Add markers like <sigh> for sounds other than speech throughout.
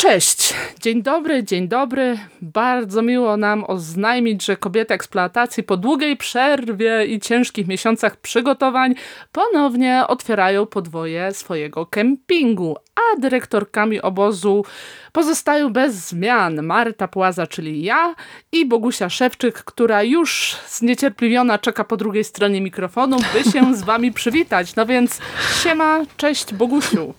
Cześć, dzień dobry, dzień dobry. Bardzo miło nam oznajmić, że kobiety eksploatacji po długiej przerwie i ciężkich miesiącach przygotowań ponownie otwierają podwoje swojego kempingu, a dyrektorkami obozu pozostają bez zmian Marta Płaza, czyli ja i Bogusia Szewczyk, która już zniecierpliwiona czeka po drugiej stronie mikrofonu, by się z wami przywitać. No więc siema, cześć Bogusiu.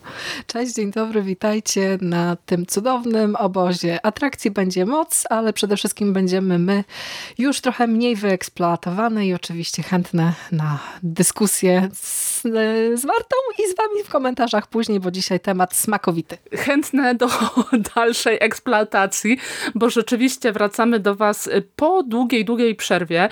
Cześć, dzień dobry, witajcie na tym cudownym obozie. Atrakcji będzie moc, ale przede wszystkim będziemy my już trochę mniej wyeksploatowane i oczywiście chętne na dyskusję z, z Martą i z wami w komentarzach później, bo dzisiaj temat smakowity. chętne do <laughs> dalszej eksploatacji, bo rzeczywiście wracamy do Was po długiej, długiej przerwie.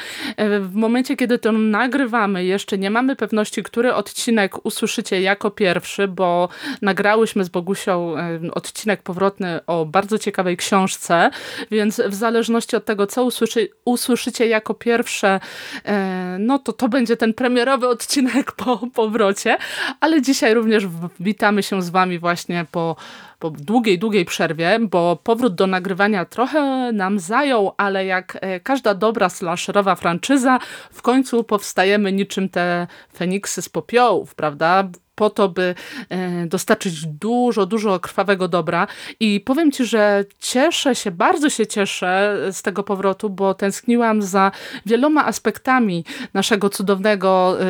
W momencie, kiedy to nagrywamy, jeszcze nie mamy pewności, który odcinek usłyszycie jako pierwszy, bo nagrałyśmy z Bogusią e, odcinek powrotny o bardzo ciekawej książce, więc w zależności od tego, co usłyszy, usłyszycie jako pierwsze, e, no to to będzie ten premierowy odcinek po powrocie, ale dzisiaj również witamy się z Wami właśnie po po długiej, długiej przerwie, bo powrót do nagrywania trochę nam zajął, ale jak e, każda dobra slasherowa franczyza, w końcu powstajemy niczym te Feniksy z popiołów, prawda? Po to, by e, dostarczyć dużo, dużo krwawego dobra. I powiem Ci, że cieszę się, bardzo się cieszę z tego powrotu, bo tęskniłam za wieloma aspektami naszego cudownego e,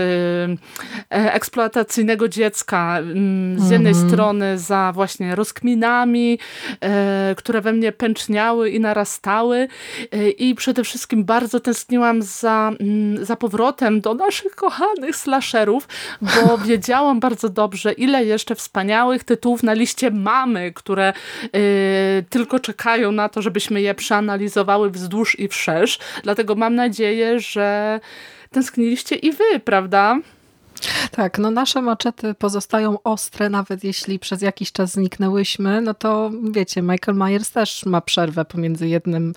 e, eksploatacyjnego dziecka. Mm, Z jednej strony za właśnie rozkminami, e, które we mnie pęczniały i narastały e, i przede wszystkim bardzo tęskniłam za, mm, za powrotem do naszych kochanych slasherów, bo <laughs> wiedziałam bardzo dobrze, ile jeszcze wspaniałych tytułów na liście mamy, które e, tylko czekają na to, żebyśmy je przeanalizowały wzdłuż i wszerz. Dlatego mam nadzieję, że tęskniliście i wy, prawda? Tak, no nasze maczety pozostają ostre, nawet jeśli przez jakiś czas zniknęłyśmy, no to wiecie, Michael Myers też ma przerwę pomiędzy jednym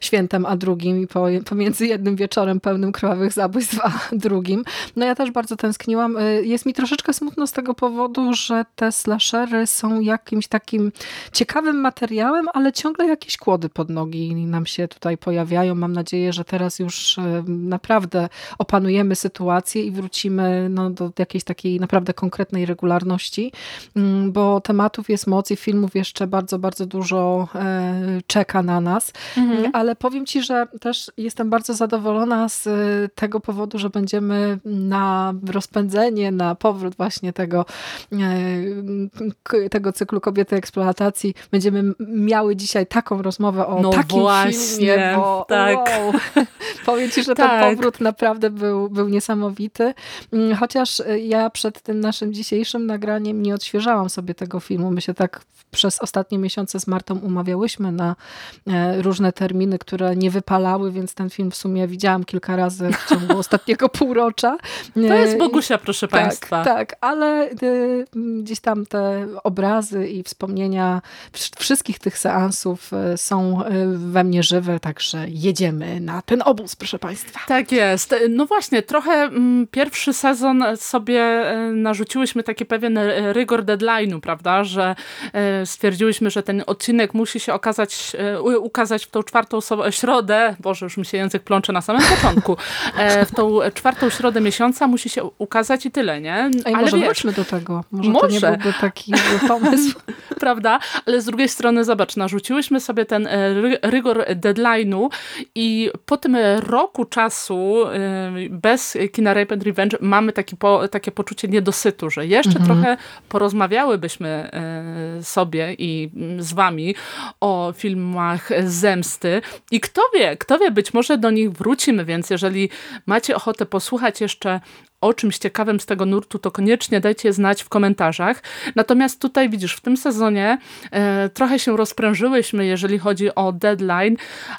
świętem a drugim i po, pomiędzy jednym wieczorem pełnym krwawych zabójstw a <laughs> drugim. No ja też bardzo tęskniłam. Y, Jest mi troszeczkę smutno z tego powodu, że te slashery są jakimś takim ciekawym materiałem, ale ciągle jakieś kłody pod nogi nam się tutaj pojawiają. Mam nadzieję, że teraz już y, naprawdę opanujemy sytuację i wrócimy no, do jakiejś takiej naprawdę konkretnej regularności, mm, bo tematów jest moc i filmów jeszcze bardzo, bardzo dużo e, czeka na nas. Mm, Ale powiem Ci, że też jestem bardzo zadowolona z e, tego powodu, że będziemy na rozpędzenie, na powrót właśnie tego, e, tego cyklu kobiety eksploatacji. Będziemy miały dzisiaj taką rozmowę o No takim właśnie, filmie, bo tak. wow. <laughs> powiem Ci, że ten Tak. powrót naprawdę był, był niesamowity. Mm, Chociaż y, ja przed tym naszym dzisiejszym nagraniem nie odświeżałam sobie tego filmu. My się tak przez ostatnie miesiące z Martą umawiałyśmy na e, różne terminy, które nie wypalały, więc ten film w sumie widziałam kilka razy w ciągu <laughs> ostatniego półrocza. To jest Bogusia, proszę Państwa. Tak, tak, ale y, gdzieś tam te obrazy i wspomnienia wsz- wszystkich tych seansów y, są we mnie żywe, także jedziemy na ten obóz, proszę Państwa. Tak jest. No właśnie, trochę mm, pierwszy sezon stron sobie narzuciłyśmy taki pewien rygor deadline'u, prawda, że stwierdziłyśmy, że ten odcinek musi się okazać, ukazać w tą czwartą środę, Boże, już mi się język plącze na samym początku, w tą czwartą środę miesiąca musi się ukazać i tyle, nie? Ej, Ale może wiesz, wróćmy do tego. Może, może. to nie byłby taki pomysł. <laughs> Prawda? Ale z drugiej strony, zobacz, narzuciłyśmy sobie ten rygor deadline'u i po tym roku czasu bez kina Rape and Revenge mamy taki po, takie poczucie niedosytu, że jeszcze mhm. trochę porozmawiałybyśmy sobie i z wami o filmach zemsty i kto wie, kto wie, być może do nich wrócimy, więc jeżeli macie ochotę posłuchać jeszcze o czymś ciekawym z tego nurtu, to koniecznie dajcie znać w komentarzach. Natomiast tutaj widzisz, w tym sezonie e, trochę się rozprężyłyśmy, jeżeli chodzi o deadline,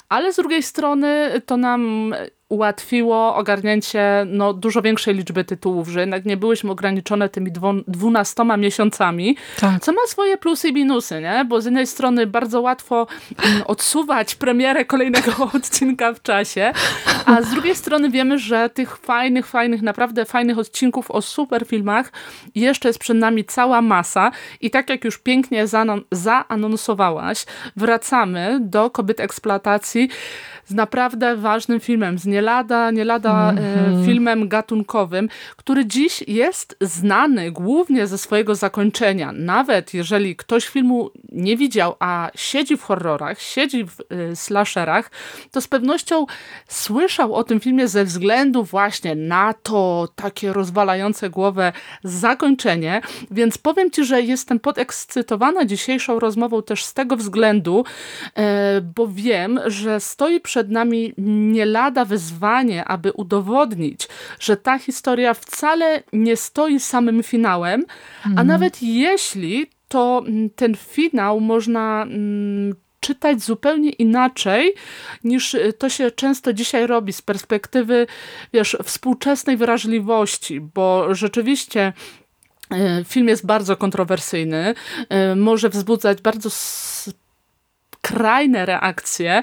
ale z drugiej strony to nam ułatwiło ogarnięcie no, dużo większej liczby tytułów, że jednak nie byłyśmy ograniczone tymi dwunastoma miesiącami, tak. co ma swoje plusy i minusy, nie? bo z jednej strony bardzo łatwo mm, odsuwać premierę kolejnego <laughs> odcinka w czasie, a z drugiej strony wiemy, że tych fajnych, fajnych, naprawdę fajnych odcinków o super filmach jeszcze jest przed nami cała masa i tak jak już pięknie zaanonsowałaś, wracamy do kobiet eksploatacji z naprawdę ważnym filmem, z nie lada, nie lada mm -hmm. filmem gatunkowym, który dziś jest znany głównie ze swojego zakończenia. Nawet jeżeli ktoś filmu nie widział, a siedzi w horrorach, siedzi w y, slasherach, to z pewnością słyszał o tym filmie ze względu właśnie na to takie rozwalające głowę zakończenie, więc powiem Ci, że jestem podekscytowana dzisiejszą rozmową też z tego względu, e, bo wiem, że stoi przed nami nie lada wyzwanie, aby udowodnić, że ta historia wcale nie stoi samym finałem, mhm. a nawet jeśli, to mm, ten finał można mm, czytać zupełnie inaczej niż y, to się często dzisiaj robi z perspektywy wiesz, współczesnej wrażliwości, bo rzeczywiście y, film jest bardzo kontrowersyjny, y, może wzbudzać bardzo skrajne reakcje,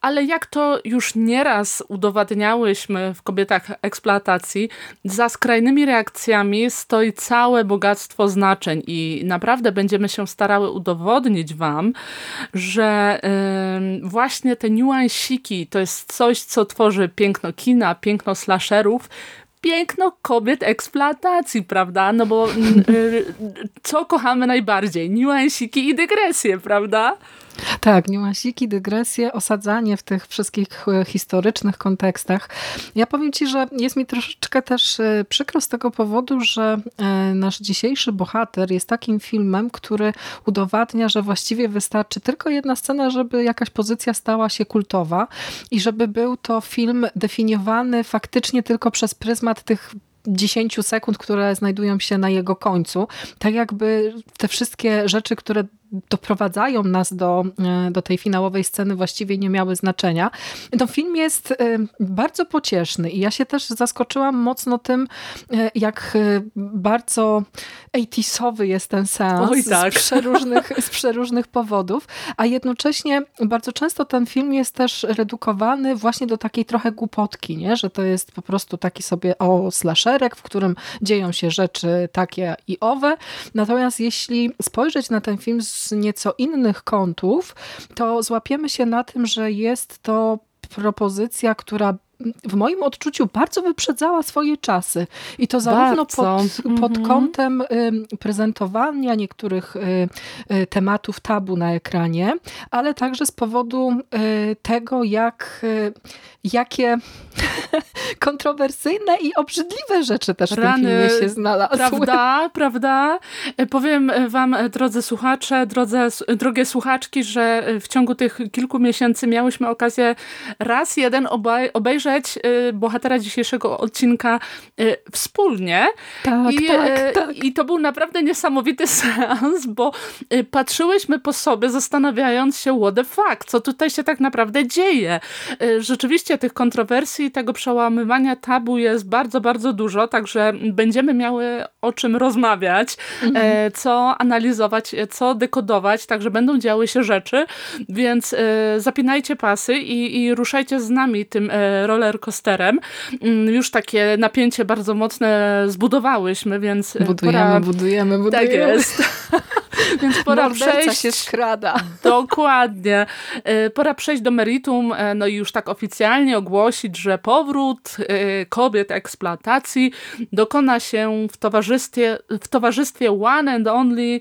ale jak to już nieraz udowadniałyśmy w kobietach eksploatacji, za skrajnymi reakcjami stoi całe bogactwo znaczeń i naprawdę będziemy się starały udowodnić wam, że yy, właśnie te niuansiki to jest coś, co tworzy piękno kina, piękno slasherów, piękno kobiet eksploatacji, prawda? No bo yy, co kochamy najbardziej? Niuansiki i dygresje, prawda? Tak, niuansiki, dygresje, osadzanie w tych wszystkich e, historycznych kontekstach. Ja powiem Ci, że jest mi troszeczkę też e, przykro z tego powodu, że e, nasz dzisiejszy bohater jest takim filmem, który udowadnia, że właściwie wystarczy tylko jedna scena, żeby jakaś pozycja stała się kultowa i żeby był to film definiowany faktycznie tylko przez pryzmat tych 10 sekund, które znajdują się na jego końcu. Tak jakby te wszystkie rzeczy, które doprowadzają nas do, e, do tej finałowej sceny właściwie nie miały znaczenia. To film jest e, bardzo pocieszny i ja się też zaskoczyłam mocno tym, e, jak bardzo 80 jest ten seans Oj, tak. z, przeróżnych, z przeróżnych powodów, a jednocześnie bardzo często ten film jest też redukowany właśnie do takiej trochę głupotki, nie? że to jest po prostu taki sobie o slasherek, w którym dzieją się rzeczy takie i owe. Natomiast jeśli spojrzeć na ten film z z nieco innych kątów, to złapiemy się na tym, że jest to propozycja, która w moim odczuciu bardzo wyprzedzała swoje czasy. I to zarówno pod, pod mhm. kątem prezentowania niektórych y, y, tematów tabu na ekranie, ale także z powodu y, tego, jak, jakie <laughs> kontrowersyjne i obrzydliwe rzeczy też Rany, w tym filmie się znalazły. Prawda, prawda. E, powiem wam, e, drodzy słuchacze, drodze, drogie słuchaczki, że e, w ciągu tych kilku miesięcy miałyśmy okazję raz jeden obaj, obejrzeć bohatera dzisiejszego odcinka wspólnie. Tak, I, tak, tak. I to był naprawdę niesamowity <laughs> seans, bo patrzyłyśmy po sobie, zastanawiając się, what the fuck, co tutaj się tak naprawdę dzieje. Rzeczywiście tych kontrowersji tego przełamywania tabu jest bardzo, bardzo dużo, także będziemy miały o czym rozmawiać, mhm. co analizować, co dekodować, także będą działy się rzeczy, więc zapinajcie pasy i, i ruszajcie z nami tym rollercoasterem. Mm, już takie napięcie bardzo mocne zbudowałyśmy, więc budujemy, pora... budujemy, budujemy. Tak jest. <laughs> <laughs> Więc pora przejść. się skrada. <laughs> Dokładnie. E, pora przejść do meritum, e, no i już tak oficjalnie ogłosić, że powrót e, kobiet eksploatacji dokona się w towarzystwie, w towarzystwie one and only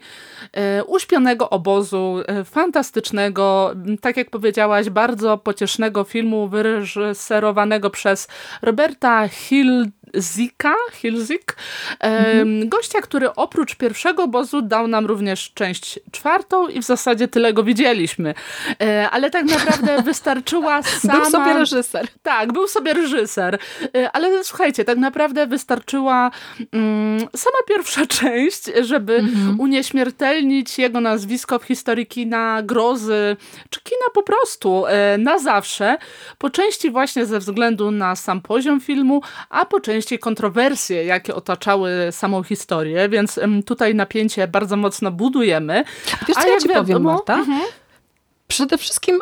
uśpionego obozu, fantastycznego, tak jak powiedziałaś, bardzo pociesznego filmu wyreżyserowanego przez Roberta Hill Zika, Hilzik, mhm. gościa, który oprócz pierwszego obozu dał nam również część czwartą i w zasadzie tyle go widzieliśmy. E, ale tak naprawdę <laughs> wystarczyła sama... Był sobie reżyser. Tak, był sobie reżyser. E, ale słuchajcie, tak naprawdę wystarczyła um, sama pierwsza <laughs> część, żeby mhm. unieśmiertelnić jego nazwisko w historii kina grozy, czy kina po prostu e, na zawsze. Po części właśnie ze względu na sam poziom filmu, a po części najczęściej kontrowersje, jakie otaczały samą historię, więc tutaj napięcie bardzo mocno budujemy. Wiesz, co A ja ci powiem, Marta? Mhm. Przede wszystkim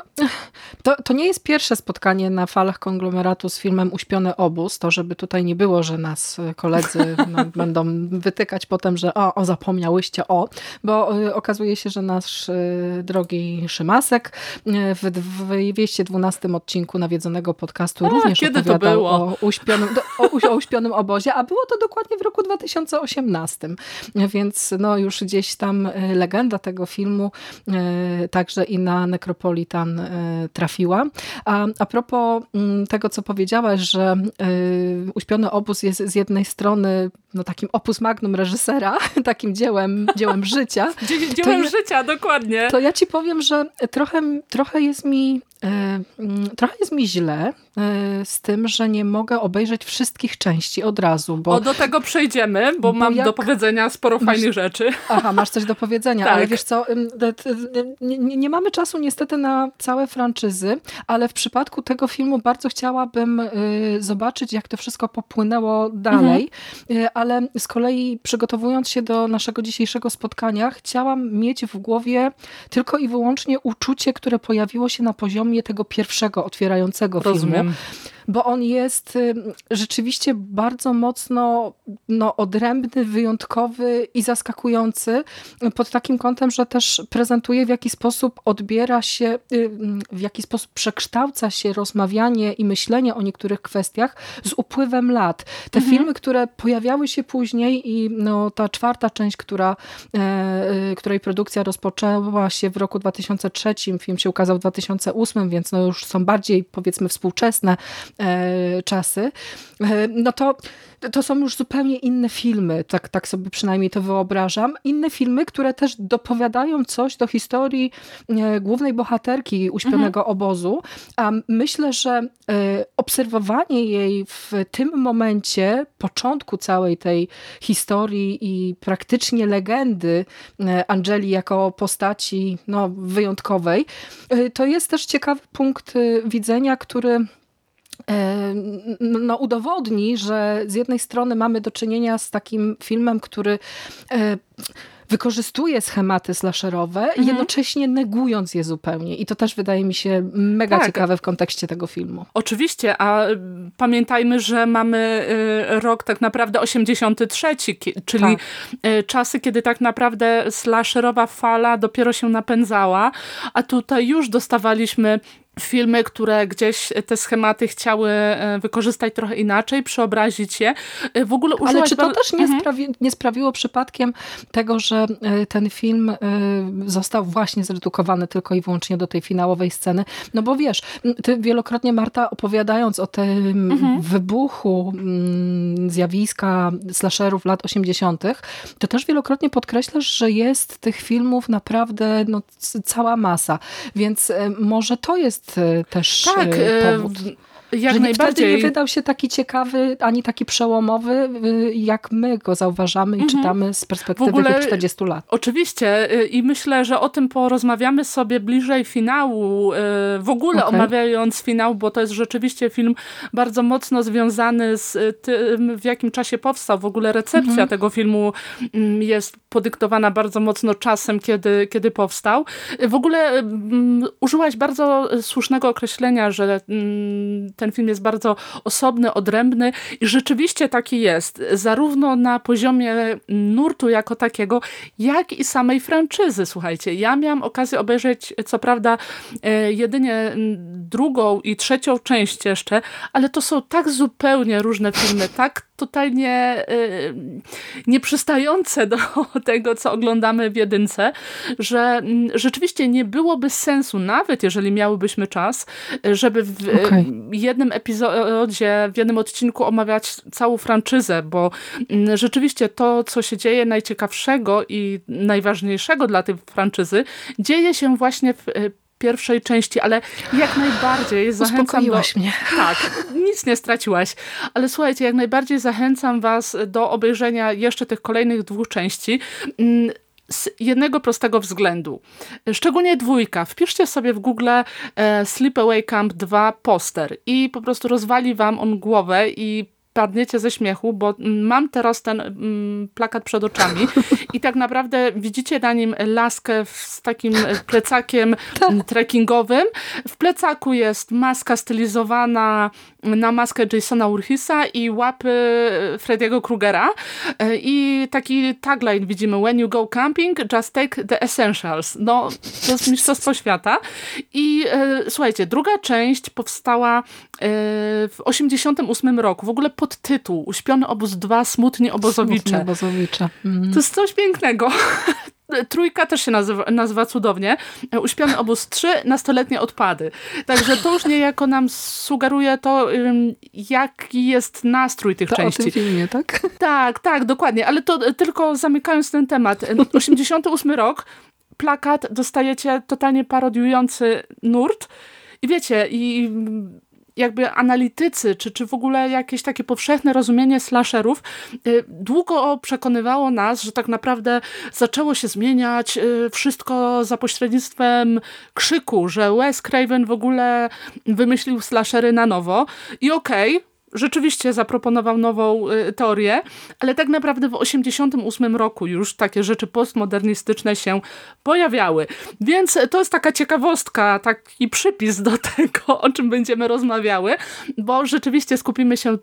to, to nie jest pierwsze spotkanie na falach konglomeratu z filmem Uśpiony obóz, to żeby tutaj nie było, że nas e, koledzy <laughs> no, będą wytykać potem, że o, o, zapomniałyście o, bo y, okazuje się, że nasz y, drogi Szymasek y, w 212 odcinku nawiedzonego podcastu a, również kiedy opowiadał o uśpionym, o, o uśpionym obozie, a było to dokładnie w roku 2018, więc no już gdzieś tam legenda tego filmu także i na Necropolitan e, trafiła. A, a propos mm, tego, co powiedziałaś, że e, Uśpiony obóz jest z jednej strony no, takim opus magnum reżysera, <laughs> takim dziełem, dziełem życia. <laughs> dziełem życia, dokładnie. To ja ci powiem, że trochę, trochę jest mi trochę jest mi źle e, z tym, że nie mogę obejrzeć wszystkich części od razu. Bo, o, do tego przejdziemy, bo, bo mam jak... do powiedzenia sporo masz... fajnych rzeczy. Aha, masz coś do powiedzenia, tak. ale wiesz co, nie, nie, mamy czasu niestety na całe franczyzy, ale w przypadku tego filmu bardzo chciałabym y, zobaczyć, jak to wszystko popłynęło dalej, mhm. Y, ale z kolei przygotowując się do naszego dzisiejszego spotkania, chciałam mieć w głowie tylko i wyłącznie uczucie, które pojawiło się na poziomie tego pierwszego otwierającego Rozumiem. filmu bo on jest y, rzeczywiście bardzo mocno no, odrębny, wyjątkowy i zaskakujący pod takim kątem, że też prezentuje w jaki sposób odbiera się, y, w jaki sposób przekształca się rozmawianie i myślenie o niektórych kwestiach z upływem lat. Te mhm. filmy, które pojawiały się później i no, ta czwarta część, która, e, e, której produkcja rozpoczęła się w roku 2003, film się ukazał w 2008, więc no już są bardziej powiedzmy współczesne czasy, e, no to, to są już zupełnie inne filmy, tak, tak sobie przynajmniej to wyobrażam. Inne filmy, które też dopowiadają coś do historii e, głównej bohaterki uśpionego mhm. obozu, a myślę, że obserwowanie jej w tym momencie, początku całej tej historii i praktycznie legendy Angeli jako postaci no, wyjątkowej, to jest też ciekawy punkt widzenia, który E, no, udowodni, że z jednej strony mamy do czynienia z takim filmem, który e, wykorzystuje schematy slasherowe, mhm. jednocześnie negując je zupełnie. I to też wydaje mi się mega tak. ciekawe w kontekście tego filmu. Oczywiście, a pamiętajmy, że mamy y, rok tak naprawdę 83, czyli tak. Y, czasy, kiedy tak naprawdę slasherowa fala dopiero się napędzała, a tutaj już dostawaliśmy filmy, które gdzieś te schematy chciały e, wykorzystać trochę inaczej, przeobrazić je. E, w ogóle Ale czy to też nie, mhm. sprawi nie sprawiło przypadkiem tego, że e, ten film został właśnie zredukowany tylko i wyłącznie do tej finałowej sceny? No bo wiesz, ty wielokrotnie Marta opowiadając o tym mhm. wybuchu zjawiska slasherów lat 80., to też wielokrotnie podkreślasz, że jest tych filmów naprawdę no, cała masa. Więc może to jest jest e, też tak, e, powód. Jak że najbardziej. Wtedy nie wydał się taki ciekawy, ani taki przełomowy, y, jak my go zauważamy i mhm. czytamy z perspektywy ogóle, tych 40 lat. Oczywiście y, i myślę, że o tym porozmawiamy sobie bliżej finału, y, w ogóle okay. omawiając finał, bo to jest rzeczywiście film bardzo mocno związany z tym, w jakim czasie powstał. W ogóle recepcja mhm. tego filmu mm, jest podyktowana bardzo mocno czasem, kiedy, kiedy powstał. W ogóle um, użyłaś bardzo słusznego określenia, że um, ten film jest bardzo osobny, odrębny i rzeczywiście taki jest. Zarówno na poziomie nurtu jako takiego, jak i samej franczyzy. Słuchajcie, ja miałam okazję obejrzeć, co prawda, e, jedynie drugą i trzecią część jeszcze, ale to są tak zupełnie różne filmy, tak totalnie y, nieprzystające do <laughs> tego, co oglądamy w jedynce, że mm, rzeczywiście nie byłoby sensu, nawet jeżeli miałybyśmy czas, żeby w okay. jednym epizodzie, w jednym odcinku omawiać całą franczyzę, bo mm, rzeczywiście to, co się dzieje najciekawszego i najważniejszego dla tej franczyzy, dzieje się właśnie w pierwszej części, ale jak najbardziej zachęcam do... mnie. Tak, nic nie straciłaś. Ale słuchajcie, jak najbardziej zachęcam was do obejrzenia jeszcze tych kolejnych dwóch części mm, z jednego prostego względu. Szczególnie dwójka. Wpiszcie sobie w Google e, Sleepaway Camp 2 poster i po prostu rozwali wam on głowę i padniecie ze śmiechu, bo mam teraz ten mm, plakat przed oczami i tak naprawdę widzicie na nim laskę z takim plecakiem tak. trekkingowym. W plecaku jest maska stylizowana na maskę Jasona Urhisa i łapy Frediego Krugera i taki tagline widzimy When you go camping, just take the essentials. No, to jest mistrzostwo świata. I e, słuchajcie, druga część powstała e, w 88 roku. W ogóle podtytuł Uśpiony obóz 2, Smutnie obozowicze. Smutnie obozowicze. Mm. To jest coś pięknego. Trójka też się nazywa, nazywa cudownie. Uśpiony obóz 3, nastoletnie odpady. Także to już niejako nam sugeruje to, jaki jest nastrój tych to części. O tym filmie, tak? Tak, tak, dokładnie. Ale to tylko zamykając ten temat. 88 <laughs> rok, plakat dostajecie totalnie parodiujący nurt. I wiecie, i jakby analitycy, czy, czy w ogóle jakieś takie powszechne rozumienie slasherów y, długo przekonywało nas, że tak naprawdę zaczęło się zmieniać y, wszystko za pośrednictwem krzyku, że Wes Craven w ogóle wymyślił slashery na nowo. I okej, okay, rzeczywiście zaproponował nową y, teorię, ale tak naprawdę w 88 roku już takie rzeczy postmodernistyczne się pojawiały. Więc to jest taka ciekawostka, taki przypis do <laughs> tego, o czym będziemy rozmawiały, bo rzeczywiście skupimy się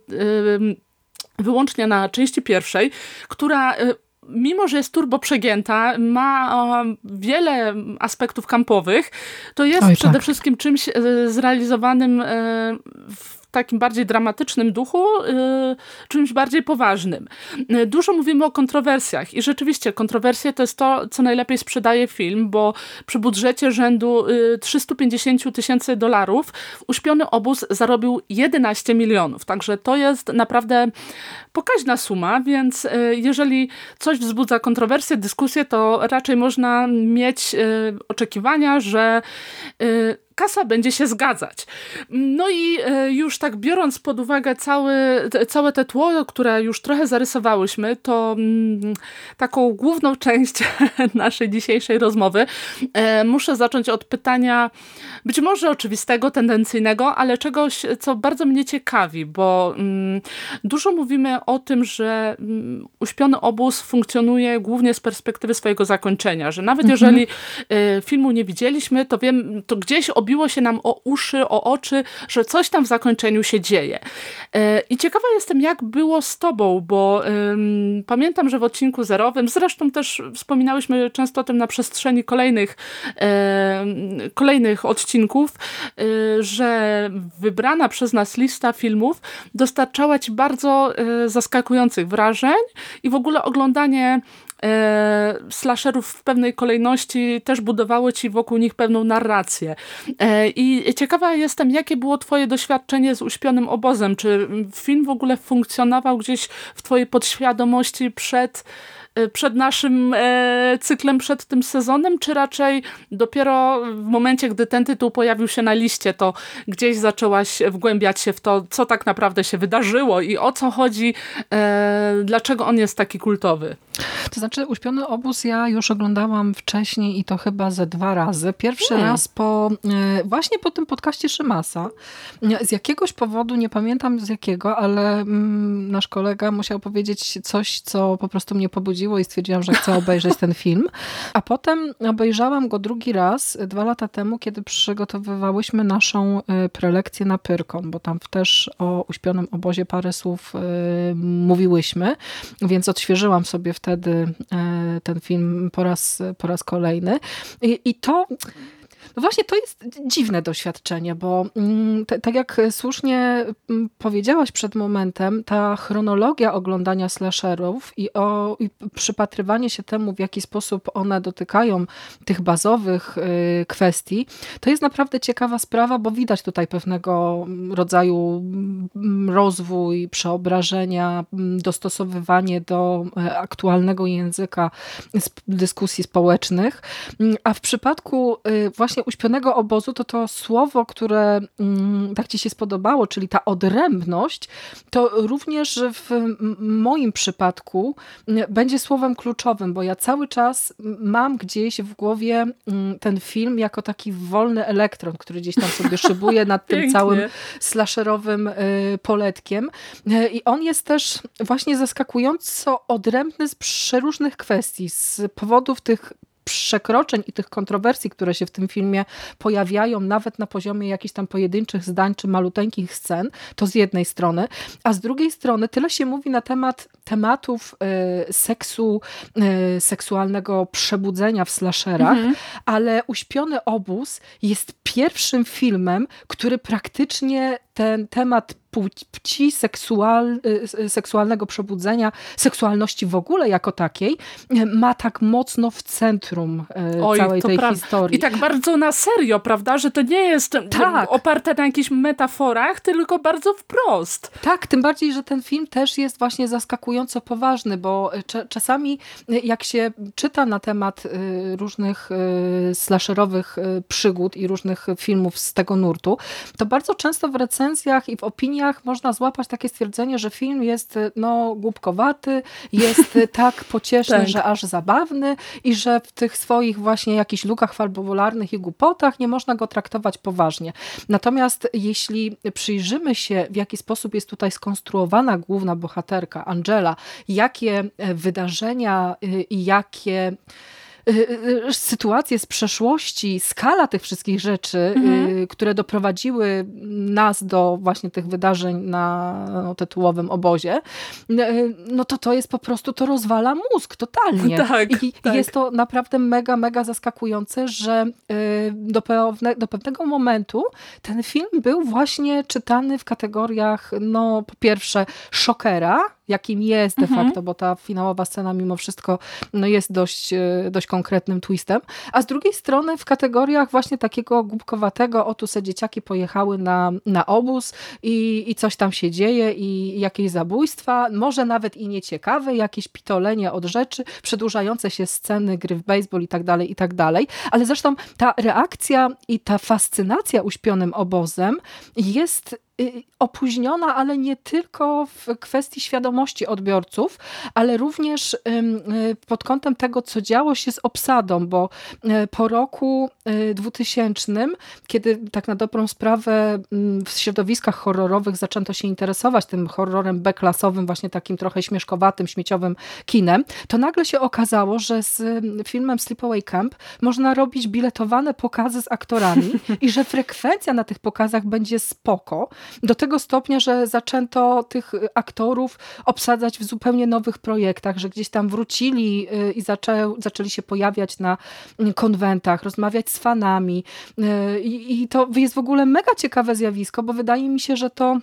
wyłącznie na części pierwszej, która y, mimo, że jest turbo przegięta, ma wiele aspektów kampowych, to jest Oj, przede tak. wszystkim czymś y, zrealizowanym w takim bardziej dramatycznym duchu, y, czymś bardziej poważnym. Y, dużo mówimy o kontrowersjach i rzeczywiście kontrowersje to jest to, co najlepiej sprzedaje film, bo przy budżecie rzędu 350 y, tysięcy dolarów uśpiony obóz zarobił 11 milionów. Także to jest naprawdę pokaźna suma, więc jeżeli coś wzbudza kontrowersje, dyskusje, to raczej można mieć oczekiwania, że kasa będzie się zgadzać. No i e, już tak biorąc pod uwagę cały, całe te tło, które już trochę zarysowałyśmy, to mm, taką główną <laughs> część naszej dzisiejszej rozmowy e, muszę zacząć od pytania być może oczywistego, tendencyjnego, ale czegoś, co bardzo mnie ciekawi, bo mm, dużo mówimy o tym, że mm, uśpiony obóz funkcjonuje głównie z perspektywy swojego zakończenia, że nawet mhm. jeżeli e, filmu nie widzieliśmy, to wiem, to gdzieś ob obiło się nam o uszy, o oczy, że coś tam w zakończeniu się dzieje. E, I ciekawa jestem, jak było z tobą, bo um, pamiętam, że w odcinku zerowym, zresztą też wspominałyśmy często o tym na przestrzeni kolejnych, kolejnych odcinków, e, że wybrana przez nas lista filmów dostarczała ci bardzo e, zaskakujących wrażeń i w ogóle oglądanie e, slasherów w pewnej kolejności też budowały ci wokół nich pewną narrację. E, I ciekawa jestem, jakie było twoje doświadczenie z Uśpionym Obozem? Czy film w ogóle funkcjonował gdzieś w twojej podświadomości przed przed naszym cyklem, przed tym sezonem, czy raczej dopiero w momencie, gdy ten tytuł pojawił się na liście, to gdzieś zaczęłaś wgłębiać się w to, co tak naprawdę się wydarzyło i o co chodzi, dlaczego on jest taki kultowy? To znaczy Uśpiony Obóz ja już oglądałam wcześniej i to chyba ze dwa razy. Pierwszy hmm. raz po, e, właśnie po tym podcaście Szymasa. Z jakiegoś powodu, nie pamiętam z jakiego, ale mm, nasz kolega musiał powiedzieć coś, co po prostu mnie pobudziło i stwierdziłam, że chcę obejrzeć ten film. A potem obejrzałam go drugi raz, dwa lata temu, kiedy przygotowywałyśmy naszą e, prelekcję na Pyrkon, bo tam też o Uśpionym Obozie parę słów e, mówiłyśmy, więc odświeżyłam sobie wtedy ten film po raz, po raz kolejny. I, i to właśnie to jest dziwne doświadczenie, bo mm, tak jak słusznie mm, powiedziałaś przed momentem, ta chronologia oglądania slasherów i, o, i przypatrywanie się temu, w jaki sposób one dotykają tych bazowych y, kwestii, to jest naprawdę ciekawa sprawa, bo widać tutaj pewnego rodzaju mm, rozwój, przeobrażenia, dostosowywanie do e, aktualnego języka dyskusji społecznych. A w przypadku y, właśnie uśpionego obozu, to to słowo, które mm, tak ci się spodobało, czyli ta odrębność, to również w moim przypadku mm, będzie słowem kluczowym, bo ja cały czas mam gdzieś w głowie mm, ten film jako taki wolny elektron, który gdzieś tam sobie szybuje nad tym <laughs> całym slasherowym y, poletkiem. Y, I on jest też właśnie zaskakująco odrębny z przeróżnych kwestii, z powodów tych przekroczeń i tych kontrowersji, które się w tym filmie pojawiają, nawet na poziomie jakichś tam pojedynczych zdań czy maluteńkich scen, to z jednej strony, a z drugiej strony tyle się mówi na temat tematów y, seksu, y, seksualnego przebudzenia w slasherach, mhm. ale Uśpiony Obóz jest pierwszym filmem, który praktycznie ten temat płci, seksual, y, seksualnego przebudzenia, seksualności w ogóle jako takiej, ma tak mocno w centrum y, Oj, całej tej historii. I tak bardzo na serio, prawda? Że to nie jest tak. oparte na jakichś metaforach, tylko bardzo wprost. Tak, tym bardziej, że ten film też jest właśnie zaskakująco poważny, bo czasami jak się czyta na temat y, różnych slasherowych przygód i różnych filmów z tego nurtu, to bardzo często w recenzjach i w opiniach opiniach można złapać takie stwierdzenie, że film jest no, głupkowaty, jest tak <laughs> pocieszny, tak. że aż zabawny i że w tych swoich właśnie jakichś lukach fabularnych i głupotach nie można go traktować poważnie. Natomiast jeśli przyjrzymy się, w jaki sposób jest tutaj skonstruowana główna bohaterka, Angela, jakie wydarzenia y, i jakie Y, y, y, sytuacje z przeszłości, skala tych wszystkich rzeczy, mhm. które doprowadziły nas do właśnie tych wydarzeń na no, tytułowym obozie, no to to jest po prostu, to rozwala mózg totalnie. Tak, I tak. jest to naprawdę mega, mega zaskakujące, że do, pewne, do pewnego momentu ten film był właśnie czytany w kategoriach, no po pierwsze szokera, jakim jest de mhm. facto, bo ta finałowa scena mimo wszystko no jest dość, e, dość konkretnym twistem, a z drugiej strony w kategoriach właśnie takiego głupkowatego, o tu se dzieciaki pojechały na, na obóz i, i coś tam się dzieje i jakieś zabójstwa, może nawet i nieciekawe, jakieś pitolenie od rzeczy, przedłużające się sceny, gry w baseball i tak dalej, i tak dalej, ale zresztą ta reakcja i ta fascynacja uśpionym obozem jest opóźniona, ale nie tylko w kwestii świadomości odbiorców, ale również y, pod kątem tego, co działo się z obsadą, bo y, po roku 2000, kiedy tak na dobrą sprawę w środowiskach horrorowych zaczęto się interesować tym horrorem beklasowym, właśnie takim trochę śmieszkowatym, śmieciowym kinem, to nagle się okazało, że z filmem Sleepaway Camp można robić biletowane pokazy z aktorami <laughs> i że frekwencja na tych pokazach będzie spoko, do tego stopnia, że zaczęto tych aktorów obsadzać w zupełnie nowych projektach, że gdzieś tam wrócili y, i zaczę, zaczęli się pojawiać na konwentach, rozmawiać z fanami. Y, I to jest w ogóle mega ciekawe zjawisko, bo wydaje mi się, że to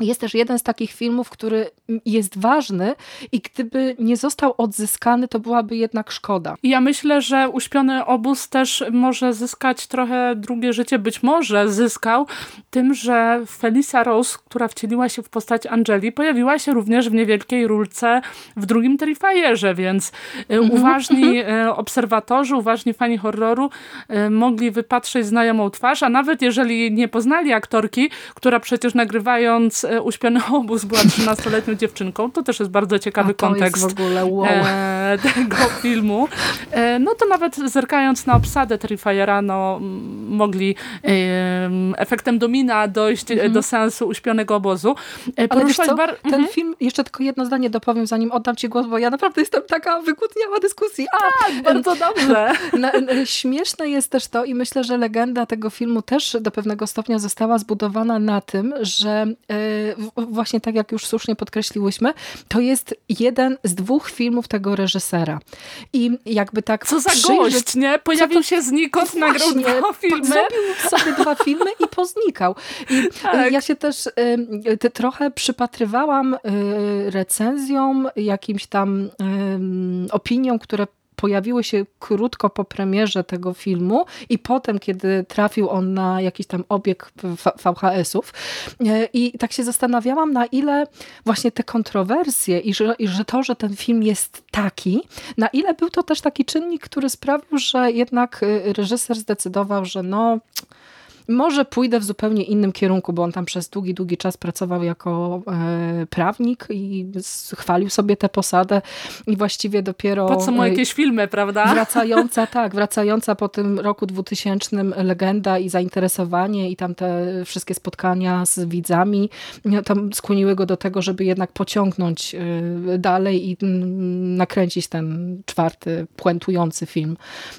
jest też jeden z takich filmów, który jest ważny i gdyby nie został odzyskany, to byłaby jednak szkoda. Ja myślę, że Uśpiony Obóz też może zyskać trochę drugie życie, być może zyskał tym, że Felicia Rose, która wcieliła się w postać Angeli, pojawiła się również w niewielkiej rulce w drugim Terrifierze, więc mhm. uważni mhm. E, obserwatorzy, uważni fani horroru e, mogli wypatrzeć znajomą twarz, a nawet jeżeli nie poznali aktorki, która przecież nagrywając uśpiony obóz była 13-letnią dziewczynką. To też jest bardzo ciekawy kontekst wow. e, tego filmu. E, no to nawet zerkając na obsadę Terrifiera, no mogli e, efektem domina dojść mhm. do sensu uśpionego obozu. E, Ale wiesz co, bar... ten mhm. film, jeszcze tylko jedno zdanie dopowiem, zanim oddam ci głos, bo ja naprawdę jestem taka wygłodniała dyskusji. A, tak, bardzo dobrze. <laughs> Na, śmieszne jest też to i myślę, że legenda tego filmu też do pewnego stopnia została zbudowana na tym, że e, właśnie tak jak już słusznie podkreśliłyśmy, to jest jeden z dwóch filmów tego reżysera. I jakby tak Co za przyjrzeć, gość, nie? Pojawił to, się znikąd, no nagrał dwa filmy. Zrobił sobie dwa filmy i poznikał. I tak. ja się też y, trochę przypatrywałam y, recenzjom, jakimś tam y, opiniom, które pojawiły się krótko po premierze tego filmu i potem, kiedy trafił on na jakiś tam obieg VHS-ów. E, I tak się zastanawiałam, na ile właśnie te kontrowersje i że, i że to, że ten film jest taki, na ile był to też taki czynnik, który sprawił, że jednak y, reżyser zdecydował, że no może pójdę w zupełnie innym kierunku, bo on tam przez długi, długi czas pracował jako e, prawnik i chwalił sobie tę posadę i właściwie dopiero... Po co mu e, jakieś filmy, prawda? Wracająca, <laughs> tak, wracająca po tym roku 2000 legenda i zainteresowanie i tam te wszystkie spotkania z widzami tam skłoniły go do tego, żeby jednak pociągnąć e, dalej i nakręcić ten czwarty, puentujący film.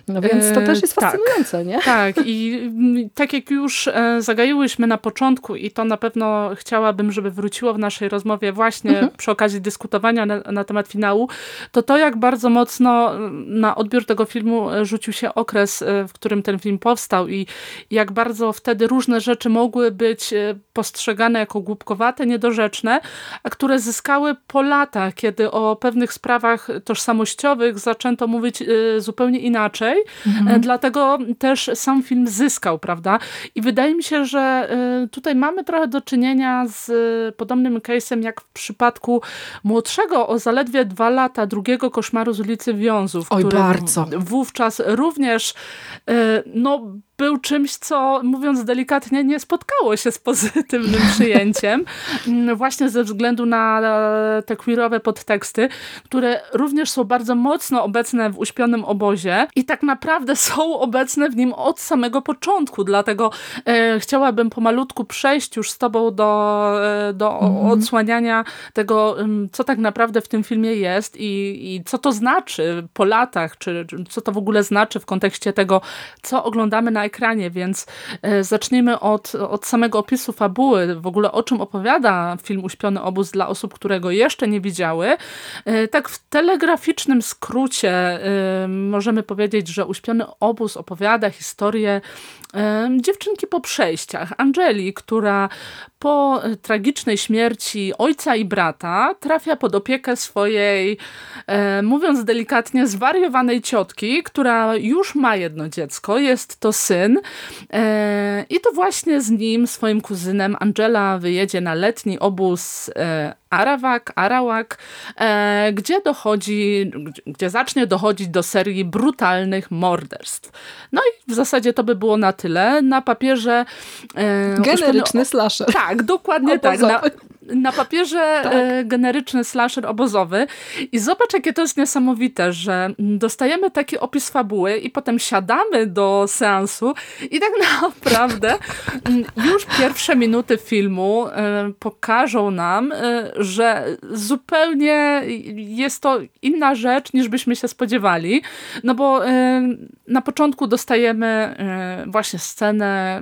No więc to też jest tak. fascynujące, tak, nie? Tak i tak jak już już e, zagaiłyśmy na początku i to na pewno chciałabym, żeby wróciło w naszej rozmowie właśnie mhm. przy okazji dyskutowania na, na, temat finału, to to jak bardzo mocno na odbiór tego filmu e, rzucił się okres, e, w którym ten film powstał i jak bardzo wtedy różne rzeczy mogły być postrzegane jako głupkowate, niedorzeczne, a które zyskały po latach, kiedy o pewnych sprawach tożsamościowych zaczęto mówić zupełnie inaczej. Mhm. Dlatego też sam film zyskał, prawda? I wydaje mi się, że y, tutaj mamy trochę do czynienia z y, podobnym case'em jak w przypadku młodszego o zaledwie dwa lata drugiego koszmaru z ulicy Wiązów, Oj, bardzo. wówczas również y, no, był czymś, co mówiąc delikatnie nie spotkało się z pozytywnym przyjęciem. <laughs> Właśnie ze względu na e, te queerowe podteksty, które również są bardzo mocno obecne w uśpionym obozie i tak naprawdę <laughs> są obecne w nim od samego początku. Dlatego e, chciałabym pomalutku przejść już z tobą do, e, do mhm. odsłaniania tego, co tak naprawdę w tym filmie jest i, i co to znaczy po latach, czy, czy co to w ogóle znaczy w kontekście tego, co oglądamy na ekranie, więc e, zaczniemy od, od samego opisu fabuły, w ogóle o czym opowiada film Uśpiony Obóz dla osób, które go jeszcze nie widziały. E, tak w telegraficznym skrócie e, możemy powiedzieć, że Uśpiony Obóz opowiada historię dziewczynki po przejściach, Angeli, która po tragicznej śmierci ojca i brata trafia pod opiekę swojej, e, mówiąc delikatnie, zwariowanej ciotki, która już ma jedno dziecko, jest to syn e, i to właśnie z nim, swoim kuzynem Angela wyjedzie na letni obóz e, Arawak, Arawak, e, gdzie dochodzi, gdzie zacznie dochodzić do serii brutalnych morderstw. No i w zasadzie to by było na tyle. Na papierze... E, Generyczny slasher. Tak, dokładnie tak. Na, na papierze tak. E, generyczny slasher obozowy i zobacz, jakie to jest niesamowite, że dostajemy taki opis fabuły i potem siadamy do seansu i tak <laughs> naprawdę już pierwsze minuty filmu e, pokażą nam, e, że zupełnie jest to inna rzecz, niż byśmy się spodziewali, no bo na początku dostajemy właśnie scenę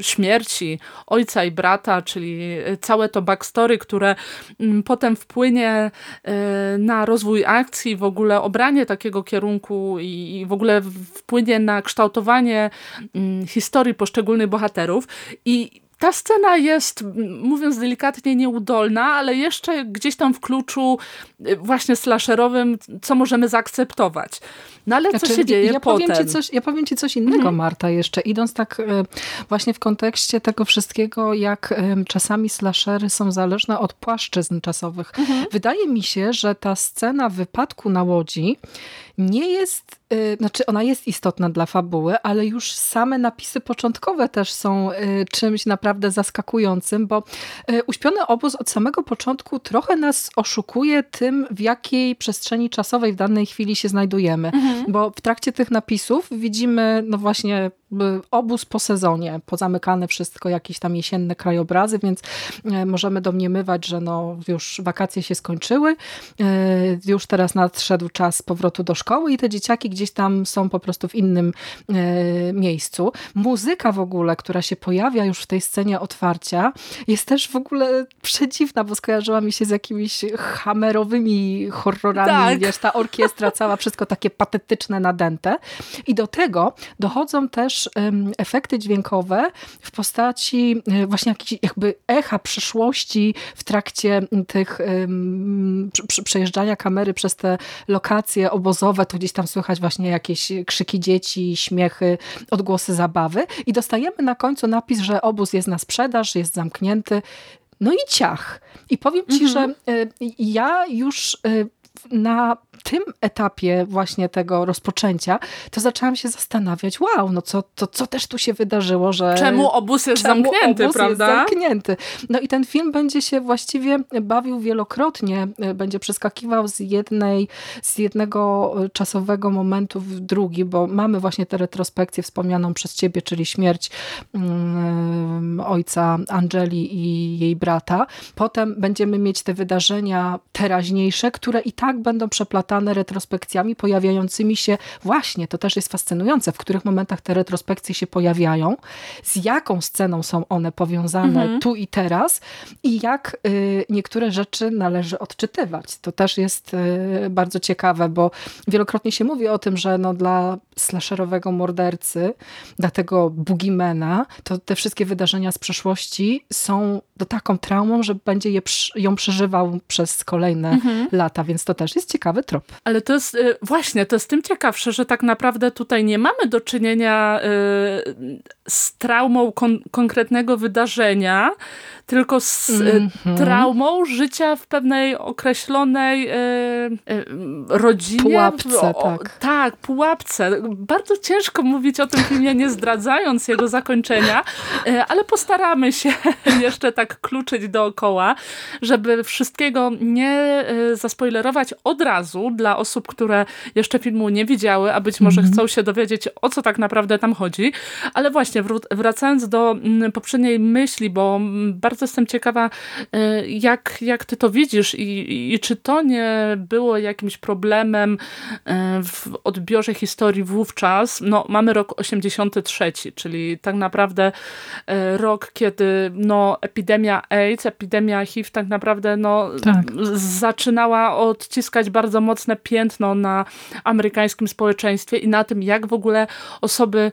śmierci ojca i brata, czyli całe to backstory backstory, które mm, potem wpłynie e, na rozwój akcji, w ogóle obranie takiego kierunku i w ogóle wpłynie na kształtowanie mm, historii poszczególnych bohaterów. I ta scena jest, mówiąc delikatnie, nieudolna, ale jeszcze gdzieś tam w kluczu y, właśnie slasherowym, co możemy zaakceptować. No ale znaczy, co się dzieje ja potem? Powiem ci coś, ja powiem ci coś innego, mhm. Marta, jeszcze idąc tak e, właśnie w kontekście tego wszystkiego, jak czasami slashery są zależne od płaszczyzn czasowych. Mhm. Wydaje mi się, że ta scena wypadku na łodzi nie jest, y, znaczy ona jest istotna dla fabuły, ale już same napisy początkowe też są y, czymś naprawdę zaskakującym, bo y, Uśpiony Obóz od samego początku trochę nas oszukuje tym, w jakiej przestrzeni czasowej w danej chwili się znajdujemy. Mhm. Bo w trakcie tych napisów widzimy no właśnie obóz po sezonie, pozamykane wszystko, jakieś tam jesienne krajobrazy, więc możemy domniemywać, że no już wakacje się skończyły, już teraz nadszedł czas powrotu do szkoły, szkoły i te dzieciaki gdzieś tam są po prostu w innym e, miejscu. Muzyka w ogóle, która się pojawia już w tej scenie otwarcia, jest też w ogóle przedziwna, bo skojarzyła mi się z jakimiś hamerowymi horrorami. Tak. Wiesz, ta orkiestra cała, wszystko takie patetyczne, nadęte. I do tego dochodzą też um, efekty dźwiękowe w postaci um, właśnie jakichś jakby echa przeszłości w trakcie tych um, przejeżdżania kamery przez te lokacje obozowe to gdzieś tam słychać właśnie jakieś krzyki dzieci, śmiechy, odgłosy zabawy i dostajemy na końcu napis, że obóz jest na sprzedaż, jest zamknięty. No i ciach. I powiem ci, mhm. że y, ja już y, na tym etapie właśnie tego rozpoczęcia, to zaczęłam się zastanawiać, wow, no co, to, co też tu się wydarzyło, że... Czemu obóz jest czemu zamknięty, obóz prawda? Jest zamknięty. No i ten film będzie się właściwie bawił wielokrotnie, będzie przeskakiwał z jednej, z jednego czasowego momentu w drugi, bo mamy właśnie tę retrospekcję wspomnianą przez ciebie, czyli śmierć um, ojca Angeli i jej brata. Potem będziemy mieć te wydarzenia teraźniejsze, które i tak będą przeplatane retrospekcjami pojawiającymi się właśnie, to też jest fascynujące, w których momentach te retrospekcje się pojawiają, z jaką sceną są one powiązane mhm. tu i teraz i jak y, niektóre rzeczy należy odczytywać. To też jest y, bardzo ciekawe, bo wielokrotnie się mówi o tym, że no dla slasherowego mordercy, dla tego boogiemana, to te wszystkie wydarzenia z przeszłości są do taką traumą, że będzie je, ją przeżywał przez kolejne mhm. lata, więc to też jest ciekawy trop. Ale to jest y, właśnie, to jest tym ciekawsze, że tak naprawdę tutaj nie mamy do czynienia y, z traumą kon konkretnego wydarzenia, tylko z mm -hmm. traumą życia w pewnej określonej rodzinie. Pułapce, tak. Tak, pułapce. Bardzo ciężko mówić o tym filmie, nie zdradzając jego zakończenia, ale postaramy się <laughs> jeszcze tak kluczyć dookoła, żeby wszystkiego nie zaspoilerować od razu dla osób, które jeszcze filmu nie widziały, a być może mm -hmm. chcą się dowiedzieć, o co tak naprawdę tam chodzi. Ale właśnie, wracając do mm, poprzedniej myśli, bo bardzo bardzo jestem ciekawa, e, jak, jak ty to widzisz i, i czy to nie było jakimś problemem e, w odbiorze historii wówczas. No, mamy rok 83, czyli tak naprawdę e, rok, kiedy no, epidemia AIDS, epidemia HIV tak naprawdę no, tak. zaczynała odciskać bardzo mocne piętno na amerykańskim społeczeństwie i na tym, jak w ogóle osoby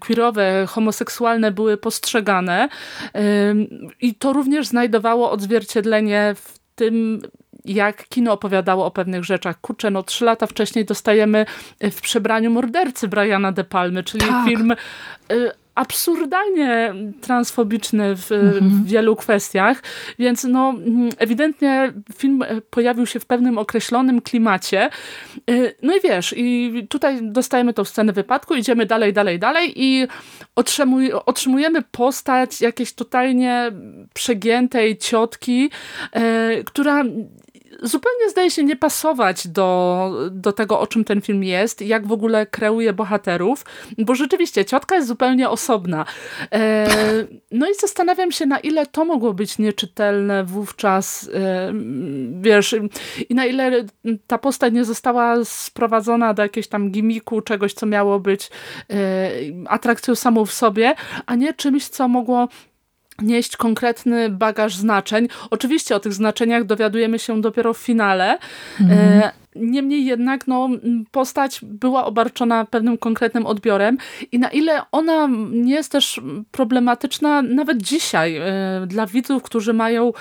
queerowe, homoseksualne były postrzegane. I to również znajdowało odzwierciedlenie w tym, jak kino opowiadało o pewnych rzeczach. Kurczę, no trzy lata wcześniej dostajemy w przebraniu mordercy Briana De Palmy, czyli tak. film y, absurdalnie transfobiczny w, mhm. w, wielu kwestiach, więc no ewidentnie film pojawił się w pewnym określonym klimacie. Y, no i wiesz, i tutaj dostajemy tą scenę wypadku, idziemy dalej, dalej, dalej i otrzymuj, otrzymujemy postać jakiejś totalnie przegiętej ciotki, y, która zupełnie zdaje się nie pasować do, do tego, o czym ten film jest, jak w ogóle kreuje bohaterów, bo rzeczywiście ciotka jest zupełnie osobna. E, no i zastanawiam się, na ile to mogło być nieczytelne wówczas, e, wiesz, i na ile ta postać nie została sprowadzona do jakiegoś tam gimiku, czegoś, co miało być e, atrakcją samą w sobie, a nie czymś, co mogło nieść konkretny bagaż znaczeń. Oczywiście o tych znaczeniach dowiadujemy się dopiero w finale, mhm. E, niemniej jednak no, postać była obarczona pewnym konkretnym odbiorem i na ile ona nie jest też problematyczna nawet dzisiaj dla widzów, którzy mają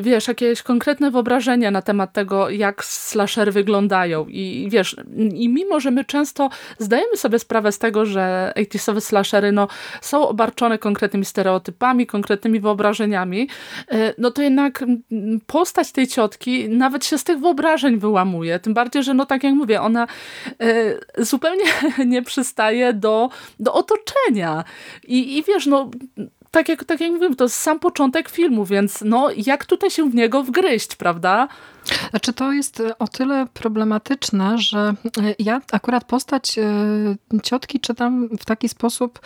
wiesz, jakieś konkretne wyobrażenia na temat tego, jak slashery wyglądają i wiesz, i mimo, że my często zdajemy sobie sprawę z tego, że 80 slashery no, są obarczone konkretnymi stereotypami, konkretnymi wyobrażeniami, e, no to jednak postać tej ciotki nawet się z tych wyobrażeń wyłamuje. Tym bardziej, że no tak jak mówię, ona e, zupełnie <laughs> nie przystaje do, do otoczenia. I, I wiesz, no tak jak, tak jak mówiłem, to jest sam początek filmu, więc no jak tutaj się w niego wgryźć, prawda? Znaczy to jest e, o tyle problematyczne, że e, ja akurat postać e, ciotki czytam w taki sposób,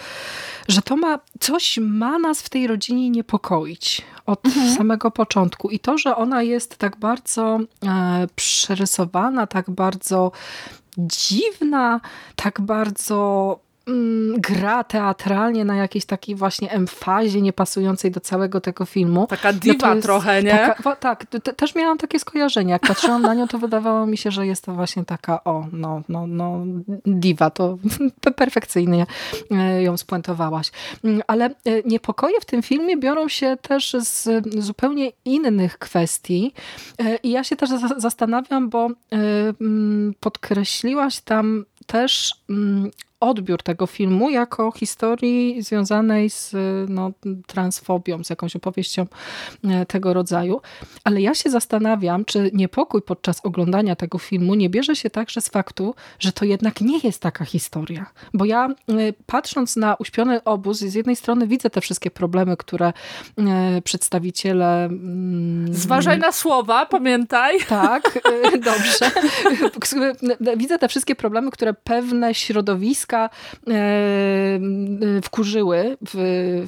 że to ma, coś ma nas w tej rodzinie niepokoić od mhm. samego początku. I to, że ona jest tak bardzo przerysowana, tak bardzo dziwna, tak bardzo gra teatralnie na jakiejś takiej właśnie emfazie niepasującej do całego tego filmu. Taka diva no trochę, nie? Taka, tak, te, też miałam takie skojarzenie. Jak patrzyłam na nią, to wydawało mi się, że jest to właśnie taka, o, no, no, no, diva, to <laughs> perfekcyjnie e, ją spuentowałaś. Mm, ale e, niepokoje w tym filmie biorą się też z zupełnie innych kwestii e, i ja się też zastanawiam, bo mm, podkreśliłaś tam też odbiór tego filmu jako historii związanej z no, transfobią, z jakąś opowieścią e, tego rodzaju. Ale ja się zastanawiam, czy niepokój podczas oglądania tego filmu nie bierze się także z faktu, że to jednak nie jest taka historia. Bo ja e, patrząc na uśpiony obóz, z jednej strony widzę te wszystkie problemy, które e, przedstawiciele... Mm, Zważaj na słowa, pamiętaj. Tak, dobrze. <laughs> Widzę te wszystkie problemy, które pewne środowiska e, e, wkurzyły w,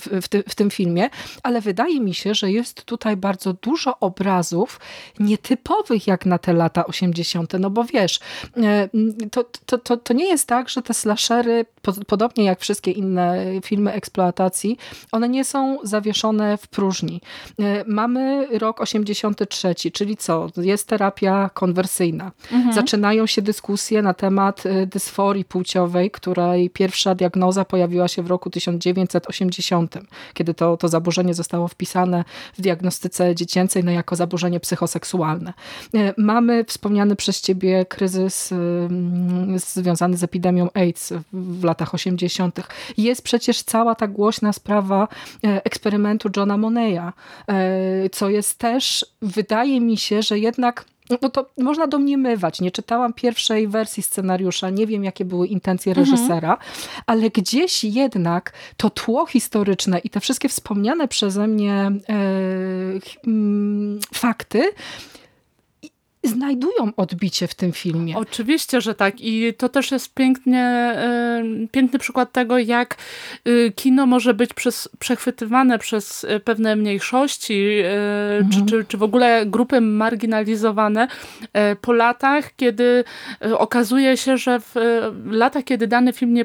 w, w, ty, w, tym filmie, ale wydaje mi się, że jest tutaj bardzo dużo obrazów nietypowych jak na te lata 80. No bo wiesz, e, to, to, to, to nie jest tak, że te slashery, podobnie jak wszystkie inne filmy eksploatacji, one nie są zawieszone w próżni. Mamy rok 83, czyli co? Jest terapia konwersyjna. Mhm. Zaczynają się dyskusje na temat dysforii płciowej, która której pierwsza diagnoza pojawiła się w roku 1980, kiedy to, to zaburzenie zostało wpisane w diagnostyce dziecięcej no, jako zaburzenie psychoseksualne. E, mamy wspomniany przez ciebie kryzys mm, związany z epidemią AIDS w latach 80. Jest przecież cała ta głośna sprawa e, eksperymentu Johna Moneya, e, co jest też, wydaje mi się, że jednak no to można domniemywać. Nie czytałam pierwszej wersji scenariusza, nie wiem jakie były intencje mhm. reżysera, mhm. ale gdzieś jednak to tło historyczne i te wszystkie wspomniane przeze mnie e, fakty znajdują odbicie w tym filmie. Oczywiście, że tak i to też jest pięknie, piękny przykład tego, jak y, kino może być przez, przechwytywane przez y, pewne mniejszości, mhm. czy, czy, czy w ogóle grupy marginalizowane po latach, kiedy okazuje się, że w latach, kiedy dany film nie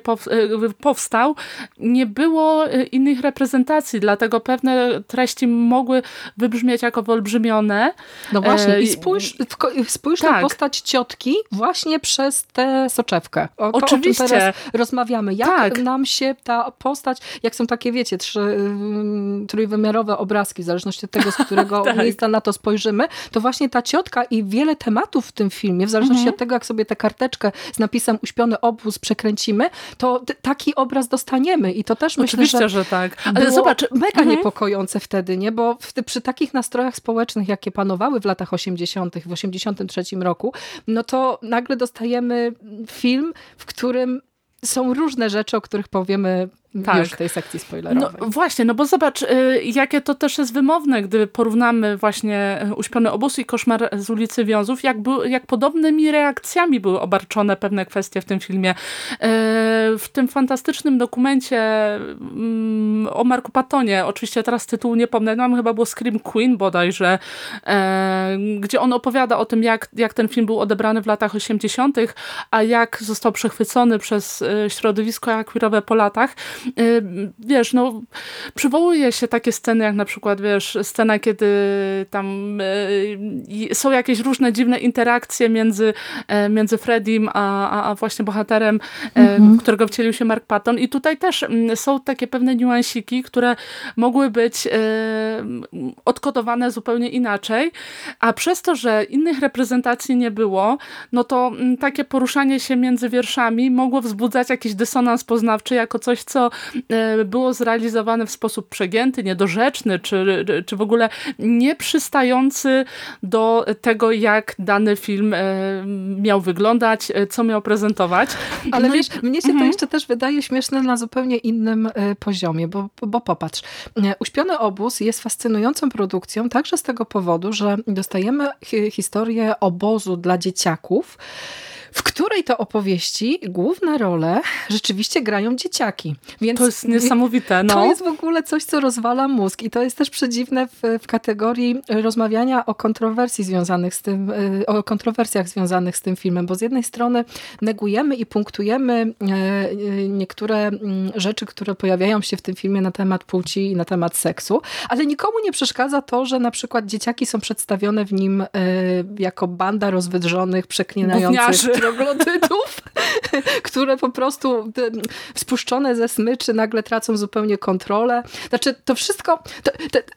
powstał, nie było innych reprezentacji, dlatego pewne treści mogły wybrzmieć jako wyolbrzymione. No właśnie i spójrz, w spójrz tak. na postać ciotki właśnie przez tę soczewkę. O, Oczywiście. o czym teraz rozmawiamy. Jak tak. nam się ta postać, jak są takie, wiecie, trzy, y, trójwymiarowe obrazki, w zależności od tego, z którego <laughs> tak. miejsca na to spojrzymy, to właśnie ta ciotka i wiele tematów w tym filmie, w zależności mhm. od tego, jak sobie tę karteczkę z napisem uśpiony obóz przekręcimy, to taki obraz dostaniemy i to też Oczywiście, myślę, że, że tak. Ale zobacz, mega mhm. niepokojące wtedy, nie? Bo w, przy takich nastrojach społecznych, jakie panowały w latach 80., w 80 1993 roku, no to nagle dostajemy film, w którym są różne rzeczy, o których powiemy tak. już w tej sekcji spoilerowej. No właśnie, no bo zobacz, y, jakie to też jest wymowne, gdy porównamy właśnie y, Uśpiony obóz i Koszmar z ulicy Wiązów, jak, by, jak podobnymi reakcjami były obarczone pewne kwestie w tym filmie. Y, w tym fantastycznym dokumencie mm, o Marku Patonie, oczywiście teraz tytułu nie pomnę, no chyba było Scream Queen bodajże, gdzie on opowiada o tym, jak, jak ten film był odebrany w latach 80., a jak został przechwycony przez środowisko akwirowe po latach. Wiesz, no przywołuje się takie sceny, jak na przykład, wiesz, scena, kiedy tam są jakieś różne dziwne interakcje między, między Freddym a, a, a właśnie bohaterem, mhm. którego wcielił się Mark Patton i tutaj też są takie pewne niuansiki, które mogły być odkodowane zupełnie inaczej, a przez to, że innych reprezentacji nie było, no to takie poruszanie się między wierszami mogło wzbudzać jakiś dysonans poznawczy jako coś, co e, było zrealizowane w sposób przegięty, niedorzeczny, czy, czy w ogóle nieprzystający do tego, jak dany film e, miał wyglądać, e, co miał prezentować. Ale no wiesz, i... mnie się to mhm. jeszcze też wydaje śmieszne na zupełnie innym poziomie, bo, bo popatrz, Uśpiony obóz jest fascynującą produkcją także z tego powodu, że dostajemy historię obozu dla dzieciaków, w której to opowieści główne role rzeczywiście grają dzieciaki. Więc to jest niesamowite. <laughs> No. To jest w ogóle coś, co rozwala mózg i to jest też przedziwne w, w kategorii rozmawiania o kontrowersji związanych z tym, y, o kontrowersjach związanych z tym filmem, bo z jednej strony negujemy i punktujemy e, e, niektóre mm, rzeczy, które pojawiają się w tym filmie na temat płci i na temat seksu, ale nikomu nie przeszkadza to, że na przykład dzieciaki są przedstawione w nim e, jako banda rozwydrzonych, przeklinających troglodytów, które po prostu spuszczone ze smyczy nagle tracą zupełnie kontrolę. Znaczy to wszystko,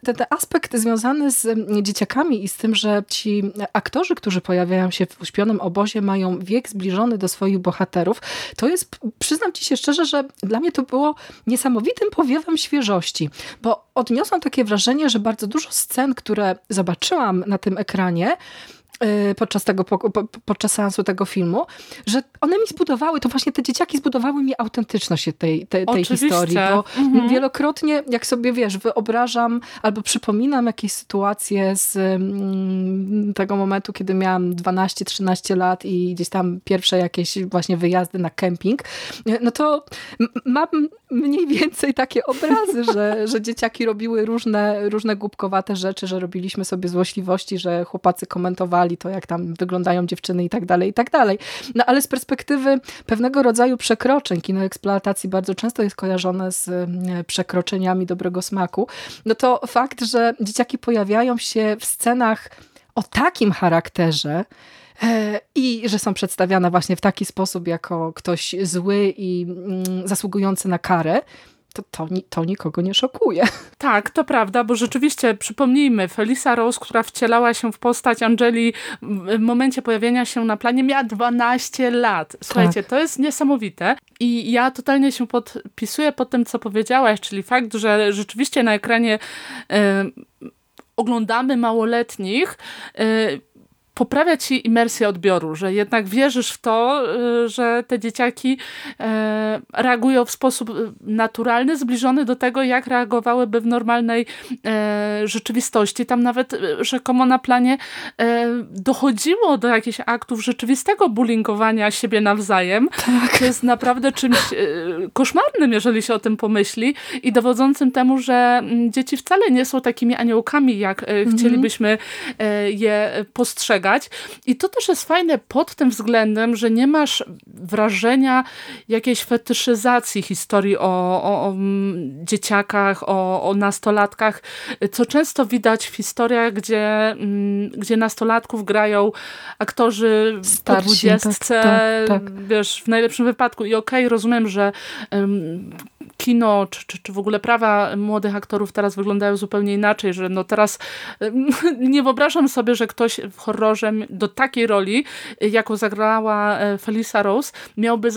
ten aspekt związany z dzieciakami i z tym, że ci aktorzy, którzy pojawiają się w uśpionym obozie mają wiek zbliżony do swoich bohaterów, to jest, przyznam ci się szczerze, że dla mnie to było niesamowitym powiewem świeżości, bo odniosłam takie wrażenie, że bardzo dużo scen, które zobaczyłam na tym ekranie, podczas tego, podczas seansu tego filmu, że one mi zbudowały, to właśnie te dzieciaki zbudowały mi autentyczność tej, tej, tej historii, bo mhm. wielokrotnie, jak sobie wiesz, wyobrażam albo przypominam jakieś sytuacje z mm, tego momentu, kiedy miałam 12-13 lat i gdzieś tam pierwsze jakieś właśnie wyjazdy na kemping, no to mam mniej więcej takie obrazy, że, że dzieciaki robiły różne, różne głupkowate rzeczy, że robiliśmy sobie złośliwości, że chłopacy komentowali to, jak tam wyglądają dziewczyny i tak dalej, i tak dalej. No ale z perspektywy pewnego rodzaju przekroczeń, kino eksploatacji bardzo często jest kojarzone z mm, przekroczeniami dobrego smaku, no to fakt, że dzieciaki pojawiają się w scenach o takim charakterze, e, i że są przedstawiane właśnie w taki sposób jako ktoś zły i mm, zasługujący na karę, to, to, to nikogo nie szokuje. <laughs> Tak, to prawda, bo rzeczywiście przypomnijmy, Felisa Rose, która wcielała się w postać Angeli w momencie pojawienia się na planie, miała 12 lat. Słuchajcie, tak. to jest niesamowite. I ja totalnie się podpisuję pod tym, co powiedziałaś, czyli fakt, że rzeczywiście na ekranie y, oglądamy małoletnich, y, poprawia ci imersję odbioru, że jednak wierzysz w to, y, że te dzieciaki e, reagują w sposób y, naturalny, zbliżony do tego, jak reagowałyby w normalnej e, rzeczywistości. Tam nawet y, rzekomo na planie e, dochodziło do jakichś aktów rzeczywistego bullyingowania siebie nawzajem. Tak. To jest naprawdę czymś koszmarnym, jeżeli się o tym pomyśli i dowodzącym temu, że mm, dzieci wcale nie są takimi aniołkami, jak mhm. chcielibyśmy je postrzegać i to też jest fajne pod tym względem, że nie masz wrażenia jakiejś fetyszyzacji historii o, o, o dzieciakach, o, o, nastolatkach, co często widać w historiach, gdzie, mm, gdzie nastolatków grają aktorzy Starsi, po dwudziestce, tak, tak, tak. wiesz, w najlepszym wypadku. I okej, okay, rozumiem, że um, kino, czy, czy, czy w ogóle prawa młodych aktorów teraz wyglądają zupełnie inaczej, że no teraz <laughs> nie wyobrażam sobie, że ktoś w horrorze do takiej roli, jaką zagrała e, Felisa Rose, miałby e,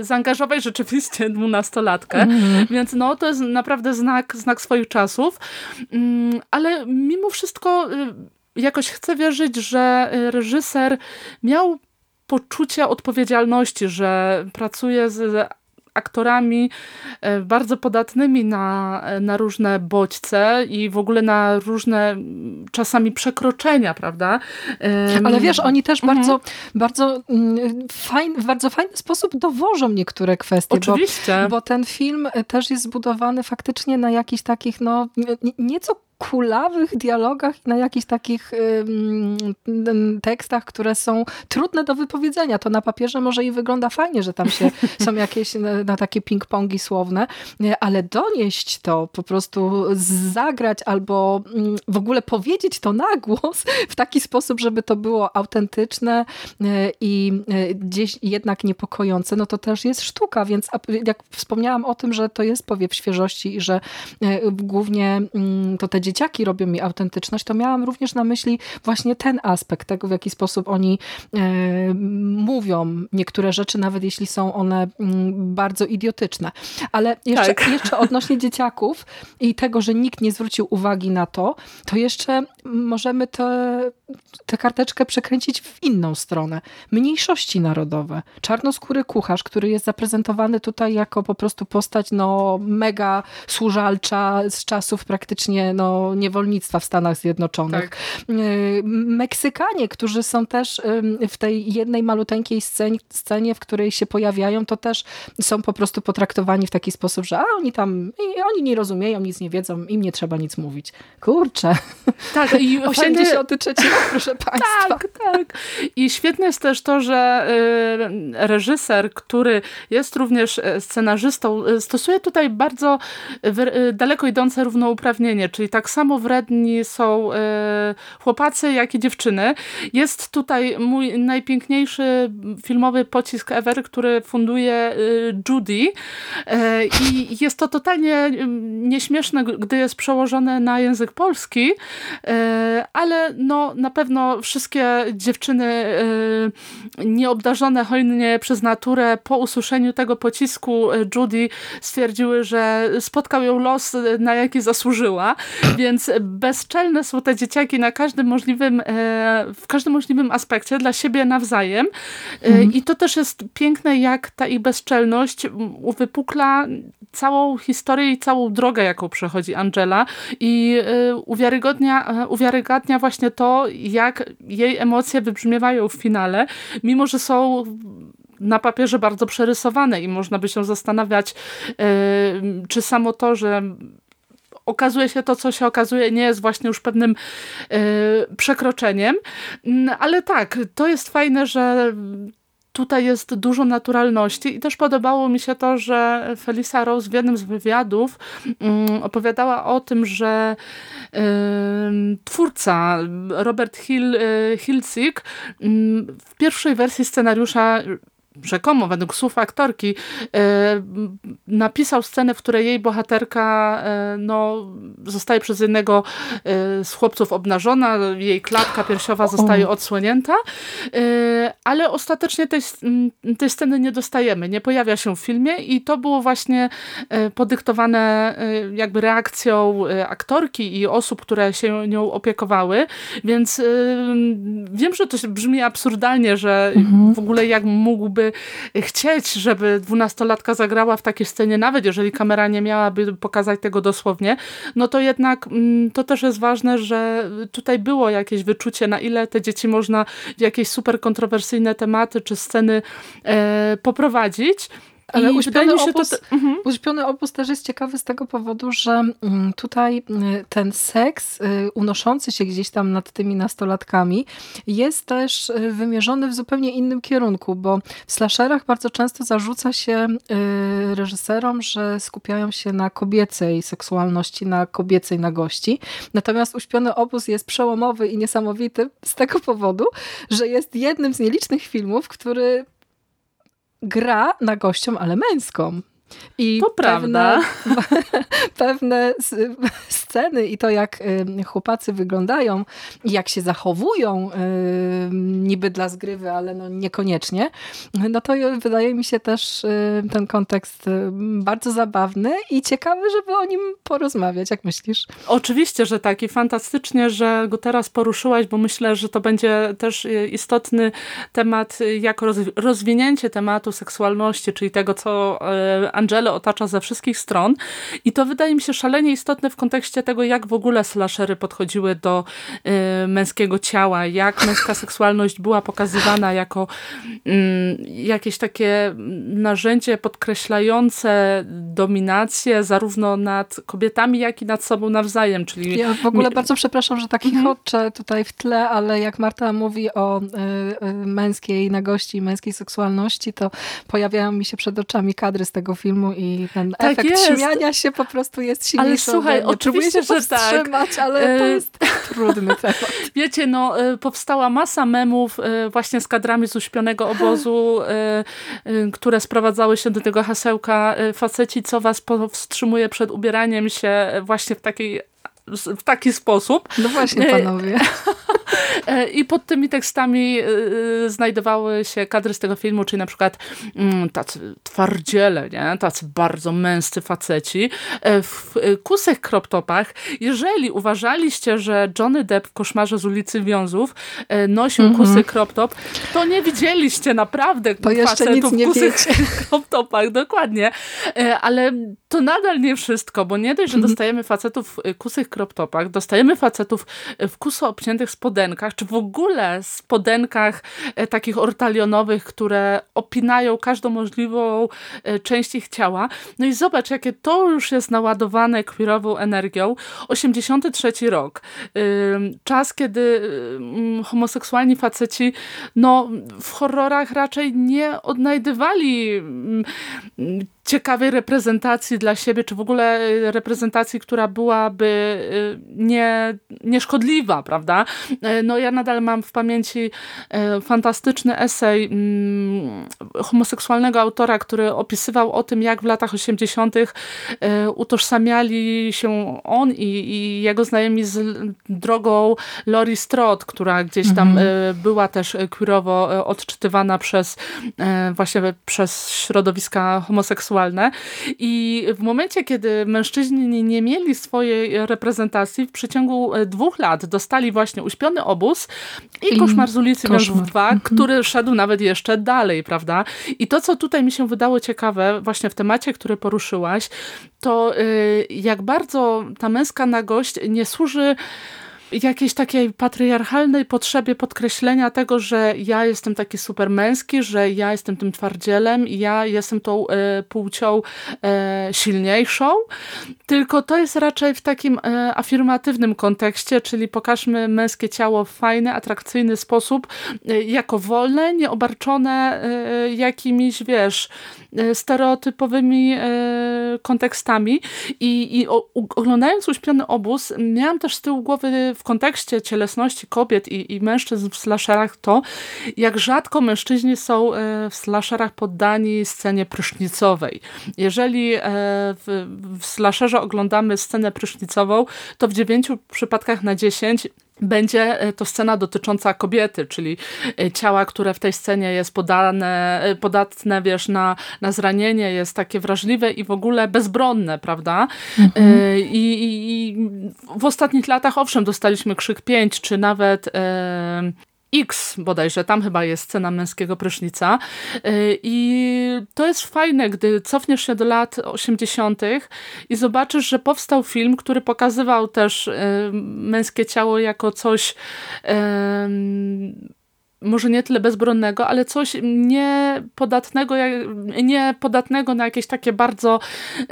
zaangażować rzeczywiście <laughs> dwunastolatkę. Mm -hmm. Więc no, to jest naprawdę znak, znak swoich czasów. Mm, ale mimo wszystko y, jakoś chcę wierzyć, że reżyser miał poczucie odpowiedzialności, że pracuje z aktorami e, bardzo podatnymi na, na różne bodźce i w ogóle na różne czasami przekroczenia, prawda? Ale wiesz, oni też mhm. bardzo, bardzo, mm, fajny, w bardzo fajny sposób dowożą niektóre kwestie. Oczywiście. Bo, bo ten film też jest zbudowany faktycznie na jakichś takich no, nieco kulawych dialogach, na jakichś takich tekstach, które są trudne do wypowiedzenia. To na papierze może i wygląda fajnie, że tam się <laughs> są jakieś na, na takie ping-pongi słowne, ale donieść to, po prostu zagrać albo mm, w ogóle powiedzieć to na głos w taki sposób, żeby to było autentyczne e, i e, gdzieś jednak niepokojące, no to też jest sztuka, więc jak wspomniałam o tym, że to jest powiew świeżości i że e, głównie mm, to te dzieciaki robią mi autentyczność, to miałam również na myśli właśnie ten aspekt tego, w jaki sposób oni mówią niektóre rzeczy, nawet jeśli są one mm, bardzo idiotyczne. Ale jeszcze, tak. jeszcze odnośnie dzieciaków i tego, że nikt nie zwrócił uwagi na to, to jeszcze możemy tę karteczkę przekręcić w inną stronę. Mniejszości narodowe. Czarnoskóry kucharz, który jest zaprezentowany tutaj jako po prostu postać no, mega służalcza z czasów praktycznie no, niewolnictwa w Stanach Zjednoczonych. Tak. Y, Meksykanie, którzy są też w tej jednej maluteńkiej scenie, scenie, w której się pojawiają, to też są po prostu potraktowani w taki sposób, że a oni tam, oni nie rozumieją, nic nie wiedzą, im nie trzeba nic mówić. Kurczę. Tak, i <laughs> 83 rok, <laughs> proszę Państwa. Tak, tak. I świetne jest też to, że y, reżyser, który jest również y, scenarzystą, y, stosuje tutaj bardzo daleko idące równouprawnienie, czyli tak samo wredni są chłopacy, jak i dziewczyny. Jest tutaj mój najpiękniejszy filmowy pocisk ever, który funduje Judy i jest to totalnie nieśmieszne, gdy jest przełożone na język polski, ale no na pewno wszystkie dziewczyny e, nieobdarzone hojnie przez naturę po usłyszeniu tego pocisku e, Judy stwierdziły, że spotkał ją los, na jaki zasłużyła, więc bezczelne są te dzieciaki na każdym możliwym, w każdym możliwym aspekcie dla siebie nawzajem. Mhm. i to też jest piękne, jak ta ich bezczelność uwypukla całą historię i całą drogę, jaką przechodzi Angela. I uwiarygodnia, uwiarygadnia właśnie to, jak jej emocje wybrzmiewają w finale, mimo że są na papierze bardzo przerysowane i można by się zastanawiać, czy samo to, że okazuje się to, co się okazuje, nie jest właśnie już pewnym przekroczeniem. Mm, ale tak, to jest fajne, że tutaj jest dużo naturalności i też podobało mi się to, że Felisa Rose w jednym z wywiadów um, opowiadała o tym, że twórca Robert Hill, y, Hilsig um, w pierwszej wersji scenariusza rzekomo według słów aktorki, e, napisał scenę, w której jej bohaterka e, no, zostaje przez jednego e, z chłopców obnażona, jej klatka piersiowa zostaje odsłonięta, ale ostatecznie tej, tej sceny nie dostajemy, nie pojawia się w filmie i to było właśnie podyktowane jakby reakcją aktorki i osób, które się nią opiekowały, więc wiem, że to brzmi absurdalnie, że mhm. w ogóle jak mógłby chcieć, żeby dwunastolatka zagrała w takiej scenie, nawet jeżeli kamera nie miałaby pokazać tego dosłownie, no to jednak mm, to też jest ważne, że tutaj było jakieś wyczucie, na ile te dzieci można w jakieś super kontrowersyjne tematy czy sceny e, poprowadzić. Ale uśpiony opus, to... mhm. uśpiony opus też jest ciekawy z tego powodu, że mm, tutaj y, ten seks y, unoszący się gdzieś tam nad tymi nastolatkami jest też y, wymierzony w zupełnie innym kierunku, bo w slasherach bardzo często zarzuca się reżyserom, że skupiają się na kobiecej seksualności, na kobiecej nagości. Natomiast uśpiony opus jest przełomowy i niesamowity z tego powodu, że jest jednym z nielicznych filmów, który gra na gościom, ale męską. I to prawda. Pewne <laughs> <laughs> sceny i to, jak chłopacy wyglądają i jak się zachowują, niby dla zgrywy, ale no niekoniecznie, no to wydaje mi się też ten kontekst bardzo zabawny i ciekawy, żeby o nim porozmawiać. Jak myślisz? Oczywiście, że tak i fantastycznie, że go teraz poruszyłaś, bo myślę, że to będzie też y, istotny temat, jak rozwinięcie tematu seksualności, czyli tego, co y, Angele otacza ze wszystkich stron i to wydaje mi się szalenie istotne w kontekście tego, jak w ogóle slashery podchodziły do y, męskiego ciała, jak męska seksualność była pokazywana jako y, jakieś takie narzędzie podkreślające dominację zarówno nad kobietami, jak i nad sobą nawzajem. Czyli ja w ogóle bardzo przepraszam, że taki mhm. tutaj w tle, ale jak Marta mówi o y, y, męskiej nagości i męskiej seksualności, to pojawiają mi się przed oczami kadry z tego filmu i ten tak efekt jest. śmiania się po prostu jest silniejszy. Ale słuchaj, oczywiście, się że tak. ale to e, jest <laughs> trudny temat. Wiecie, no e, powstała masa memów e, właśnie z kadrami z uśpionego obozu, które sprowadzały się do tego hasełka faceci, co was powstrzymuje przed ubieraniem się właśnie w takiej w taki sposób. No właśnie, panowie. <laughs> E, I pod tymi tekstami e, e, znajdowały się kadry z tego filmu, czyli na przykład mm, tacy twardziele, nie? tacy bardzo męscy faceci w kusych kroptopach. Jeżeli uważaliście, że Johnny Depp w Koszmarze z ulicy Wiązów nosił mm -hmm. kusy kroptop, to nie widzieliście naprawdę to facetów w kusych <laughs> kroptopach, dokładnie. Ale to nadal nie wszystko, bo nie dość, że mhm. dostajemy facetów w kusych kroptopach, dostajemy facetów w kuso obciętych spodenkach, czy w ogóle spodenkach e, takich ortalionowych, które opinają każdą możliwą e, część ich ciała. No i zobacz, jakie to już jest naładowane queerową energią. 83 rok. Czas, kiedy homoseksualni faceci no, w horrorach raczej nie odnajdywali ciekawej reprezentacji dla siebie, czy w ogóle y, reprezentacji, która byłaby y, nie, nieszkodliwa, prawda? Y, no ja nadal mam w pamięci fantastyczny esej mm, homoseksualnego autora, który opisywał o tym, jak w latach 80. utożsamiali się on i, i jego znajomi z drogą Lori Strode, która gdzieś tam mhm. była też queerowo odczytywana przez właśnie przez środowiska homoseksualne seksualne i w momencie, kiedy mężczyźni nie mieli swojej reprezentacji, w przeciągu e, dwóch lat dostali właśnie Uśpiony Obóz i, Koszmar z ulicy Mężów 2, mhm. który szedł nawet jeszcze dalej, prawda? I to, co tutaj mi się wydało ciekawe właśnie w temacie, który poruszyłaś, to y, jak bardzo ta męska nagość nie służy jakiejś takiej patriarchalnej potrzebie podkreślenia tego, że ja jestem taki super męski, że ja jestem tym twardzielem i ja jestem tą e, płcią e, silniejszą, tylko to jest raczej w takim e, afirmatywnym kontekście, czyli pokażmy męskie ciało w fajny, atrakcyjny sposób, e, jako wolne, nieobarczone e, jakimiś, wiesz, e, stereotypowymi kontekstami. I, i o, oglądając Uśpiony obóz miałam też z tyłu głowy w kontekście cielesności kobiet i, i mężczyzn w slasherach to, jak rzadko mężczyźni są e, w slasherach poddani scenie prysznicowej. Jeżeli e, w, w slasherze oglądamy scenę prysznicową, to w dziewięciu przypadkach na dziesięć będzie e, to scena dotycząca kobiety, czyli ciała, które w tej scenie jest podane, podatne wiesz, na, na zranienie, jest takie wrażliwe i w ogóle bezbronne, prawda? Mhm. I, i, w ostatnich latach, owszem, dostaliśmy Krzyk 5, czy nawet e, X bodajże, tam chyba jest scena męskiego prysznica i to jest fajne, gdy cofniesz się do lat 80. i zobaczysz, że powstał film, który pokazywał też męskie ciało jako coś może nie tyle bezbronnego, ale coś niepodatnego, niepodatnego na jakieś takie bardzo yy,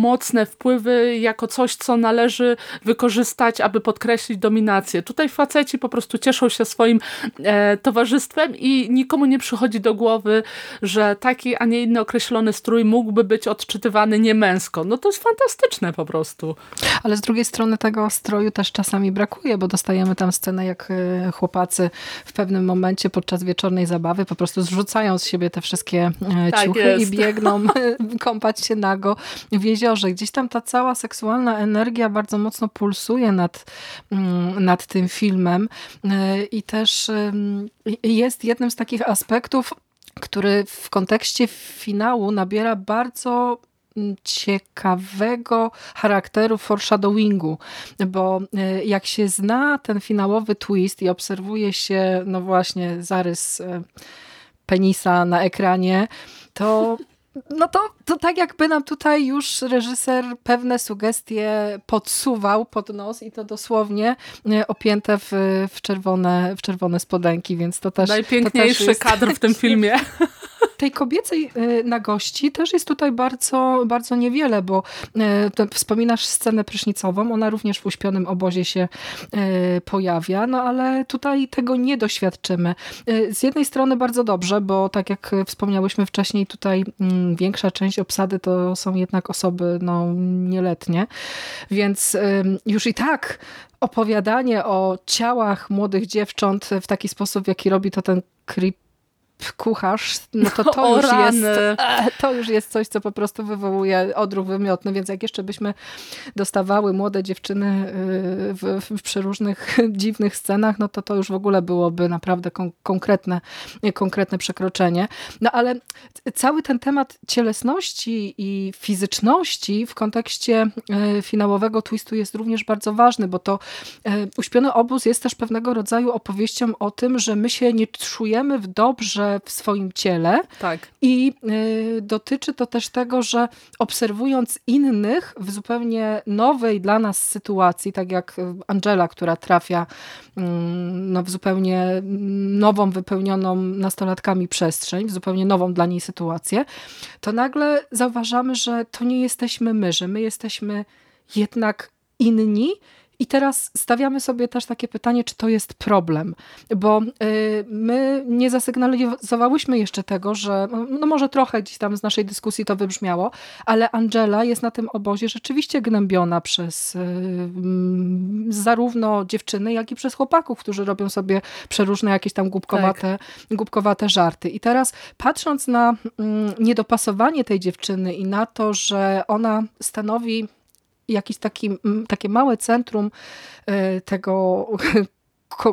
mocne wpływy, jako coś, co należy wykorzystać, aby podkreślić dominację. Tutaj faceci po prostu cieszą się swoim e, towarzystwem i nikomu nie przychodzi do głowy, że taki, a nie inny określony strój mógłby być odczytywany niemęsko. No to jest fantastyczne po prostu. Ale z drugiej strony tego stroju też czasami brakuje, bo dostajemy tam scenę, jak e, chłopak chłopacy w pewnym momencie podczas wieczornej zabawy po prostu zrzucają z siebie te wszystkie e, tak ciuchy jest. i biegną <laughs> <laughs> kąpać się nago w jeziorze. Gdzieś tam ta cała seksualna energia bardzo mocno pulsuje nad, mm, nad tym filmem e, i też jest jednym z takich aspektów, który w kontekście finału nabiera bardzo ciekawego charakteru foreshadowingu, bo e, jak się zna ten finałowy twist i obserwuje się, no właśnie, zarys e, penisa na ekranie, to <laughs> no to, to tak jakby nam tutaj już reżyser pewne sugestie podsuwał pod nos i to dosłownie e, opięte w, w, czerwone, w czerwone spodenki, więc to też Najpiękniejszy to też kadr w tym <laughs> filmie. tej kobiecej e, nagości też jest tutaj bardzo, bardzo niewiele, bo e, wspominasz scenę prysznicową, ona również w uśpionym obozie się pojawia, no ale tutaj tego nie doświadczymy. Z jednej strony bardzo dobrze, bo tak jak wspomniałyśmy wcześniej, tutaj mm, większa część obsady to są jednak osoby no, nieletnie, więc już i tak opowiadanie o ciałach młodych dziewcząt w taki sposób, w jaki robi to ten creep kucharz, no to to już, jest, <laughs> to już jest coś, co po prostu wywołuje odruch wymiotny, więc jak jeszcze byśmy dostawały młode dziewczyny y, w, w przeróżnych <laughs> dziwnych scenach, no to to już w ogóle byłoby naprawdę kon konkretne, konkretne przekroczenie. No ale cały ten temat cielesności i fizyczności w kontekście y, finałowego twistu jest również bardzo ważny, bo to y, Uśpiony obóz jest też pewnego rodzaju opowieścią o tym, że my się nie czujemy w dobrze w swoim ciele. Tak. I y, dotyczy to też tego, że obserwując innych w zupełnie nowej dla nas sytuacji, tak jak Angela, która trafia y, no, w zupełnie nową, wypełnioną nastolatkami przestrzeń, w zupełnie nową dla niej sytuację, to nagle zauważamy, że to nie jesteśmy my, że my jesteśmy jednak inni i teraz stawiamy sobie też takie pytanie, czy to jest problem, bo y, my nie zasygnalizowałyśmy jeszcze tego, że no może trochę gdzieś tam z naszej dyskusji to wybrzmiało, ale Angela jest na tym obozie rzeczywiście gnębiona przez y, mm, zarówno dziewczyny, jak i przez chłopaków, którzy robią sobie przeróżne jakieś tam głupkowate, tak. głupkowate żarty. I teraz patrząc na mm, niedopasowanie tej dziewczyny i na to, że ona stanowi jakieś taki, takie małe centrum e, tego <laughs>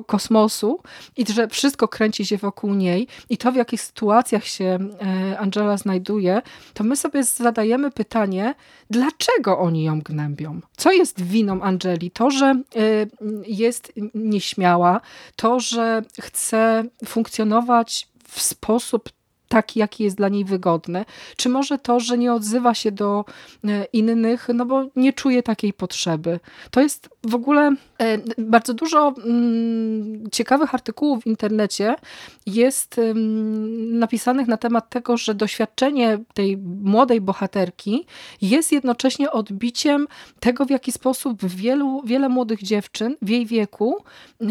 kosmosu i że wszystko kręci się wokół niej i to w jakich sytuacjach się e, Angela znajduje, to my sobie zadajemy pytanie, dlaczego oni ją gnębią? Co jest winą Angeli? To, że e, jest nieśmiała, to, że chce funkcjonować w sposób taki, jaki jest dla niej wygodny, czy może to, że nie odzywa się do e, innych, no bo nie czuje takiej potrzeby. To jest w ogóle e, bardzo dużo mm, ciekawych artykułów w internecie jest napisanych na temat tego, że doświadczenie tej młodej bohaterki jest jednocześnie odbiciem tego, w jaki sposób wielu, wiele młodych dziewczyn w jej wieku e,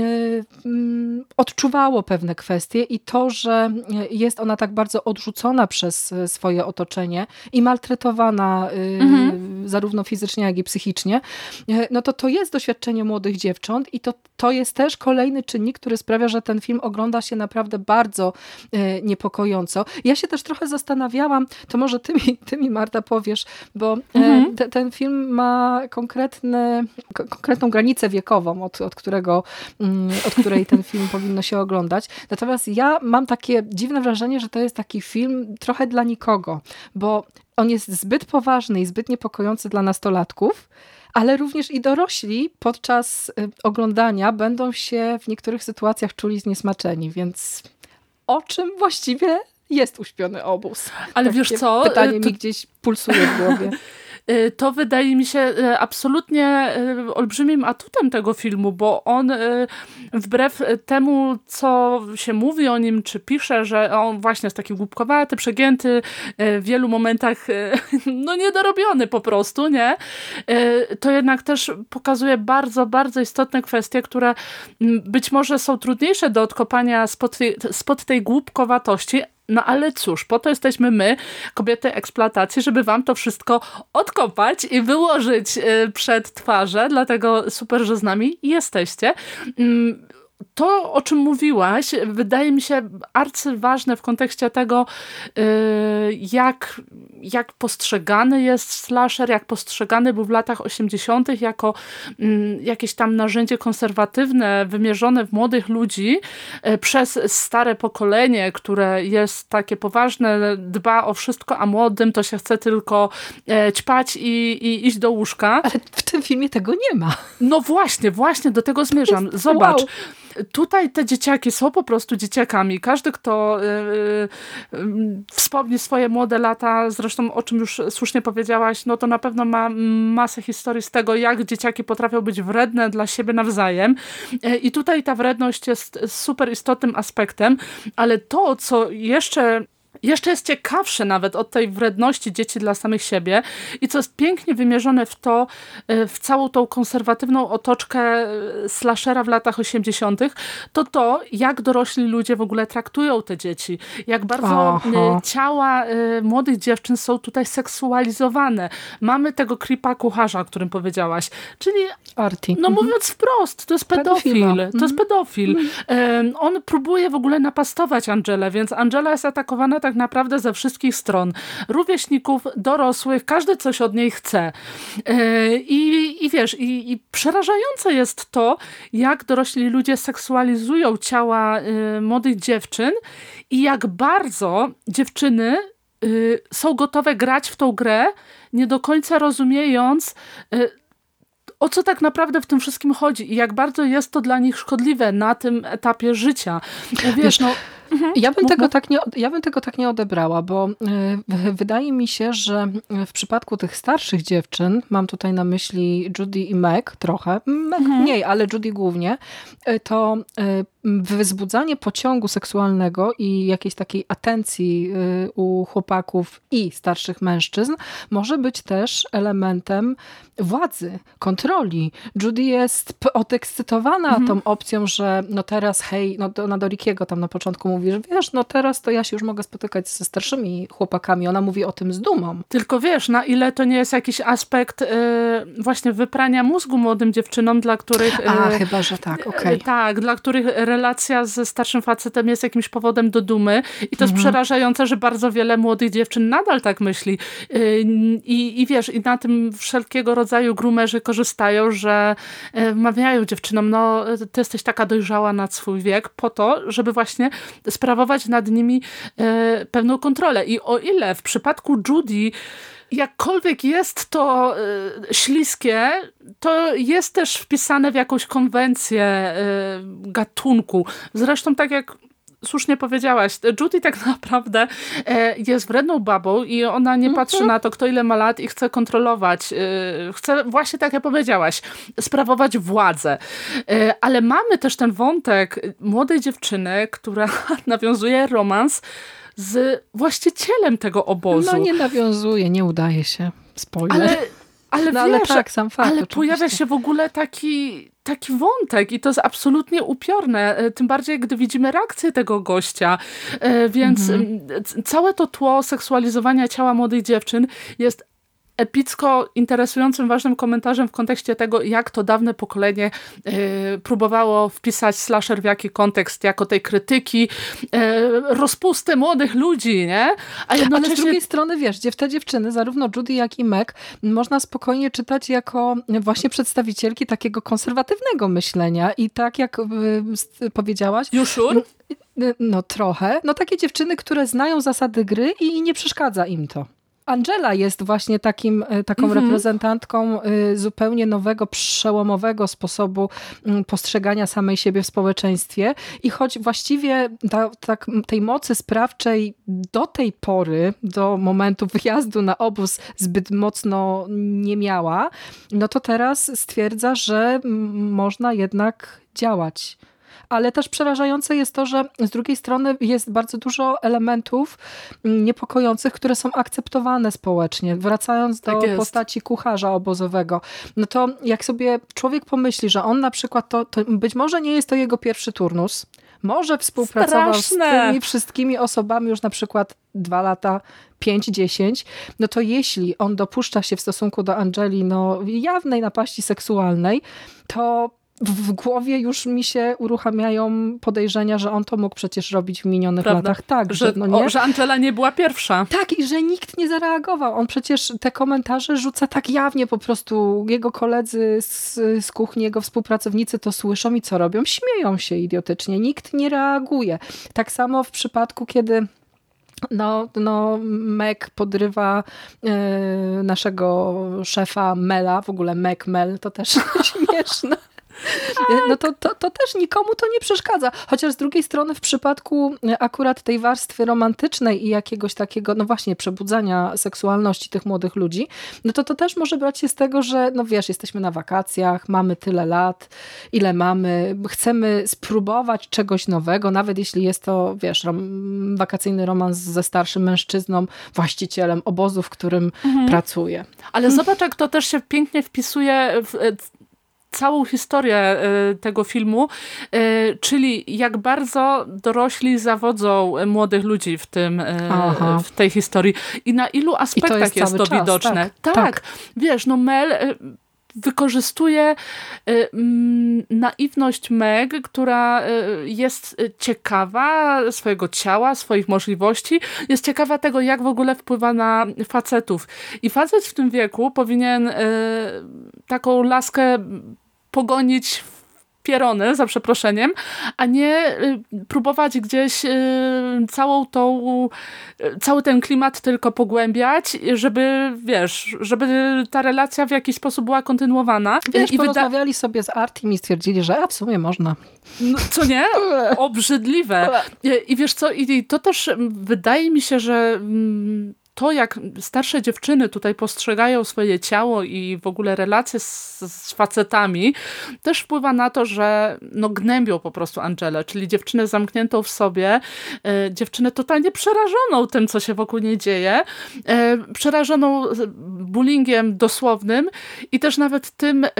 mm, odczuwało pewne kwestie i to, że jest ona tak bardzo odrzucona przez e, swoje otoczenie i maltretowana y, mhm. zarówno fizycznie, jak i psychicznie, e, no to to jest doświadczenie młodych dziewcząt i to, to jest też kolejny czynnik, który sprawia, że ten film ogląda się naprawdę bardzo e, niepokojąco. Ja się też trochę zastanawiałam, to może ty mi, ty mi Marta powiesz, bo mhm. te, ten film ma konkretny, konkretną granicę wiekową, od, od, którego, mm, od której ten film <laughs> powinno się oglądać. Natomiast ja mam takie dziwne wrażenie, że to jest taki film trochę dla nikogo, bo on jest zbyt poważny i zbyt niepokojący dla nastolatków, ale również i dorośli podczas y, oglądania będą się w niektórych sytuacjach czuli zniesmaczeni, więc o czym właściwie jest uśpiony obóz? Ale Takie wiesz co? Pytanie to... mi gdzieś pulsuje w głowie. <laughs> Y, to wydaje mi się y, absolutnie y, olbrzymim atutem tego filmu, bo on wbrew temu, co się mówi o nim, czy pisze, że on właśnie jest taki głupkowaty, przegięty, w wielu momentach <laughs> no niedorobiony po prostu, nie? To jednak też pokazuje bardzo, bardzo istotne kwestie, które być może są trudniejsze do odkopania spod tej, spod tej głupkowatości, no ale cóż, po to jesteśmy my, kobiety eksploatacji, żeby wam to wszystko odkopać i wyłożyć y, przed twarze, dlatego super, że z nami jesteście. To, o czym mówiłaś, wydaje mi się arcyważne w kontekście tego, y, jak, jak postrzegany jest slasher, jak postrzegany był w latach 80. jako mm, jakieś tam narzędzie konserwatywne, wymierzone w młodych ludzi y, przez stare pokolenie, które jest takie poważne, dba o wszystko, a młodym to się chce tylko e, ćpać i, i iść do łóżka. Ale w tym filmie tego nie ma. No właśnie, właśnie do tego zmierzam. Zobacz. Wow tutaj te dzieciaki są po prostu dzieciakami. Każdy, kto yy, yy, wspomni swoje młode lata, zresztą o czym już słusznie powiedziałaś, no to na pewno ma masę historii z tego, jak dzieciaki potrafią być wredne dla siebie nawzajem. Yy, I tutaj ta wredność jest super istotnym aspektem, ale to, co jeszcze jeszcze jest ciekawsze nawet od tej wredności dzieci dla samych siebie i co jest pięknie wymierzone w to, e, w całą tą konserwatywną otoczkę e, slashera w latach 80., to to, jak dorośli ludzie w ogóle traktują te dzieci. Jak bardzo e, Aha. ciała młodych dziewczyn są tutaj seksualizowane. Mamy tego creepa kucharza, o którym powiedziałaś. Czyli, Arti. no mhm. mówiąc wprost, to jest pedofil. Pedofila. To jest mhm. pedofil. Mhm. On próbuje w ogóle napastować Angelę, więc Angela jest atakowana tak naprawdę ze wszystkich stron. Rówieśników, dorosłych, każdy coś od niej chce. E, I, i wiesz, i, i przerażające jest to, jak dorośli ludzie seksualizują ciała e, młodych dziewczyn i jak bardzo dziewczyny e, są gotowe grać w tą grę, nie do końca rozumiejąc, o co tak naprawdę w tym wszystkim chodzi i jak bardzo jest to dla nich szkodliwe na tym etapie życia. Wiesz, Wiesz no Mhm. Ja, bym tego tak nie, ja bym tego tak nie odebrała, bo y, wydaje mi się, że w przypadku tych starszych dziewczyn, mam tutaj na myśli Judy i Meg trochę, Meg mhm. mniej, ale Judy głównie, y, to y, wzbudzanie pociągu seksualnego i jakiejś takiej atencji u chłopaków i starszych mężczyzn może być też elementem władzy, kontroli. Judy jest odekscytowana mhm. tą opcją, że no teraz hej, no ona do Rickiego tam na początku mówi, że wiesz, no teraz to ja się już mogę spotykać ze starszymi chłopakami. Ona mówi o tym z dumą. Tylko wiesz, na ile to nie jest jakiś aspekt y, właśnie wyprania mózgu młodym dziewczynom, dla których... Y, A, chyba, że tak, okej. Okay. tak, dla których relacja ze starszym facetem jest jakimś powodem do dumy i to jest mhm. przerażające, że bardzo wiele młodych dziewczyn nadal tak myśli. Y, I, I wiesz, i na tym wszelkiego rodzaju grumerzy korzystają, że wmawiają dziewczynom, no ty jesteś taka dojrzała na swój wiek, po to, żeby właśnie sprawować nad nimi e, pewną kontrolę. I o ile w przypadku Judy jakkolwiek jest to y, śliskie, to jest też wpisane w jakąś konwencję gatunku. Zresztą tak jak słusznie powiedziałaś, Judy tak <laughs> naprawdę e, jest wredną babą i ona nie patrzy mhm. na to, kto ile ma lat i chce kontrolować. E, chce właśnie tak jak powiedziałaś, sprawować władzę. E, ale mamy też ten wątek młodej dziewczyny, która <laughs> nawiązuje romans z właścicielem tego obozu. No nie nawiązuje, nie udaje się. Spoiler. Ale, ale, no, ale tak, sam fakt. Ale oczywiście. pojawia się w ogóle taki taki wątek i to jest absolutnie upiorne, e, tym bardziej gdy widzimy reakcję tego gościa, e, więc mhm. całe to tło seksualizowania ciała młodych dziewczyn jest epicko interesującym, ważnym komentarzem w kontekście tego, jak to dawne pokolenie y, próbowało wpisać slasher w jaki kontekst, jako tej krytyki, y, rozpusty młodych ludzi, nie? A jednocześnie... Ale z drugiej strony, wiesz, te dziewczyny, zarówno Judy, jak i Meg, można spokojnie czytać jako właśnie przedstawicielki takiego konserwatywnego myślenia i tak jak y, powiedziałaś... You sure? No trochę. No takie dziewczyny, które znają zasady gry i nie przeszkadza im to. Angela jest właśnie takim, e, taką mhm. reprezentantką e, zupełnie nowego, przełomowego sposobu mm, postrzegania samej siebie w społeczeństwie i choć właściwie ta, tak, tej mocy sprawczej do tej pory, do momentu wyjazdu na obóz zbyt mocno nie miała, no to teraz stwierdza, że można jednak działać ale też przerażające jest to, że z drugiej strony jest bardzo dużo elementów niepokojących, które są akceptowane społecznie. Wracając do tak postaci kucharza obozowego, no to jak sobie człowiek pomyśli, że on na przykład to, to być może nie jest to jego pierwszy turnus, może współpracował Straszne. z tymi wszystkimi osobami już na przykład dwa lata, 5-10, no to jeśli on dopuszcza się w stosunku do Angeli no, jawnej napaści seksualnej, to w głowie już mi się uruchamiają podejrzenia, że on to mógł przecież robić w minionych Prawda? latach. Tak, że, no nie? O, że Angela nie była pierwsza. Tak, i że nikt nie zareagował. On przecież te komentarze rzuca tak jawnie po prostu. Jego koledzy z, z kuchni, jego współpracownicy to słyszą i co robią? Śmieją się idiotycznie. Nikt nie reaguje. Tak samo w przypadku, kiedy no, no Meg podrywa y, naszego szefa Mela, w ogóle Meg Mel, to też <laughs> śmieszne. No to, to, to też nikomu to nie przeszkadza. Chociaż z drugiej strony w przypadku akurat tej warstwy romantycznej i jakiegoś takiego, no właśnie, przebudzania seksualności tych młodych ludzi, no to to też może brać się z tego, że no wiesz, jesteśmy na wakacjach, mamy tyle lat, ile mamy, chcemy spróbować czegoś nowego, nawet jeśli jest to, wiesz, rom, wakacyjny romans ze starszym mężczyzną, właścicielem obozu, w którym mhm. pracuje. Ale zobacz, jak to też się pięknie wpisuje w całą historię e, tego filmu, e, czyli jak bardzo dorośli zawodzą młodych ludzi w tym, Aha. w tej historii i na ilu aspektach jest, jest, to czas, widoczne. Tak, tak. tak, wiesz, no Mel wykorzystuje naiwność Meg, która jest ciekawa swojego ciała, swoich możliwości, jest ciekawa tego, jak w ogóle wpływa na facetów. I facet w tym wieku powinien taką laskę pogonić pierony, za przeproszeniem, a nie y, próbować gdzieś y, całą tą, y, cały ten klimat tylko pogłębiać, żeby, wiesz, żeby ta relacja w jakiś sposób była kontynuowana. Wiesz, I porozmawiali sobie z Artim i stwierdzili, że a w sumie można. No, co nie? Obrzydliwe. I wiesz co, i to też wydaje mi się, że mm, to, jak starsze dziewczyny tutaj postrzegają swoje ciało i w ogóle relacje z, z facetami, też wpływa na to, że no, gnębią po prostu Angelę, czyli dziewczynę zamkniętą w sobie, e, dziewczynę totalnie przerażoną tym, co się wokół niej dzieje, e, przerażoną bullyingiem dosłownym i też nawet tym, e,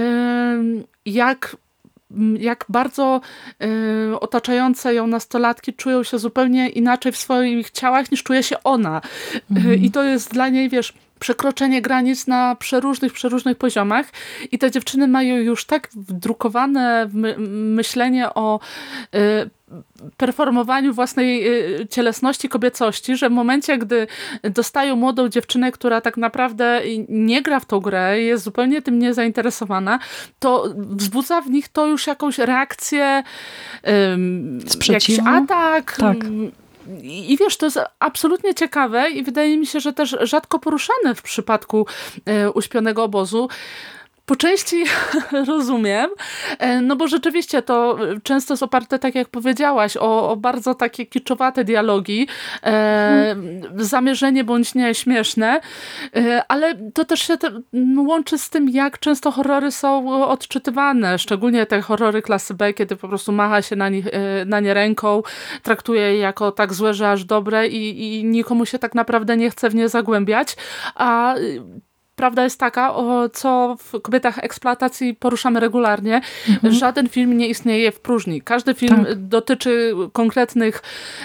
jak jak bardzo y, otaczające ją nastolatki czują się zupełnie inaczej w swoich ciałach niż czuje się ona. Y, I to jest dla niej, wiesz, przekroczenie granic na przeróżnych, przeróżnych poziomach i te dziewczyny mają już tak wdrukowane my myślenie o y, performowaniu własnej y, cielesności, kobiecości, że w momencie, gdy dostają młodą dziewczynę, która tak naprawdę nie gra w tą grę, jest zupełnie tym niezainteresowana, to wzbudza w nich to już jakąś reakcję, um, jakiś atak, tak. I wiesz, to jest absolutnie ciekawe i wydaje mi się, że też rzadko poruszane w przypadku e, uśpionego obozu. Po części <laughs> rozumiem, e, no bo rzeczywiście to często jest oparte, tak jak powiedziałaś, o, o bardzo takie kiczowate dialogi, e, zamierzenie bądź nie śmieszne, e, ale to też się te, łączy z tym, jak często horrory są odczytywane, szczególnie te horrory klasy B, kiedy po prostu macha się na, nich, e, na nie ręką, traktuje je jako tak złe, że aż dobre i, i nikomu się tak naprawdę nie chce w nie zagłębiać, a prawda jest taka, o co w kobietach eksploatacji poruszamy regularnie. Mhm. Żaden film nie istnieje w próżni. Każdy film tak. dotyczy konkretnych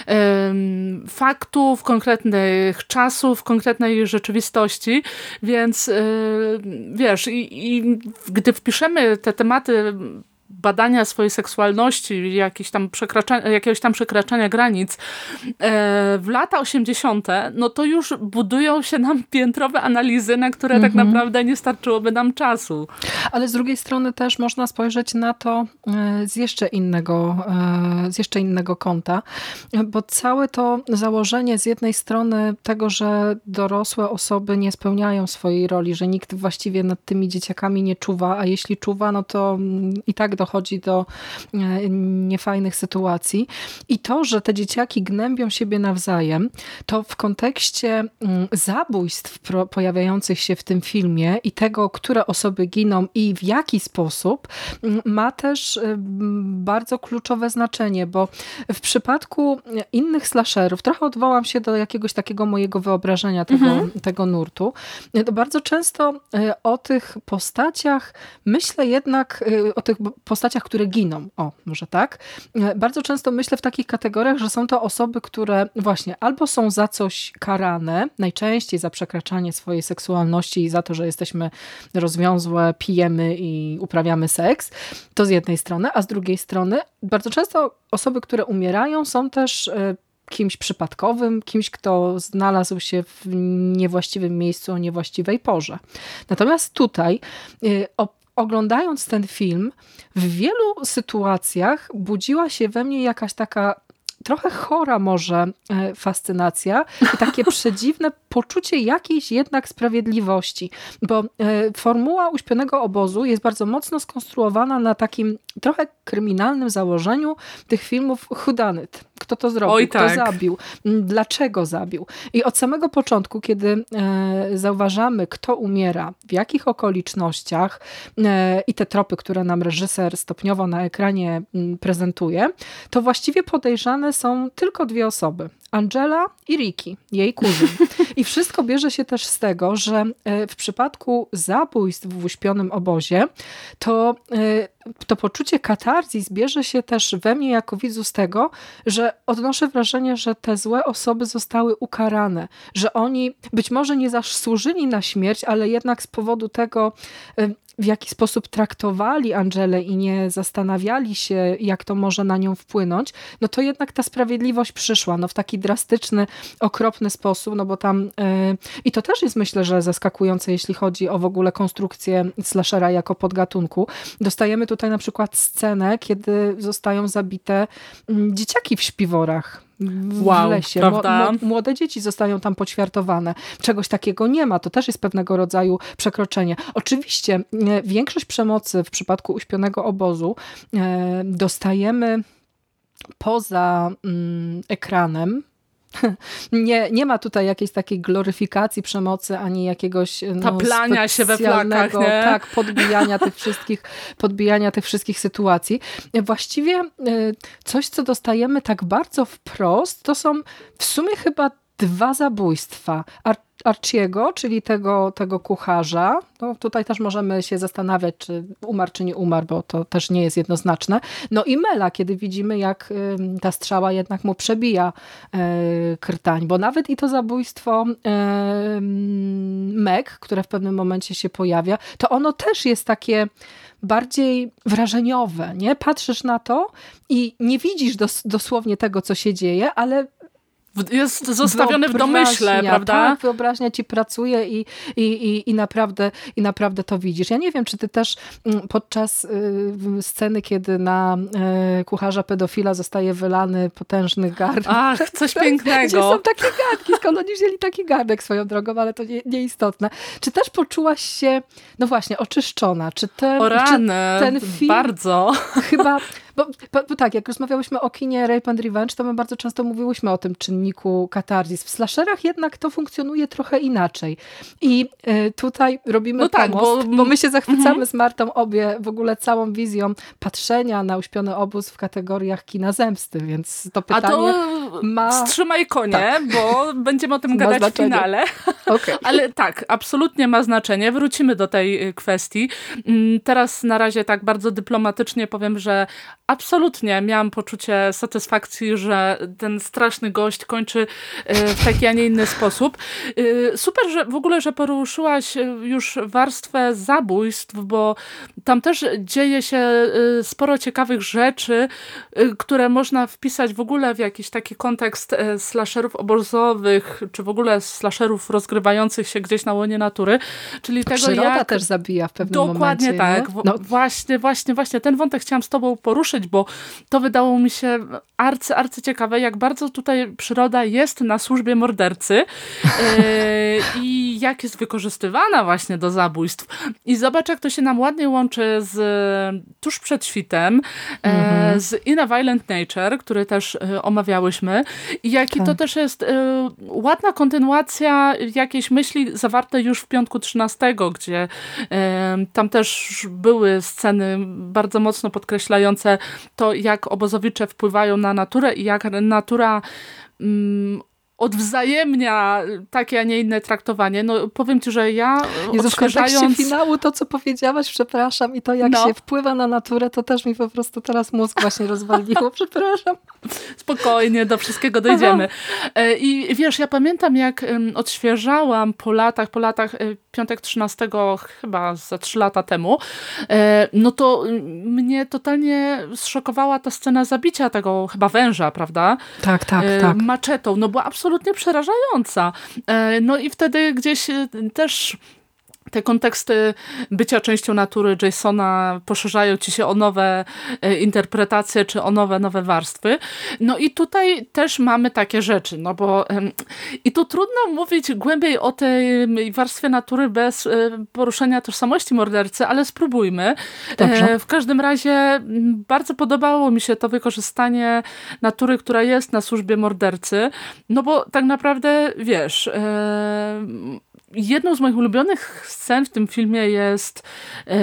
um, faktów, konkretnych czasów, konkretnej rzeczywistości, więc yy, wiesz, i, i gdy wpiszemy te tematy badania swojej seksualności, jakieś tam jakiegoś tam przekraczania granic e, w lata 80., no to już budują się nam piętrowe analizy, na które tak mhm. tak naprawdę nie starczyłoby nam czasu. Ale z drugiej strony też można spojrzeć na to e, z jeszcze innego, e, z jeszcze innego kąta, bo całe to założenie z jednej strony tego, że dorosłe osoby nie spełniają swojej roli, że nikt właściwie nad tymi dzieciakami nie czuwa, a jeśli czuwa, no to i tak dochodzi do e, niefajnych sytuacji. I to, że te dzieciaki gnębią siebie nawzajem, to w kontekście mm, zabójstw pojawiających się w tym filmie i tego, które osoby giną i w jaki sposób, mm, ma też e, bardzo kluczowe znaczenie, bo w przypadku innych slasherów, trochę odwołam się do jakiegoś takiego mojego wyobrażenia tego, mhm. tego nurtu, to bardzo często e, o tych postaciach myślę jednak, o tych postaciach, które giną. O, może tak. E, bardzo często myślę w takich kategoriach, że są to osoby, które właśnie albo są za coś karane, najczęściej za przekraczanie swojej seksualności i za to, że jesteśmy rozwiązłe, pijemy i uprawiamy seks. To z jednej strony, a z drugiej strony bardzo często osoby, które umierają są też e, kimś przypadkowym, kimś, kto znalazł się w niewłaściwym miejscu o niewłaściwej porze. Natomiast tutaj e, oglądając ten film, w wielu sytuacjach budziła się we mnie jakaś taka trochę chora może e, fascynacja i takie <laughs> przedziwne poczucie jakiejś jednak sprawiedliwości, bo e, formuła uśpionego obozu jest bardzo mocno skonstruowana na takim trochę kryminalnym założeniu tych filmów Hudanyt. Kto to zrobił? Oj, tak. Kto zabił? Dlaczego zabił? I od samego początku, kiedy e, zauważamy, kto umiera, w jakich okolicznościach i te tropy, które nam reżyser stopniowo na ekranie prezentuje, to właściwie podejrzane są tylko dwie osoby. Angela i Ricky, jej kuzyn. I wszystko bierze się też z tego, że e, w przypadku zabójstw w uśpionym obozie, to, e, to poczucie katarzis bierze się też we mnie jako widzu z tego, że odnoszę wrażenie, że te złe osoby zostały ukarane, że oni być może nie zasłużyli na śmierć, ale jednak z powodu tego e, w jaki sposób traktowali Angelę i nie zastanawiali się, jak to może na nią wpłynąć, no to jednak ta sprawiedliwość przyszła no w taki drastyczny, okropny sposób, no bo tam yy, i to też jest myślę, że zaskakujące, jeśli chodzi o w ogóle konstrukcję slashera jako podgatunku. Dostajemy tutaj na przykład scenę, kiedy zostają zabite mm, dzieciaki w śpiworach w wow, lesie. Prawda? Młode dzieci zostają tam poćwiartowane. Czegoś takiego nie ma. To też jest pewnego rodzaju przekroczenie. Oczywiście e, większość przemocy w przypadku uśpionego obozu e, dostajemy poza mm, ekranem, <laughs> nie, nie ma tutaj jakiejś takiej gloryfikacji przemocy, ani jakiegoś no, Taplania się we flakach, nie? tak, podbijania tych wszystkich, <laughs> podbijania tych wszystkich sytuacji. Właściwie e, coś, co dostajemy tak bardzo wprost, to są w sumie chyba dwa zabójstwa. Archiego, czyli tego, tego kucharza. No, tutaj też możemy się zastanawiać, czy umarł, czy nie umarł, bo to też nie jest jednoznaczne. No i Mela, kiedy widzimy, jak ta strzała jednak mu przebija e, krtań, bo nawet i to zabójstwo Meg, które w pewnym momencie się pojawia, to ono też jest takie bardziej wrażeniowe, nie? Patrzysz na to i nie widzisz dos dosłownie tego, co się dzieje, ale jest zostawiony w domyśle, prawda? Tak, wyobraźnia ci pracuje i, i, i, i, naprawdę, i naprawdę to widzisz. Ja nie wiem, czy ty też mm, podczas y, sceny, kiedy na y, kucharza pedofila zostaje wylany potężny garnek. Ach, coś <laughs> pięknego. Gdzie są takie garnki? Skąd oni wzięli taki garnek swoją drogą, ale to nie, nieistotne. Czy też poczułaś się, no właśnie, oczyszczona? Czy ten, o rany, czy ten film... Bardzo. Chyba <laughs> bo, bo, bo, tak, jak rozmawiałyśmy o kinie Rape and Revenge, to my bardzo często mówiłyśmy o tym czynniku katarzis. W slasherach jednak to funkcjonuje trochę inaczej. I y, tutaj robimy no tak, pomost, bo, bo, my się zachwycamy mm -hmm. z Martą obie w ogóle całą wizją patrzenia na uśpiony obóz w kategoriach kina zemsty, więc to pytanie A to ma... wstrzymaj konie, tak. bo będziemy o tym <laughs> gadać w finale. <laughs> Okay. Ale tak, absolutnie ma znaczenie. Wrócimy do tej y, kwestii. Mm, teraz na razie tak bardzo dyplomatycznie powiem, że absolutnie miałam poczucie satysfakcji, że ten straszny gość kończy e, w taki, a nie inny sposób. E, super, że w ogóle, że poruszyłaś e, już warstwę zabójstw, bo tam też dzieje się sporo ciekawych rzeczy, które można wpisać w ogóle w jakiś taki kontekst slasherów obozowych, czy w ogóle slasherów rozgrywających się gdzieś na łonie natury. Czyli tego, Przyroda jak... też zabija w pewnym Dokładnie momencie. Dokładnie tak. No. Właśnie, właśnie, właśnie. Ten wątek chciałam z tobą poruszyć, bo to wydało mi się arcy, arcy ciekawe, jak bardzo tutaj przyroda jest na służbie mordercy. Yy, <laughs> i jak jest wykorzystywana właśnie do zabójstw. I zobacz, jak to się nam ładnie łączy z tuż przed świtem, mm -hmm. z In a Violent Nature, który też e, omawiałyśmy i jaki tak. to też jest ładna kontynuacja jakiejś myśli zawarte już w piątku 13, gdzie tam też były sceny bardzo mocno podkreślające to, jak obozowicze wpływają na naturę i jak natura mm, odwzajemnia takie, a nie inne traktowanie. No powiem ci, że ja Jezu, odświeżając... w finału to, co powiedziałaś, przepraszam, i to jak no. się wpływa na naturę, to też mi po prostu teraz mózg właśnie rozwaliło, <laughs> przepraszam. Spokojnie, do wszystkiego dojdziemy. Aha. E, I wiesz, ja pamiętam, jak odświeżałam po latach, po latach e, piątek 13, chyba za trzy lata temu, e, no to mnie totalnie zszokowała ta scena zabicia tego chyba węża, prawda? Tak, tak, tak. Maczetą, no była absolutnie przerażająca. No i wtedy gdzieś też te konteksty bycia częścią natury Jasona poszerzają ci się o nowe e, interpretacje, czy o nowe, nowe warstwy. No i tutaj też mamy takie rzeczy, no bo i tu trudno mówić głębiej o tej warstwie natury bez e, poruszenia tożsamości mordercy, ale spróbujmy. Dobrze. E, w każdym razie bardzo podobało mi się to wykorzystanie natury, która jest na służbie mordercy, no bo tak naprawdę, wiesz, jedną z moich ulubionych scen w tym filmie jest e,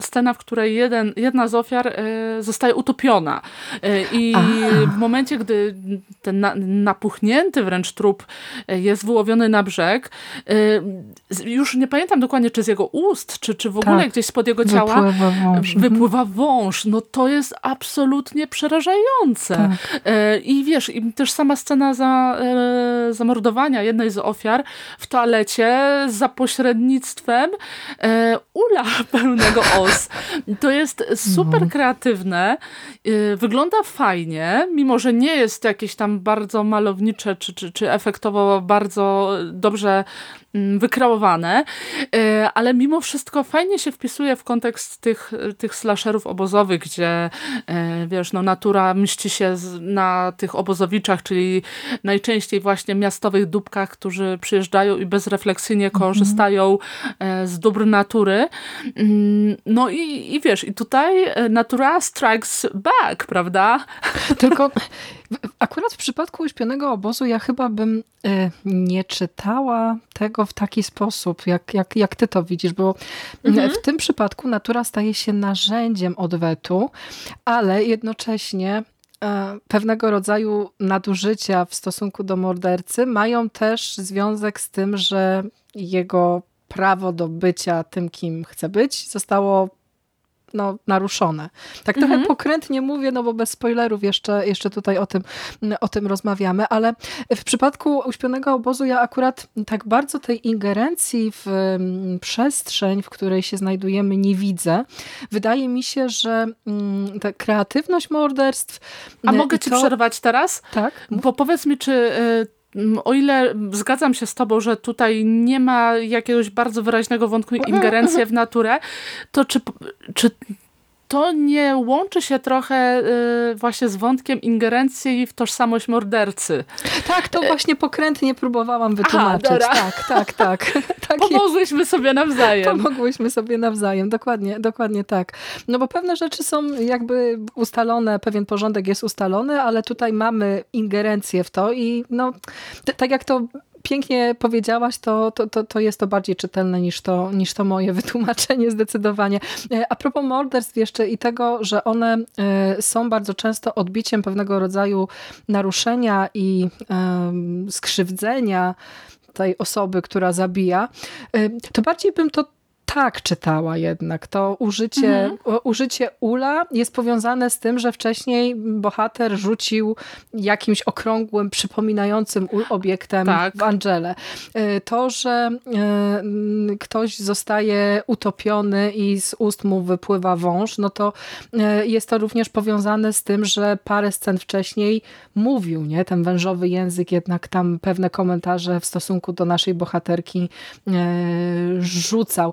scena, w której jeden, jedna z ofiar e, zostaje utopiona. E, I w momencie, gdy ten na, napuchnięty wręcz trup jest wyłowiony na brzeg, już nie pamiętam dokładnie, czy z jego ust, czy, czy w ogóle tak. gdzieś spod jego ciała wypływa wąż. Wypływa wąż. No to jest absolutnie przerażające. Tak. I wiesz, i też sama scena za, zamordowania jednej z ofiar w toalecie za pośrednictwem e, ula <laughs> pełnego os. To jest super mhm. kreatywne, e, wygląda fajnie, mimo że nie jest jakieś tam bardzo malownicze czy, czy, czy efektowo bardzo dobrze Mm, wykreowane, e, ale mimo wszystko fajnie się wpisuje w kontekst tych, tych slasherów obozowych, gdzie e, wiesz, no natura mści się na tych obozowiczach, czyli najczęściej właśnie miastowych dupkach, którzy przyjeżdżają i bezrefleksyjnie korzystają e, z dóbr natury. Mm, no i, i wiesz, i tutaj natura strikes back, prawda? <laughs> Tylko Akurat w przypadku uśpionego obozu ja chyba bym y, nie czytała tego w taki sposób, jak, jak, jak ty to widzisz, bo mhm. w tym przypadku natura staje się narzędziem odwetu, ale jednocześnie e, pewnego rodzaju nadużycia w stosunku do mordercy mają też związek z tym, że jego prawo do bycia tym, kim chce być, zostało no, naruszone. Tak trochę mhm. pokrętnie mówię, no bo bez spoilerów jeszcze, jeszcze tutaj o tym, o tym rozmawiamy, ale w przypadku Uśpionego Obozu ja akurat tak bardzo tej ingerencji w mm, przestrzeń, w której się znajdujemy nie widzę. Wydaje mi się, że mm, ta kreatywność morderstw... A mogę ci to... przerwać teraz? Tak. Bo powiedz mi, czy y, o ile zgadzam się z tobą, że tutaj nie ma jakiegoś bardzo wyraźnego wątku ingerencji w naturę, to czy, czy to nie łączy się trochę y, właśnie z wątkiem ingerencji w tożsamość mordercy. Tak, to właśnie pokrętnie próbowałam wytłumaczyć. Aha, tak, tak, tak. <laughs> tak Pomogłyśmy sobie nawzajem. Pomogłyśmy sobie nawzajem, dokładnie, dokładnie tak. No bo pewne rzeczy są jakby ustalone, pewien porządek jest ustalony, ale tutaj mamy ingerencję w to i no, tak jak to pięknie powiedziałaś, to, to, to, to jest to bardziej czytelne niż to, niż to moje <laughs> wytłumaczenie zdecydowanie. E, a propos morderstw jeszcze i tego, że one e, są bardzo często odbiciem pewnego rodzaju naruszenia i skrzywdzenia tej osoby, która zabija, e, to bardziej bym to tak czytała jednak. To użycie, mhm. użycie ula jest powiązane z tym, że wcześniej bohater rzucił jakimś okrągłym, przypominającym ul obiektem tak. w Angele. Y, to, że y, ktoś zostaje utopiony i z ust mu wypływa wąż, no to y, jest to również powiązane z tym, że parę scen wcześniej mówił, nie? Ten wężowy język jednak tam pewne komentarze w stosunku do naszej bohaterki rzucał.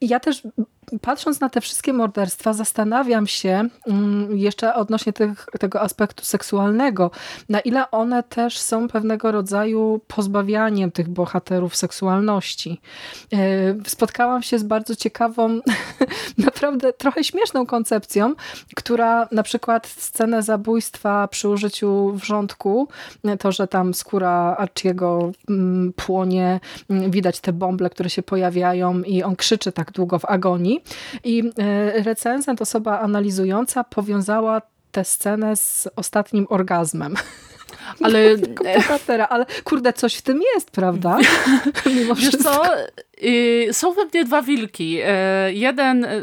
Ja też patrząc na te wszystkie morderstwa, zastanawiam się mm, jeszcze odnośnie tych, tego aspektu seksualnego, na ile one też są pewnego rodzaju pozbawianiem tych bohaterów seksualności. E, spotkałam się z bardzo ciekawą, <laughs> naprawdę trochę śmieszną koncepcją, która na przykład scenę zabójstwa przy użyciu wrzątku, to, że tam skóra Archiego mm, płonie, mm, widać te bąble, które się pojawiają i on krzyczy tak długo w agonii, i e, recenzent, osoba analizująca powiązała tę scenę z ostatnim orgazmem. <laughs> Ale, bohatera, ale kurde, coś w tym jest, prawda? <laughs> Mimo Wiesz wszystko. co? Y, są pewnie dwa wilki. E, jeden e,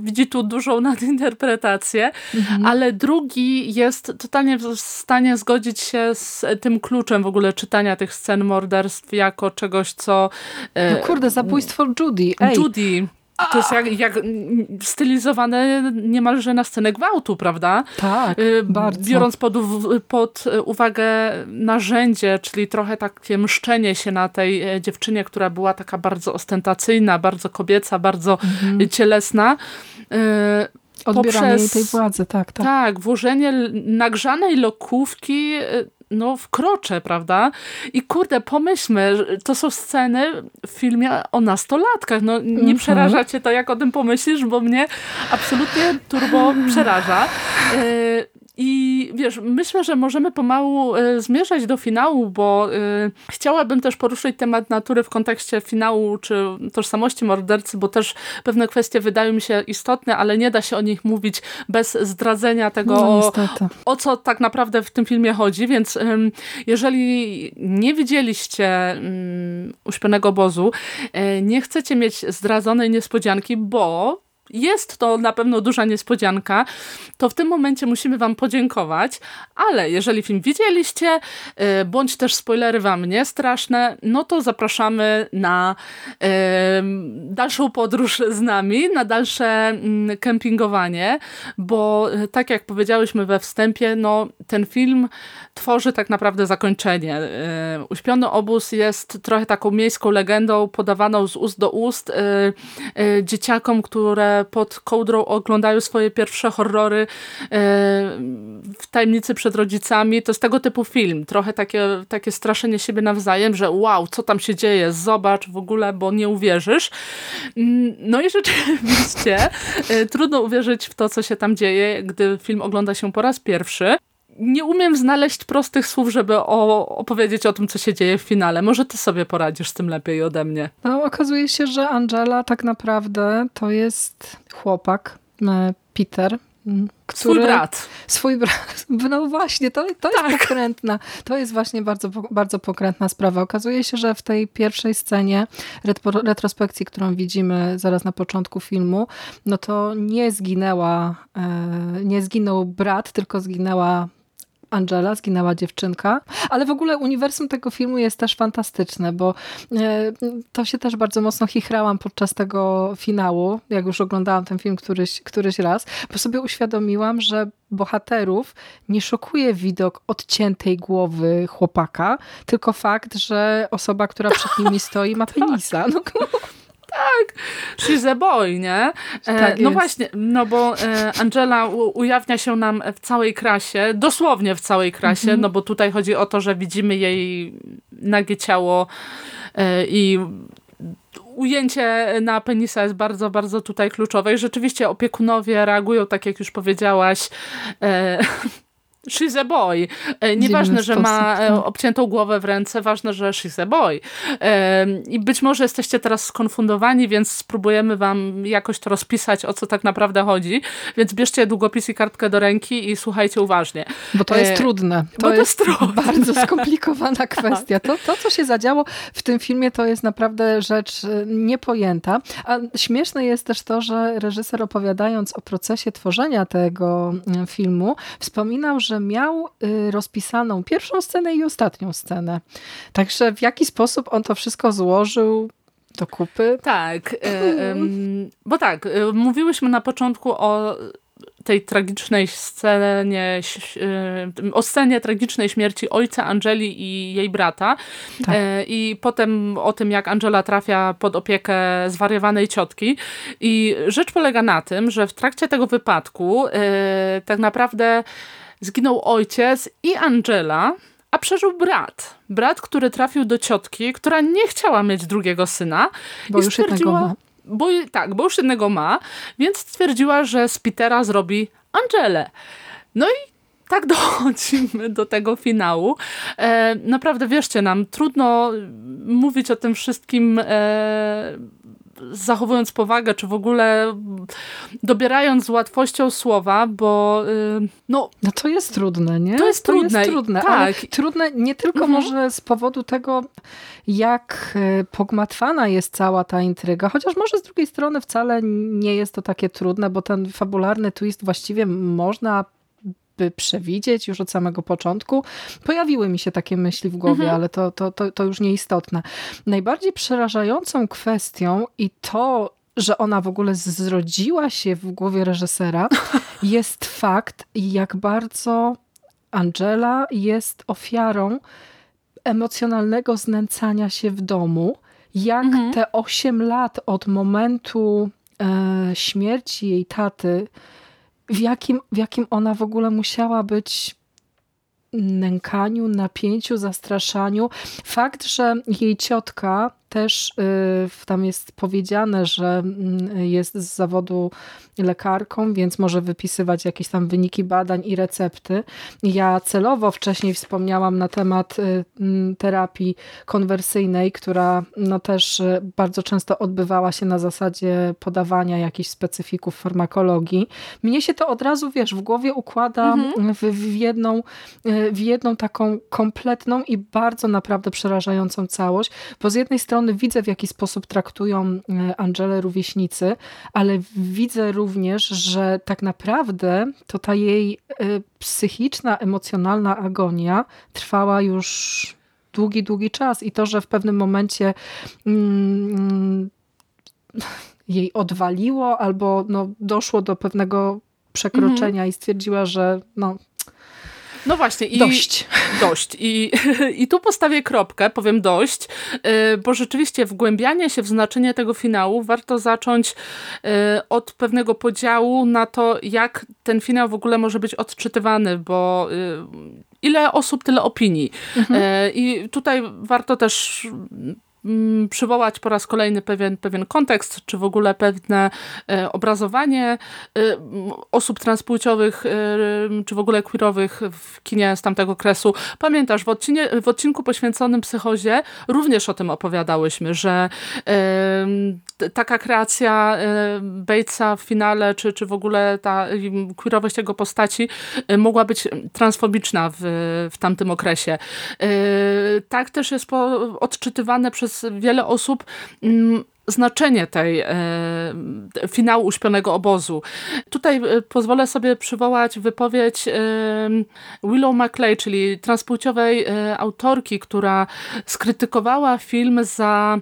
widzi tu dużą <laughs> nadinterpretację, mhm. ale drugi jest totalnie w stanie zgodzić się z tym kluczem w ogóle czytania tych scen morderstw jako czegoś, co... No kurde, zabójstwo Judy. Ej. Judy. To jest jak, jak stylizowane niemalże na scenę gwałtu, prawda? Tak, y, bardzo. Biorąc pod, pod uwagę narzędzie, czyli trochę takie mszczenie się na tej e, dziewczynie, która była taka bardzo ostentacyjna, bardzo kobieca, bardzo mhm. cielesna. Y, Odbieranie poprzez, tej władzy, tak, tak. Tak, włożenie nagrzanej lokówki y, no wkroczę, prawda? I kurde, pomyślmy, to są sceny w filmie o nastolatkach. No nie mm -hmm. przeraża cię to, jak o tym pomyślisz, bo mnie absolutnie turbo przeraża. Yy, i wiesz, myślę, że możemy pomału y, zmierzać do finału, bo y, chciałabym też poruszyć temat natury w kontekście finału czy tożsamości mordercy, bo też pewne kwestie wydają mi się istotne, ale nie da się o nich mówić bez zdradzenia tego, no, o, o, co tak naprawdę w tym filmie chodzi, więc jeżeli nie widzieliście Uśpionego Obozu, y, nie chcecie mieć zdradzonej niespodzianki, bo jest to na pewno duża niespodzianka, to w tym momencie musimy wam podziękować, ale jeżeli film widzieliście, y, bądź też spoilery wam nie straszne, no to zapraszamy na dalszą podróż z nami, na dalsze mm, kempingowanie, bo y, tak jak powiedziałyśmy we wstępie, no ten film tworzy tak naprawdę zakończenie. Y, Uśpiony obóz jest trochę taką miejską legendą podawaną z ust do ust dzieciakom, które pod kołdrą oglądają swoje pierwsze horrory e, w tajemnicy przed rodzicami. To jest tego typu film. Trochę takie, takie straszenie siebie nawzajem, że wow, co tam się dzieje, zobacz w ogóle, bo nie uwierzysz. Mm, no i rzeczywiście e, trudno uwierzyć w to, co się tam dzieje, gdy film ogląda się po raz pierwszy nie umiem znaleźć prostych słów, żeby o, opowiedzieć o tym, co się dzieje w finale. Może ty sobie poradzisz z tym lepiej ode mnie. No, okazuje się, że Angela tak naprawdę to jest chłopak, e, Peter, który, swój brat. Swój brat. <laughs> No właśnie, to, to tak. jest pokrętna. To jest właśnie bardzo, bardzo pokrętna sprawa. Okazuje się, że w tej pierwszej scenie retrospekcji, którą widzimy zaraz na początku filmu, no to nie zginęła, e, nie zginął brat, tylko zginęła Angela, zginęła dziewczynka, ale w ogóle uniwersum tego filmu jest też fantastyczne, bo e, to się też bardzo mocno chichrałam podczas tego finału, jak już oglądałam ten film któryś, któryś raz, bo sobie uświadomiłam, że bohaterów nie szokuje widok odciętej głowy chłopaka, tylko fakt, że osoba, która przed nimi <laughs> stoi ma penisa. No, <laughs> tak, she's a boy, nie? E, tak no właśnie, no bo e, Angela ujawnia się nam w całej krasie, dosłownie w całej krasie, mhm. no bo tutaj chodzi o to, że widzimy jej nagie ciało e, i ujęcie na penisa jest bardzo, bardzo tutaj kluczowe i rzeczywiście opiekunowie reagują tak, jak już powiedziałaś, She's a boy. E, nieważne, że ma e, tak. obciętą głowę w ręce, ważne, że she's a boy. E, I być może jesteście teraz skonfundowani, więc spróbujemy wam jakoś to rozpisać, o co tak naprawdę chodzi. Więc bierzcie długopis i kartkę do ręki i słuchajcie uważnie. Bo to jest trudne. To, to jest, jest trudne. bardzo <laughs> skomplikowana kwestia. To, to, co się zadziało w tym filmie, to jest naprawdę rzecz niepojęta. A śmieszne jest też to, że reżyser opowiadając o procesie tworzenia tego filmu, wspominał, że że miał y, rozpisaną pierwszą scenę i ostatnią scenę. Także w jaki sposób on to wszystko złożył, do kupy? Tak, y, bo tak, y, mówiłyśmy na początku o tej tragicznej scenie, o scenie tragicznej śmierci ojca Angeli i jej brata. Tak. I potem o tym, jak Angela trafia pod opiekę zwariowanej ciotki. I rzecz polega na tym, że w trakcie tego wypadku tak naprawdę zginął ojciec i Angela, a przeżył brat. Brat, który trafił do ciotki, która nie chciała mieć drugiego syna. Bo już jednego ma. Bo, tak, bo już jednego ma, więc stwierdziła, że z Petera zrobi Angelę. No i tak <laughs> dochodzimy do tego finału. E, naprawdę wierzcie nam, trudno mówić o tym wszystkim e, zachowując powagę, czy w ogóle dobierając z łatwością słowa, bo yy, no... No to jest trudne, nie? To jest to trudne. Jest trudne, tak. trudne nie tylko mhm. może z powodu tego, jak y, pogmatwana jest cała ta intryga, chociaż może z drugiej strony wcale nie jest to takie trudne, bo ten fabularny twist właściwie można by przewidzieć już od samego początku. Pojawiły mi się takie myśli w głowie, mhm. ale to, to, to, to już nieistotne. Najbardziej przerażającą kwestią i to że ona w ogóle zrodziła się w głowie reżysera, <laughs> jest fakt, jak bardzo Angela jest ofiarą emocjonalnego znęcania się w domu. Jak mhm. te 8 lat od momentu e, śmierci jej taty, w jakim, w jakim ona w ogóle musiała być nękaniu, napięciu, zastraszaniu. Fakt, że jej ciotka też y, tam jest powiedziane, że mm, jest z zawodu lekarką, więc może wypisywać jakieś tam wyniki badań i recepty. Ja celowo wcześniej wspomniałam na temat y, mm, terapii konwersyjnej, która no też y, bardzo często odbywała się na zasadzie podawania jakichś specyfików farmakologii. Mnie się to od razu, wiesz, w głowie układa mhm. w, w, jedną, w jedną taką kompletną i bardzo naprawdę przerażającą całość, bo z jednej strony strony widzę, w jaki sposób traktują e, Angelę rówieśnicy, ale widzę również, że tak naprawdę to ta jej e, psychiczna, emocjonalna agonia trwała już długi, długi czas i to, że w pewnym momencie mm, jej odwaliło albo no, doszło do pewnego przekroczenia mhm. i stwierdziła, że no, no właśnie. I, dość. Dość. I, <laughs> I tu postawię kropkę, powiem dość, y, bo rzeczywiście wgłębianie się w znaczenie tego finału warto zacząć y, od pewnego podziału na to, jak ten finał w ogóle może być odczytywany, bo y, ile osób, tyle opinii. Mhm. I tutaj warto też przywołać po raz kolejny pewien, pewien kontekst, czy w ogóle pewne e, obrazowanie e, osób transpłciowych, e, czy w ogóle queerowych w kinie z tamtego okresu. Pamiętasz, w, odcinie, w odcinku poświęconym psychozie również o tym opowiadałyśmy, że taka kreacja Batesa w finale, czy, czy w ogóle ta queerowość jego postaci mogła być transfobiczna w, w tamtym okresie. Tak też jest po, odczytywane przez przez wiele osób mm, znaczenie tej e, finału uśpionego obozu. Tutaj e, pozwolę sobie przywołać wypowiedź e, Willow McClay, czyli transpłciowej e, autorki, która skrytykowała film za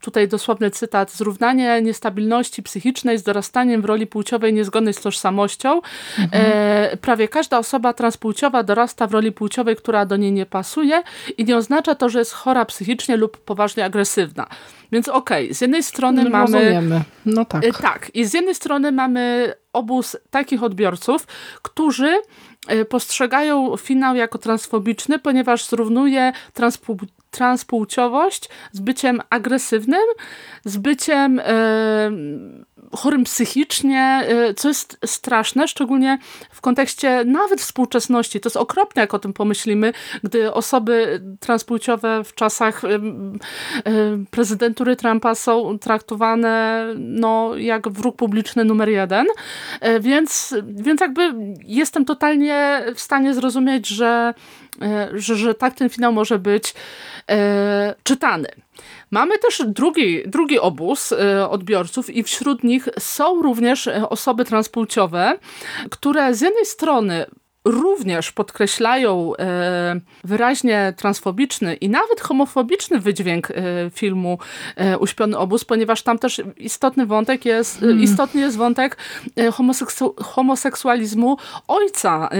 tutaj dosłowny cytat, zrównanie niestabilności psychicznej z dorastaniem w roli płciowej niezgodnej z tożsamością. Mhm. E, prawie każda osoba transpłciowa dorasta w roli płciowej, która do niej nie pasuje i nie oznacza to, że jest chora psychicznie lub poważnie agresywna. Więc okej, okay, z jednej strony no, mamy... Rozumiemy. No tak. E, tak. I z jednej strony mamy obóz takich odbiorców, którzy postrzegają finał jako transfobiczny, ponieważ zrównuje transpłciowość z byciem agresywnym, z byciem chorym psychicznie, e, co jest straszne, szczególnie w kontekście nawet współczesności. To jest okropne, jak o tym pomyślimy, gdy osoby transpłciowe w czasach prezydentury Trumpa są traktowane no, jak wróg publiczny numer jeden. E, więc, więc jakby jestem totalnie w stanie zrozumieć, że, e, że, że tak ten finał może być czytany. Mamy też drugi, drugi obóz e, odbiorców i wśród nich są również e, osoby transpłciowe, które z jednej strony również podkreślają e, wyraźnie transfobiczny i nawet homofobiczny wydźwięk filmu Uśpiony obóz, ponieważ tam też istotny wątek jest, hmm. istotny jest wątek homoseksu homoseksualizmu ojca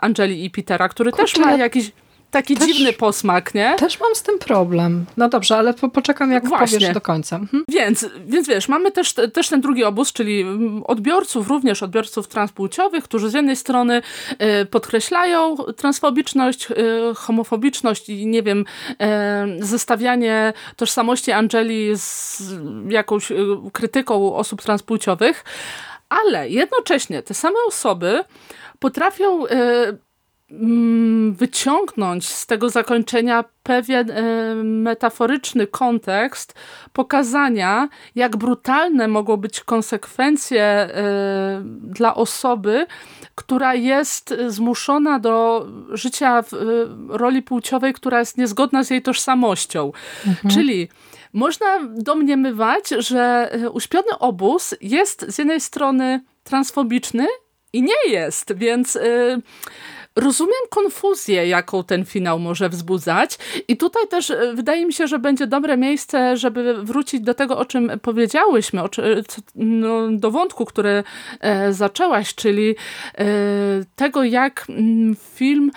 Angeli i Petera, który Kurczę, też ma jakiś taki też, dziwny posmak, nie? Też mam z tym problem. No dobrze, ale po, poczekam jak Właśnie. powiesz do końca. Mhm. Więc, więc wiesz, mamy też, też ten drugi obóz, czyli odbiorców, również odbiorców transpłciowych, którzy z jednej strony y, podkreślają transfobiczność, y, homofobiczność i nie wiem, y, zestawianie tożsamości Angeli z jakąś krytyką osób transpłciowych, ale jednocześnie te same osoby potrafią Mm, wyciągnąć z tego zakończenia pewien e, metaforyczny kontekst pokazania, jak brutalne mogą być konsekwencje e, dla osoby, która jest zmuszona do życia w e, roli płciowej, która jest niezgodna z jej tożsamością. Mhm. Czyli można domniemywać, że uśpiony obóz jest z jednej strony transfobiczny i nie jest, więc rozumiem konfuzję, jaką ten finał może wzbudzać i tutaj też e, wydaje mi się, że będzie dobre miejsce, żeby wrócić do tego, o czym powiedziałyśmy, o, no, do wątku, który e, zaczęłaś, czyli e, tego, jak m, mm, film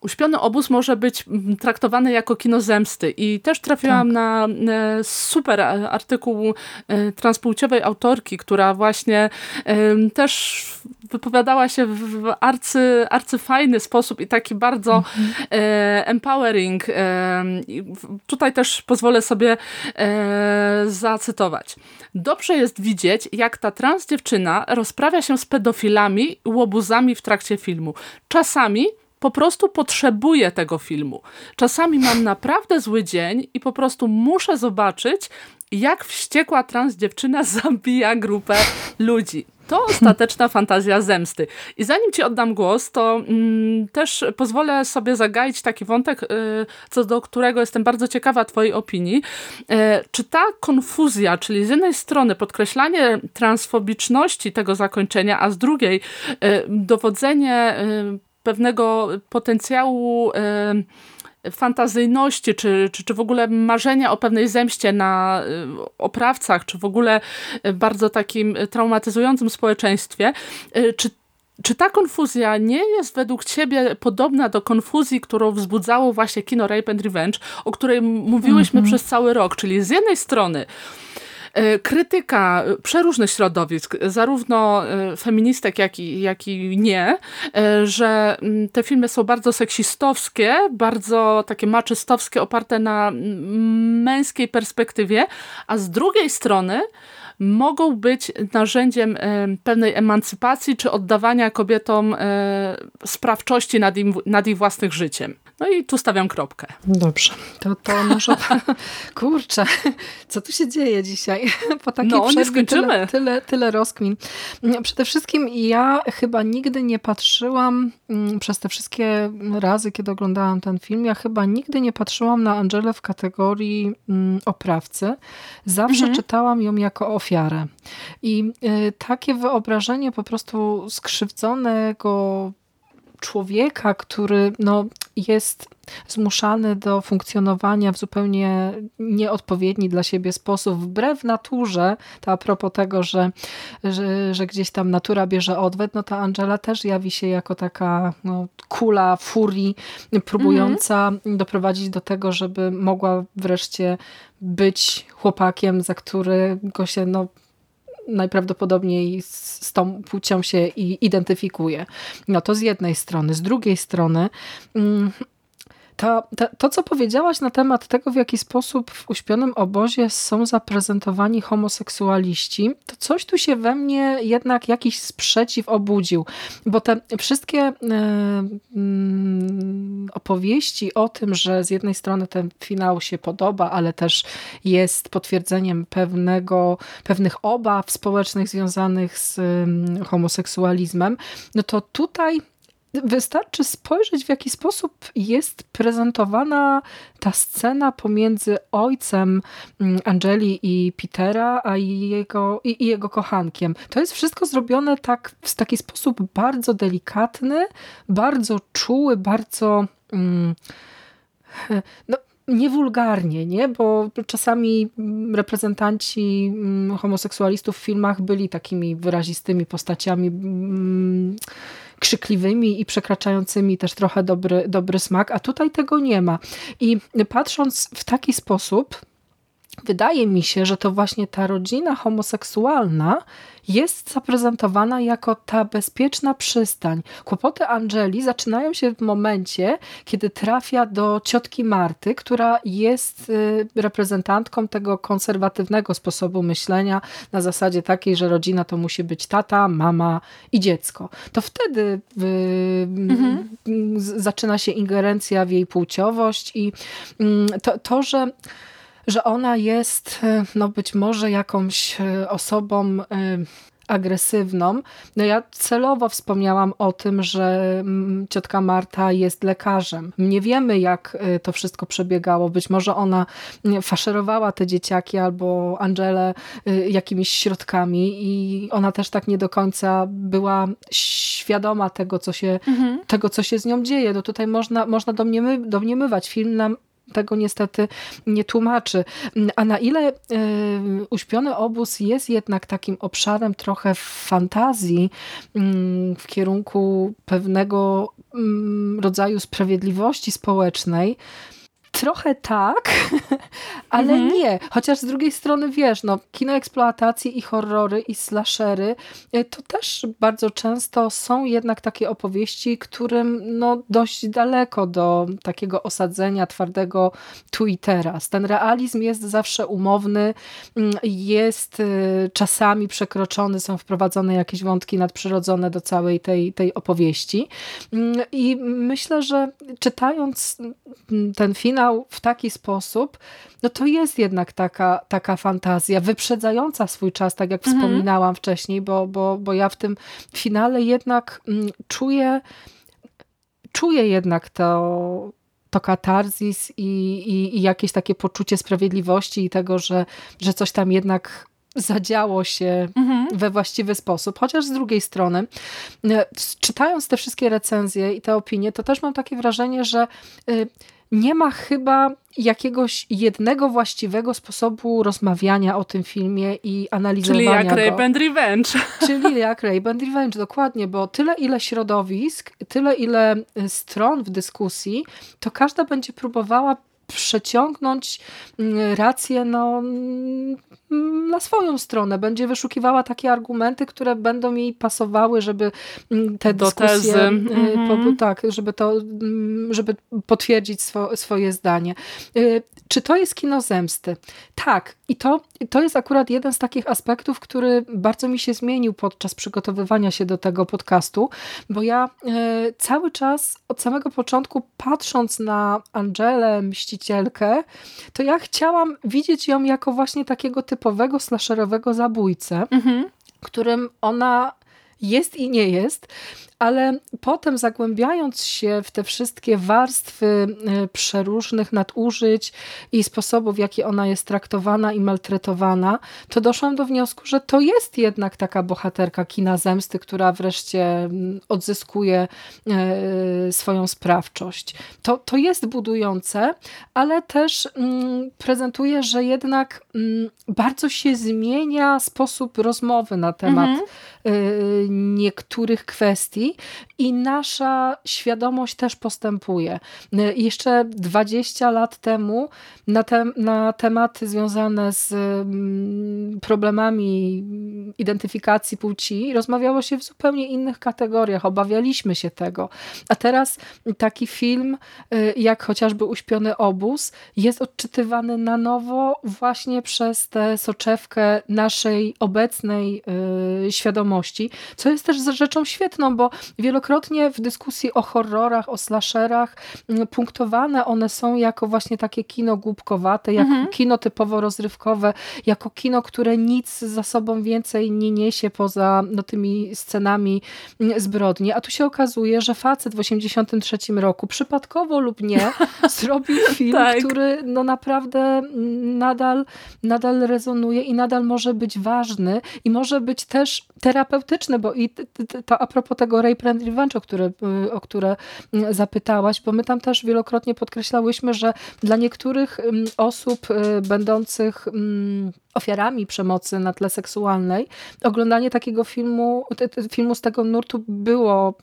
Uśpiony obóz może być mm, traktowany jako kino zemsty i też trafiłam tak. na super artykuł e, transpłciowej autorki, która właśnie też wypowiadała się w arcy, arcyfajny sposób i taki bardzo mhm. E, empowering. Tutaj też pozwolę sobie e, zacytować. Dobrze jest widzieć, jak ta trans dziewczyna rozprawia się z pedofilami i łobuzami w trakcie filmu. Czasami po prostu potrzebuję tego filmu. Czasami mam naprawdę zły dzień i po prostu muszę zobaczyć, jak wściekła trans dziewczyna <laughs> zabija grupę ludzi. To ostateczna <laughs> fantazja zemsty. I zanim ci oddam głos, to mm, też pozwolę sobie zagaić taki wątek, y, co do którego jestem bardzo ciekawa twojej opinii. Y, czy ta konfuzja, czyli z jednej strony podkreślanie transfobiczności tego zakończenia, a z drugiej y, dowodzenie y, pewnego potencjału fantazyjności, czy, czy, czy w ogóle marzenia o pewnej zemście na oprawcach, czy w ogóle bardzo takim traumatyzującym społeczeństwie, czy czy ta konfuzja nie jest według ciebie podobna do konfuzji, którą wzbudzało właśnie kino Rape and Revenge, o której mówiłyśmy mm -hmm. przez cały rok? Czyli z jednej strony krytyka przeróżnych środowisk, zarówno e, feministek, jak i, jak i nie, e, że mm, te filmy są bardzo seksistowskie, bardzo takie maczystowskie, oparte na mm, męskiej perspektywie, a z drugiej strony mogą być narzędziem pewnej emancypacji czy oddawania kobietom sprawczości nad, im, nad ich własnym życiem. No i tu stawiam kropkę. Dobrze, to, to może... <laughs> <laughs> Kurczę, co tu się dzieje dzisiaj? <laughs> Po takiej no, nie skończymy. Tyle, tyle, tyle rozkmin. Przede wszystkim ja chyba nigdy nie patrzyłam mm, przez te wszystkie razy, kiedy oglądałam ten film, ja chyba nigdy nie patrzyłam na Angelę w kategorii mm, oprawcy. Zawsze mhm. czytałam ją jako ofiarę. I y, takie wyobrażenie po prostu skrzywdzonego człowieka, który no, jest zmuszany do funkcjonowania w zupełnie nieodpowiedni dla siebie sposób, wbrew naturze, to a propos tego, że, że, że gdzieś tam natura bierze odwet, no ta Angela też jawi się jako taka no, kula furii, próbująca mhm. doprowadzić do tego, żeby mogła wreszcie być chłopakiem, za którego się no, najprawdopodobniej z tą płcią się identyfikuje. No to z jednej strony. Z drugiej strony mm, to, to, to, co powiedziałaś na temat tego, w jaki sposób w uśpionym obozie są zaprezentowani homoseksualiści, to coś tu się we mnie jednak jakiś sprzeciw obudził. Bo te wszystkie e, mm, opowieści o tym, że z jednej strony ten finał się podoba, ale też jest potwierdzeniem pewnego, pewnych obaw społecznych związanych z mm, homoseksualizmem, no to tutaj Wystarczy spojrzeć, w jaki sposób jest prezentowana ta scena pomiędzy ojcem mm, Angeli i Petera, a jego, i, i jego kochankiem. To jest wszystko zrobione tak, w taki sposób bardzo delikatny, bardzo czuły, bardzo... Mm, no, niewulgarnie, nie? bo czasami reprezentanci mm, homoseksualistów w filmach byli takimi wyrazistymi postaciami krzykliwymi i przekraczającymi też trochę dobry, dobry smak, a tutaj tego nie ma. I patrząc w taki sposób, wydaje mi się, że to właśnie ta rodzina homoseksualna jest zaprezentowana jako ta bezpieczna przystań. Kłopoty Angeli zaczynają się w momencie, kiedy trafia do ciotki Marty, która jest y, reprezentantką tego konserwatywnego sposobu myślenia na zasadzie takiej, że rodzina to musi być tata, mama i dziecko. To wtedy y, mhm. zaczyna się ingerencja w jej płciowość i mm, to, to że że ona jest no być może jakąś e, osobą e, agresywną. No ja celowo wspomniałam o tym, że ciotka Marta jest lekarzem. Nie wiemy, jak to wszystko przebiegało. Być może ona faszerowała te dzieciaki albo Angelę jakimiś środkami i ona też tak nie do końca była świadoma tego, co się, mhm. tego, co się z nią dzieje. No tutaj można, można domniemy, domniemywać. Film nam tego niestety nie tłumaczy. A na ile y, uśpiony obóz jest jednak takim obszarem trochę fantazji y, w kierunku pewnego y, rodzaju sprawiedliwości społecznej, Trochę tak, <laughs> ale mhm. nie. Chociaż z drugiej strony wiesz, no, kino eksploatacji i horrory i slashery y, to też bardzo często są jednak takie opowieści, którym no, dość daleko do takiego osadzenia twardego tu i teraz. Ten realizm jest zawsze umowny, mm, jest y, czasami przekroczony, są wprowadzone jakieś wątki nadprzyrodzone do całej tej, tej opowieści. Mm, I myślę, że czytając mm, ten finał w taki sposób, no to jest jednak taka, taka fantazja wyprzedzająca swój czas, tak jak mhm. wspominałam wcześniej, bo, bo, bo ja w tym finale jednak mm, czuję, czuję jednak to, to katarzis i, i, i, jakieś takie poczucie sprawiedliwości i tego, że, że coś tam jednak zadziało się mhm. we właściwy sposób. Chociaż z drugiej strony, e, czytając te wszystkie recenzje i te opinie, to też mam takie wrażenie, że y, nie ma chyba jakiegoś jednego właściwego sposobu rozmawiania o tym filmie i analizowania <laughs> Czyli jak Rape and Revenge. Czyli jak Rape and Revenge, dokładnie, bo tyle ile środowisk, tyle ile stron w dyskusji, to każda będzie próbowała przeciągnąć mm, rację no, mm, na swoją stronę. Będzie wyszukiwała takie argumenty, które będą jej pasowały, żeby mm, te Do dyskusje. Po, mhm. tak, żeby to, żeby potwierdzić swo, swoje zdanie. Y, czy to jest kino zemsty? Tak. I to, to jest akurat jeden z takich aspektów, który bardzo mi się zmienił podczas przygotowywania się do tego podcastu, bo ja y, cały czas od samego początku patrząc na Angelę, to ja chciałam widzieć ją jako właśnie takiego typowego slasherowego zabójcę, mhm. którym ona jest i nie jest, ale potem zagłębiając się w te wszystkie warstwy y, przeróżnych nadużyć i sposobów, w jaki ona jest traktowana i maltretowana, to doszłam do wniosku, że to jest jednak taka bohaterka kina zemsty, która wreszcie mm, odzyskuje y, swoją sprawczość. To, to jest budujące, ale też mm, prezentuje, że jednak mm, bardzo się zmienia sposób rozmowy na temat mhm. Y, niektórych kwestii i nasza świadomość też postępuje. Jeszcze 20 lat temu na, te, na tematy związane z mm, problemami identyfikacji płci rozmawiało się w zupełnie innych kategoriach. Obawialiśmy się tego. A teraz taki film, y, jak chociażby Uśpiony obóz, jest odczytywany na nowo właśnie przez tę soczewkę naszej obecnej y, świadomości, co jest też rzeczą świetną, bo wielokrotnie w dyskusji o horrorach, o slasherach mm, punktowane one są jako właśnie takie kino głupkowate, jako mhm. kino typowo rozrywkowe, jako kino, które nic za sobą więcej nie niesie poza no, tymi scenami mm, zbrodni. A tu się okazuje, że facet w 83 roku przypadkowo lub nie <laughs> zrobił film, tak. który no naprawdę nadal, nadal rezonuje i nadal może być ważny i może być też terapeutyczny, bo i to a propos tego Rape and Revenge, o które, y, o które mm, zapytałaś, bo my tam też wielokrotnie podkreślałyśmy, że dla niektórych mm, osób y, będących mm, ofiarami przemocy na tle seksualnej, oglądanie takiego filmu, filmu z tego nurtu było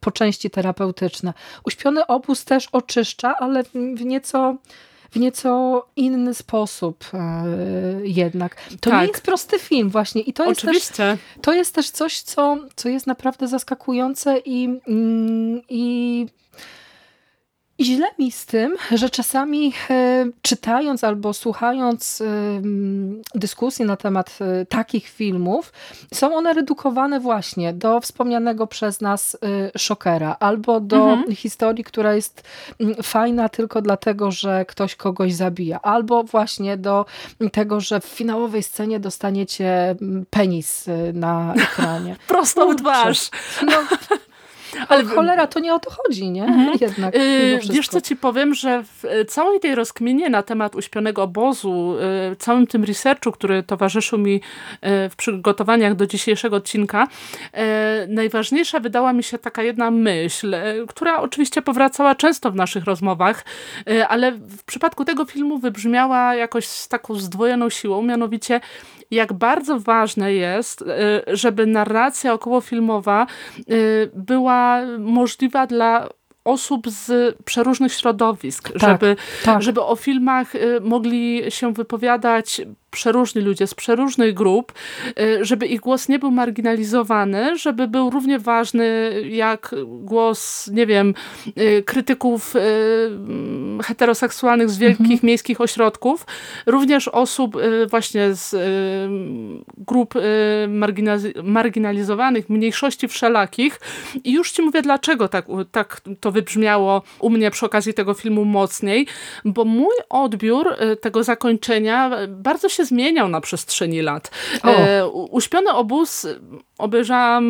po części terapeutyczne. Uśpiony obóz też oczyszcza, ale w nieco w nieco inny sposób e, jednak. To tak. nie jest prosty film właśnie i to jest, Oczywiście. też, to jest też coś, co, co jest naprawdę zaskakujące i, mm, i I źle mi z tym, że czasami e, czytając albo słuchając e, dyskusji na temat e, takich filmów, są one redukowane właśnie do wspomnianego przez nas szokera albo do mhm. historii, która jest fajna tylko dlatego, że ktoś kogoś zabija, albo właśnie do tego, że w finałowej scenie dostaniecie penis na ekranie. <laughs> Prosto w twarz. No, ale cholera, to nie o to chodzi, nie? Mhm. Jednak. Yy, wiesz co ci powiem, że w y, całej tej rozkminie na temat uśpionego obozu, yy, całym tym researchu, który towarzyszył mi w przygotowaniach do dzisiejszego odcinka, y, najważniejsza wydała mi się taka jedna myśl, y, która oczywiście powracała często w naszych rozmowach, ale w przypadku tego filmu wybrzmiała jakoś z taką zdwojoną siłą, mianowicie jak bardzo ważne jest, y, żeby narracja okołofilmowa y, była możliwa dla osób z przeróżnych środowisk, tak, żeby, tak. żeby o filmach y, mogli się wypowiadać przeróżni ludzie z przeróżnych grup, y, żeby ich głos nie był marginalizowany, żeby był równie ważny jak głos, nie wiem, y, krytyków y, heteroseksualnych z wielkich mhm. miejskich ośrodków, również osób właśnie z grup marginalizowanych, mniejszości wszelakich. I już ci mówię, dlaczego tak, tak to wybrzmiało u mnie przy okazji tego filmu mocniej, bo mój odbiór tego zakończenia bardzo się zmieniał na przestrzeni lat. E, uśpiony obóz obejrzałam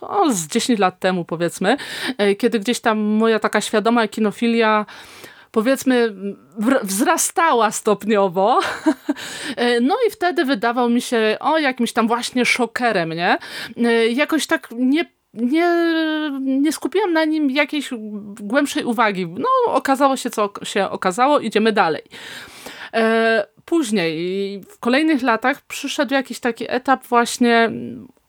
o, z 10 lat temu powiedzmy, e, kiedy gdzieś tam moja taka świadoma kinofilia powiedzmy wzrastała stopniowo. <laughs> E, no i wtedy wydawał mi się o jakimś tam właśnie szokerem, nie? E, jakoś tak nie nie, nie skupiłam na nim jakiejś głębszej uwagi. No, okazało się, co się okazało, idziemy dalej. E, później, w kolejnych latach przyszedł jakiś taki etap właśnie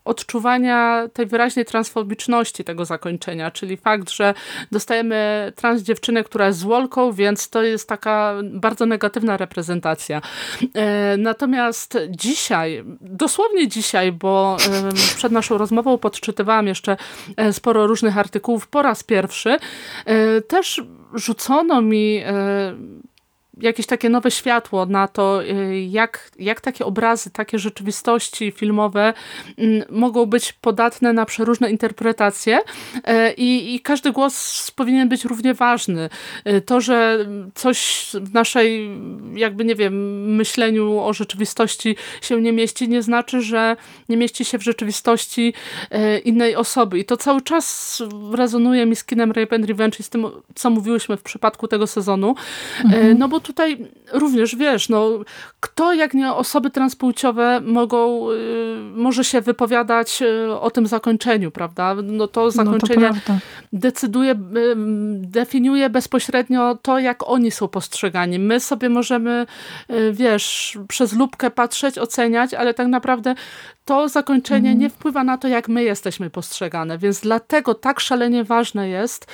odczuwania tej wyraźnej transfobiczności tego zakończenia, czyli fakt, że dostajemy trans dziewczynę, która jest zwolką, więc to jest taka bardzo negatywna reprezentacja. E, natomiast dzisiaj, dosłownie dzisiaj, bo przed naszą rozmową podczytywałam jeszcze e, sporo różnych artykułów po raz pierwszy, też rzucono mi jakieś takie nowe światło na to, y, jak, jak takie obrazy, takie rzeczywistości filmowe mm, mogą być podatne na przeróżne interpretacje e, i, i każdy głos powinien być równie ważny. E, to, że coś w naszej, jakby nie wiem, myśleniu o rzeczywistości się nie mieści, nie znaczy, że nie mieści się w rzeczywistości innej osoby. I to cały czas rezonuje mi z kinem Rape and Revenge i z tym, co mówiłyśmy w przypadku tego sezonu. Mhm. No bo tutaj również, wiesz, no, kto jak nie osoby transpłciowe mogą, y, może się wypowiadać y, o tym zakończeniu, prawda? No to zakończenie no to decyduje, y, definiuje bezpośrednio to, jak oni są postrzegani. My sobie możemy, wiesz, przez lubkę patrzeć, oceniać, ale tak naprawdę to zakończenie mhm. nie wpływa na to, jak my jesteśmy postrzegane, więc dlatego tak szalenie ważne jest,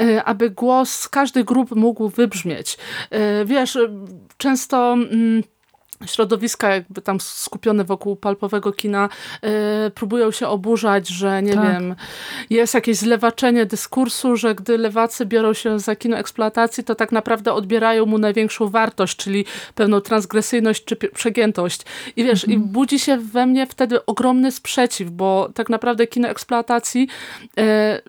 e, aby głos z każdej grupy mógł wybrzmieć. E, wiesz, często mm, środowiska jakby tam skupione wokół palpowego kina yy, próbują się oburzać, że nie tak. wiem, jest jakieś zlewaczenie dyskursu, że gdy lewacy biorą się za kino eksploatacji, to tak naprawdę odbierają mu największą wartość, czyli pewną transgresyjność czy przegiętość. I wiesz, mhm. i budzi się we mnie wtedy ogromny sprzeciw, bo tak naprawdę kino eksploatacji yy,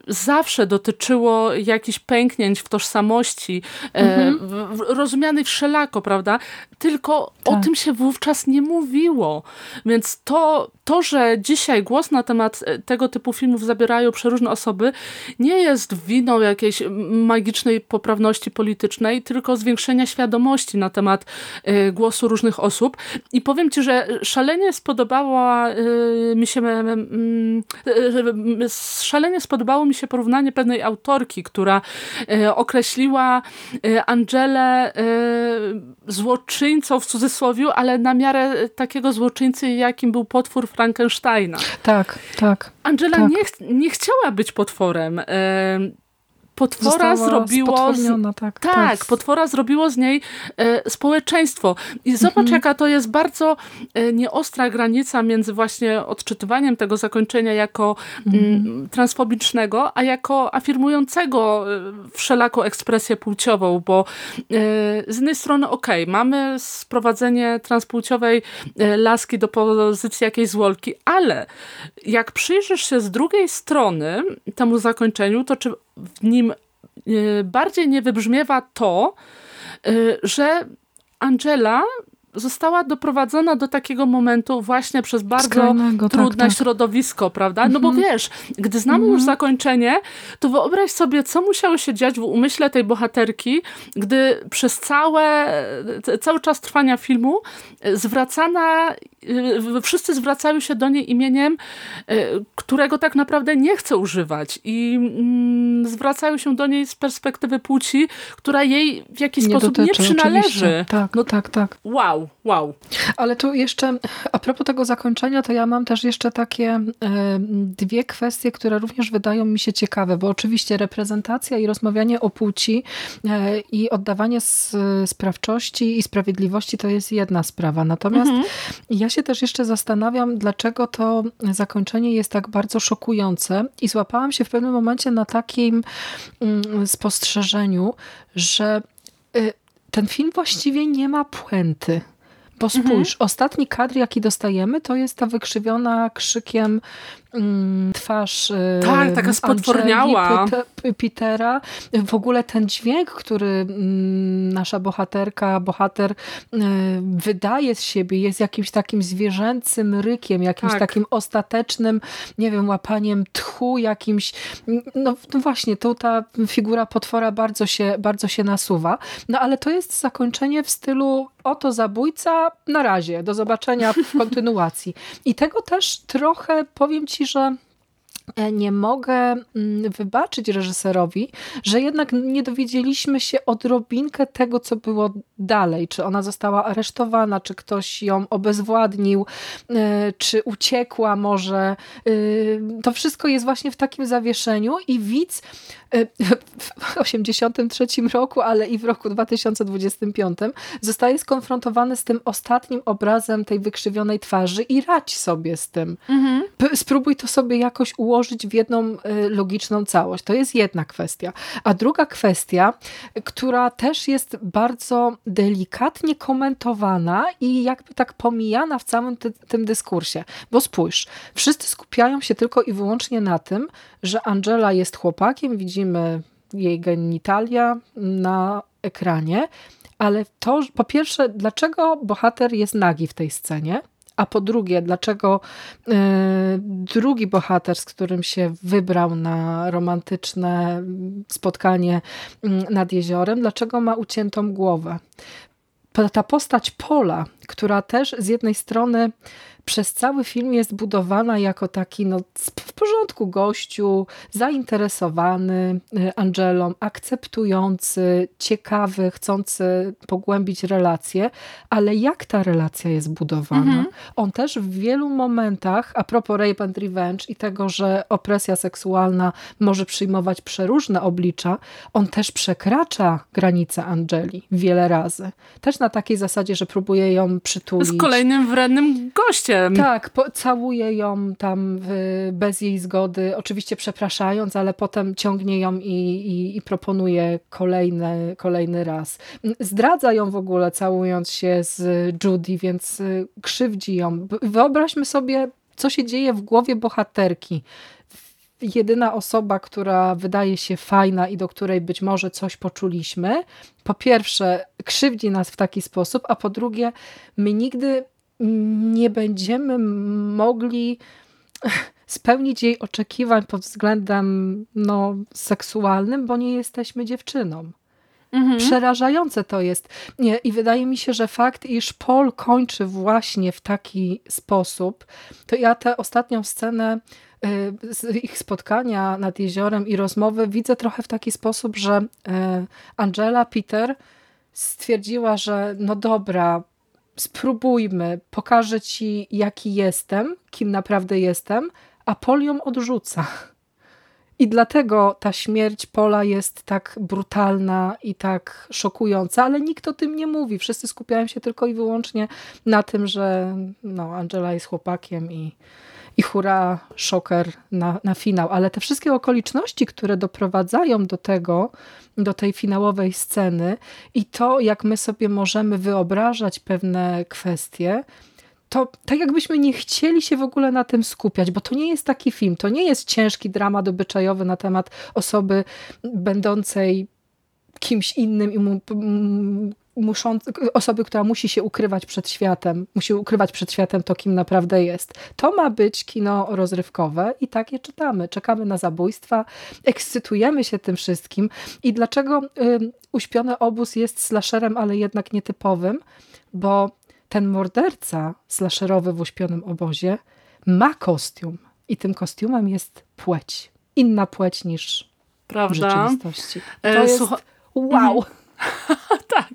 zawsze dotyczyło jakichś pęknięć w tożsamości, yy, mhm. rozumianej wszelako, prawda? Tylko tak. o tym się wówczas nie mówiło. Więc to, to, że dzisiaj głos na temat e, tego typu filmów zabierają przeróżne osoby, nie jest winą jakiejś magicznej poprawności politycznej, tylko zwiększenia świadomości na temat y, głosu różnych osób. I powiem Ci, że szalenie spodobała y, mi się y, szalenie spodobało mi się porównanie pewnej autorki, która określiła Angelę złoczyńcą w cudzysłowie, ale na miarę takiego złoczyńcy, jakim był potwór Frankensteina. Tak, tak. Angela tak. Nie, ch nie chciała być potworem potwora zrobiło. Z, tak, tak, tak, potwora zrobiło z niej e, społeczeństwo. I zobacz, mhm. jaka to jest bardzo e, nieostra granica między właśnie odczytywaniem tego zakończenia jako mhm. m, transfobicznego, a jako afirmującego e, wszelako ekspresję płciową, bo e, z jednej strony okej, okay, mamy sprowadzenie transpłciowej e, laski do pozycji jakiejś zwolki, ale jak przyjrzysz się z drugiej strony temu zakończeniu, to czy w nim y, bardziej nie wybrzmiewa to, y, że Angela została doprowadzona do takiego momentu właśnie przez bardzo Skrajnego, tak, trudne tak, tak. środowisko, prawda? No bo mhm. wiesz, gdy znamy już mhm. zakończenie, to wyobraź sobie, co musiało się dziać w umyśle tej bohaterki, gdy przez całe, cały czas trwania filmu zwracana, y, wszyscy zwracają się do niej imieniem, y, którego tak naprawdę nie chce używać i mm, zwracają się do niej z perspektywy płci, która jej w jakiś nie sposób dotyczy, nie przynależy. Tak, no tak, tak. Wow, wow, Ale tu jeszcze, a propos tego zakończenia, to ja mam też jeszcze takie dwie kwestie, które również wydają mi się ciekawe, bo oczywiście reprezentacja i rozmawianie o płci e, i oddawanie sprawczości i sprawiedliwości to jest jedna sprawa. Natomiast mhm. ja się też jeszcze zastanawiam, dlaczego to zakończenie jest tak bardzo szokujące i złapałam się w pewnym momencie na takim mm, spostrzeżeniu, że y, ten film właściwie nie ma puenty. Bo spójrz, mhm. ostatni kadr, jaki dostajemy, to jest ta wykrzywiona krzykiem twarz Tak, taka spotworniała. Petera. W ogóle ten dźwięk, który mm, nasza bohaterka, bohater y, wydaje z siebie, jest jakimś takim zwierzęcym rykiem, jakimś tak. takim ostatecznym, nie wiem, łapaniem tchu, jakimś, no, no właśnie, tu ta figura potwora bardzo się, bardzo się nasuwa. No ale to jest zakończenie w stylu oto zabójca, na razie, do zobaczenia w <laughs> kontynuacji. I tego też trochę, powiem ci, że E, nie mogę mm, wybaczyć reżyserowi, że jednak nie dowiedzieliśmy się odrobinkę tego, co było dalej. Czy ona została aresztowana, czy ktoś ją obezwładnił, e, czy uciekła może. E, to wszystko jest właśnie w takim zawieszeniu i widz w 1983 roku, ale i w roku 2025 zostaje skonfrontowany z tym ostatnim obrazem tej wykrzywionej twarzy i radź sobie z tym. Mhm. Spróbuj to sobie jakoś ułożyć w jedną y, logiczną całość. To jest jedna kwestia. A druga kwestia, która też jest bardzo delikatnie komentowana i jakby tak pomijana w całym ty tym dyskursie. Bo spójrz, wszyscy skupiają się tylko i wyłącznie na tym, że Angela jest chłopakiem, widzimy jej genitalia na ekranie, ale to po pierwsze, dlaczego bohater jest nagi w tej scenie? A po drugie, dlaczego y, drugi bohater, z którym się wybrał na romantyczne spotkanie mm, nad jeziorem, dlaczego ma uciętą głowę? Ta postać Pola, która też z jednej strony przez cały film jest budowana jako taki no, w porządku gościu, zainteresowany y, Angelą, akceptujący, ciekawy, chcący pogłębić relacje, ale jak ta relacja jest budowana? Mhm. On też w wielu momentach, a propos rape and revenge i tego, że opresja seksualna może przyjmować przeróżne oblicza, on też przekracza granice Angeli wiele razy. Też na takiej zasadzie, że próbuje ją przytulić. Z kolejnym wrednym gościem tak, całuje ją tam w, bez jej zgody, oczywiście przepraszając, ale potem ciągnie ją i, i, i proponuje kolejny, kolejny raz. Zdradza ją w ogóle całując się z Judy, więc y, krzywdzi ją. Wyobraźmy sobie, co się dzieje w głowie bohaterki jedyna osoba, która wydaje się fajna i do której być może coś poczuliśmy, po pierwsze krzywdzi nas w taki sposób, a po drugie my nigdy nie będziemy mogli spełnić jej oczekiwań pod względem no, seksualnym, bo nie jesteśmy dziewczyną. Mhm. Przerażające to jest. Nie, I wydaje mi się, że fakt, iż Paul kończy właśnie w taki sposób, to ja tę ostatnią scenę ich spotkania nad jeziorem i rozmowy widzę trochę w taki sposób, że y, Angela Peter stwierdziła, że no dobra, spróbujmy, pokażę ci, jaki jestem, kim naprawdę jestem, a ją odrzuca. I dlatego ta śmierć Pola jest tak brutalna i tak szokująca, ale nikt o tym nie mówi. Wszyscy skupiają się tylko i wyłącznie na tym, że no, Angela jest chłopakiem i, i hura, szoker na, na finał. Ale te wszystkie okoliczności, które doprowadzają do tego, do tej finałowej sceny i to, jak my sobie możemy wyobrażać pewne kwestie, to tak jakbyśmy nie chcieli się w ogóle na tym skupiać, bo to nie jest taki film, to nie jest ciężki dramat obyczajowy na temat osoby będącej kimś innym i mu, musząc, osoby, która musi się ukrywać przed światem, musi ukrywać przed światem to, kim naprawdę jest. To ma być kino rozrywkowe i tak je czytamy. Czekamy na zabójstwa, ekscytujemy się tym wszystkim. I dlaczego y, Uśpiony Obóz jest slasherem, ale jednak nietypowym? Bo ten morderca slasherowy w uśpionym obozie ma kostium i tym kostiumem jest płeć. Inna płeć niż Prawda? w rzeczywistości. To e, jest wow! Mhm. <laughs> tak.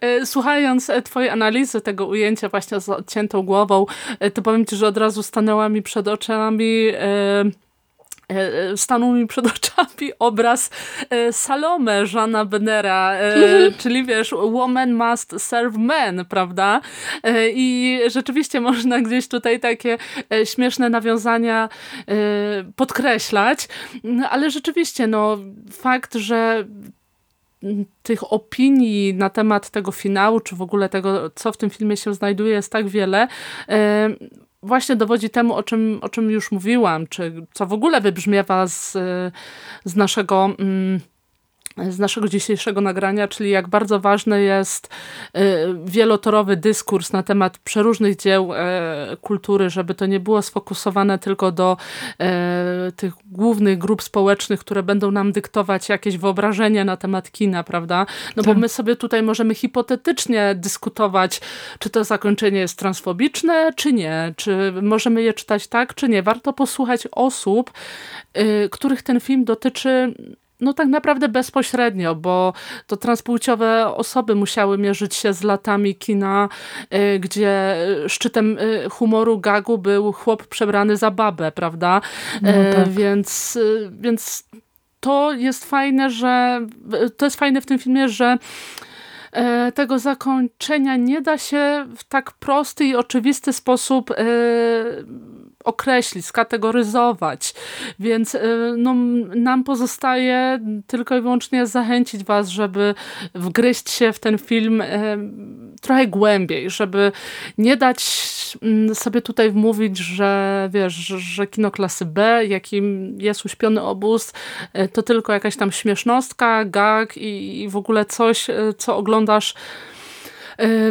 E, słuchając e, twojej analizy tego ujęcia właśnie z odciętą głową, to powiem ci, że od razu stanęła mi przed oczami E, e, stanął mi przed <laughs> oczami obraz e, Salome Żana Benera, czyli wiesz, woman must serve men, prawda? I rzeczywiście można gdzieś tutaj takie śmieszne nawiązania podkreślać, no, ale rzeczywiście no, fakt, że tych opinii na temat tego finału, czy w ogóle tego, co w tym filmie się znajduje, jest tak wiele. Właśnie dowodzi temu, o czym, o czym już mówiłam, czy co w ogóle wybrzmiewa z, z naszego... Mm, z naszego dzisiejszego nagrania, czyli jak bardzo ważny jest y, wielotorowy dyskurs na temat przeróżnych dzieł e, kultury, żeby to nie było sfokusowane tylko do e, tych głównych grup społecznych, które będą nam dyktować jakieś wyobrażenie na temat kina, prawda? No bo tak. my sobie tutaj możemy hipotetycznie dyskutować, czy to zakończenie jest transfobiczne, czy nie, czy możemy je czytać tak, czy nie. Warto posłuchać osób, y, których ten film dotyczy no tak naprawdę bezpośrednio, bo to transpłciowe osoby musiały mierzyć się z latami kina, y, gdzie szczytem y, humoru gagu był chłop przebrany za babę, prawda? No, y, tak. Więc, więc to jest fajne, że to jest fajne w tym filmie, że tego zakończenia nie da się w tak prosty i oczywisty sposób określić, skategoryzować. Więc y, no, nam pozostaje tylko i wyłącznie zachęcić was, żeby wgryźć się w ten film y, trochę głębiej, żeby nie dać mm, sobie tutaj wmówić, że wiesz, że kino klasy B, jakim jest uśpiony obóz, y, to tylko jakaś tam śmiesznostka, gag i w ogóle coś, co oglądasz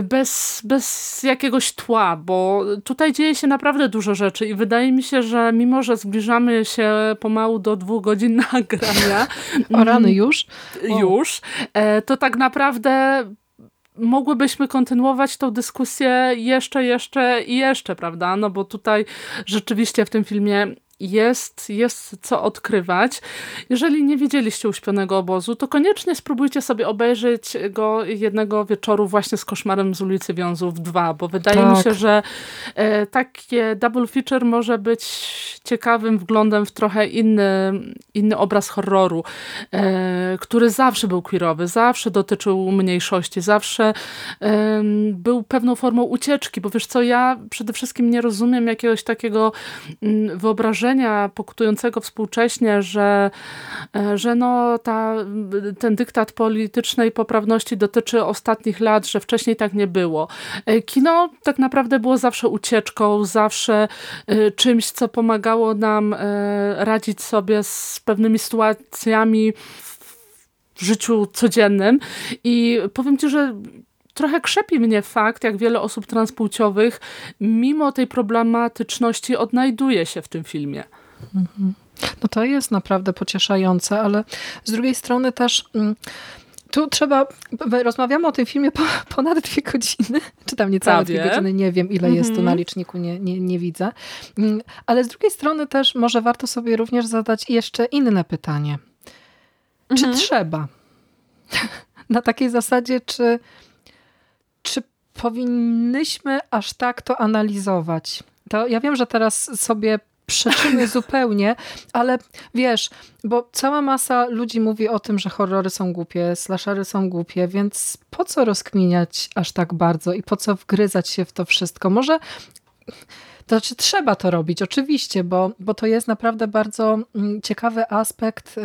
bez, bez jakiegoś tła, bo tutaj dzieje się naprawdę dużo rzeczy i wydaje mi się, że mimo, że zbliżamy się pomału do dwóch godzin <laughs> nagrania. o rany mm, już? Już. E, to tak naprawdę mogłybyśmy kontynuować tą dyskusję jeszcze, jeszcze i jeszcze, prawda? No bo tutaj rzeczywiście w tym filmie jest, jest co odkrywać. Jeżeli nie widzieliście Uśpionego Obozu, to koniecznie spróbujcie sobie obejrzeć go jednego wieczoru właśnie z Koszmarem z ulicy Wiązów 2, bo wydaje tak. mi się, że e, takie double feature może być ciekawym wglądem w trochę inny, inny obraz horroru, e, który zawsze był queerowy, zawsze dotyczył mniejszości, zawsze e, był pewną formą ucieczki, bo wiesz co, ja przede wszystkim nie rozumiem jakiegoś takiego mm, wyobrażenia zagrożenia pokutującego współcześnie, że, e, że no ta, ten dyktat politycznej poprawności dotyczy ostatnich lat, że wcześniej tak nie było. E, kino tak naprawdę było zawsze ucieczką, zawsze e, czymś, co pomagało nam radzić sobie z pewnymi sytuacjami w życiu codziennym i powiem Ci, że trochę krzepi mnie fakt, jak wiele osób transpłciowych mimo tej problematyczności odnajduje się w tym filmie. Mhm. No to jest naprawdę pocieszające, ale z drugiej strony też mm, tu trzeba, rozmawiamy o tym filmie <laughs> ponad dwie godziny, czy tam niecałe dwie godziny, nie wiem ile jest tu na mhm. liczniku, nie, nie, nie widzę. Mm, ale z drugiej strony też może warto sobie również zadać jeszcze inne pytanie. Czy mhm. trzeba? <laughs> Na takiej zasadzie, czy czy powinnyśmy aż tak to analizować? To ja wiem, że teraz sobie przeczymy <laughs> zupełnie, ale wiesz, bo cała masa ludzi mówi o tym, że horrory są głupie, slashery są głupie, więc po co rozkminiać aż tak bardzo i po co wgryzać się w to wszystko? Może to znaczy, trzeba to robić, oczywiście, bo, bo to jest naprawdę bardzo mm, ciekawy aspekt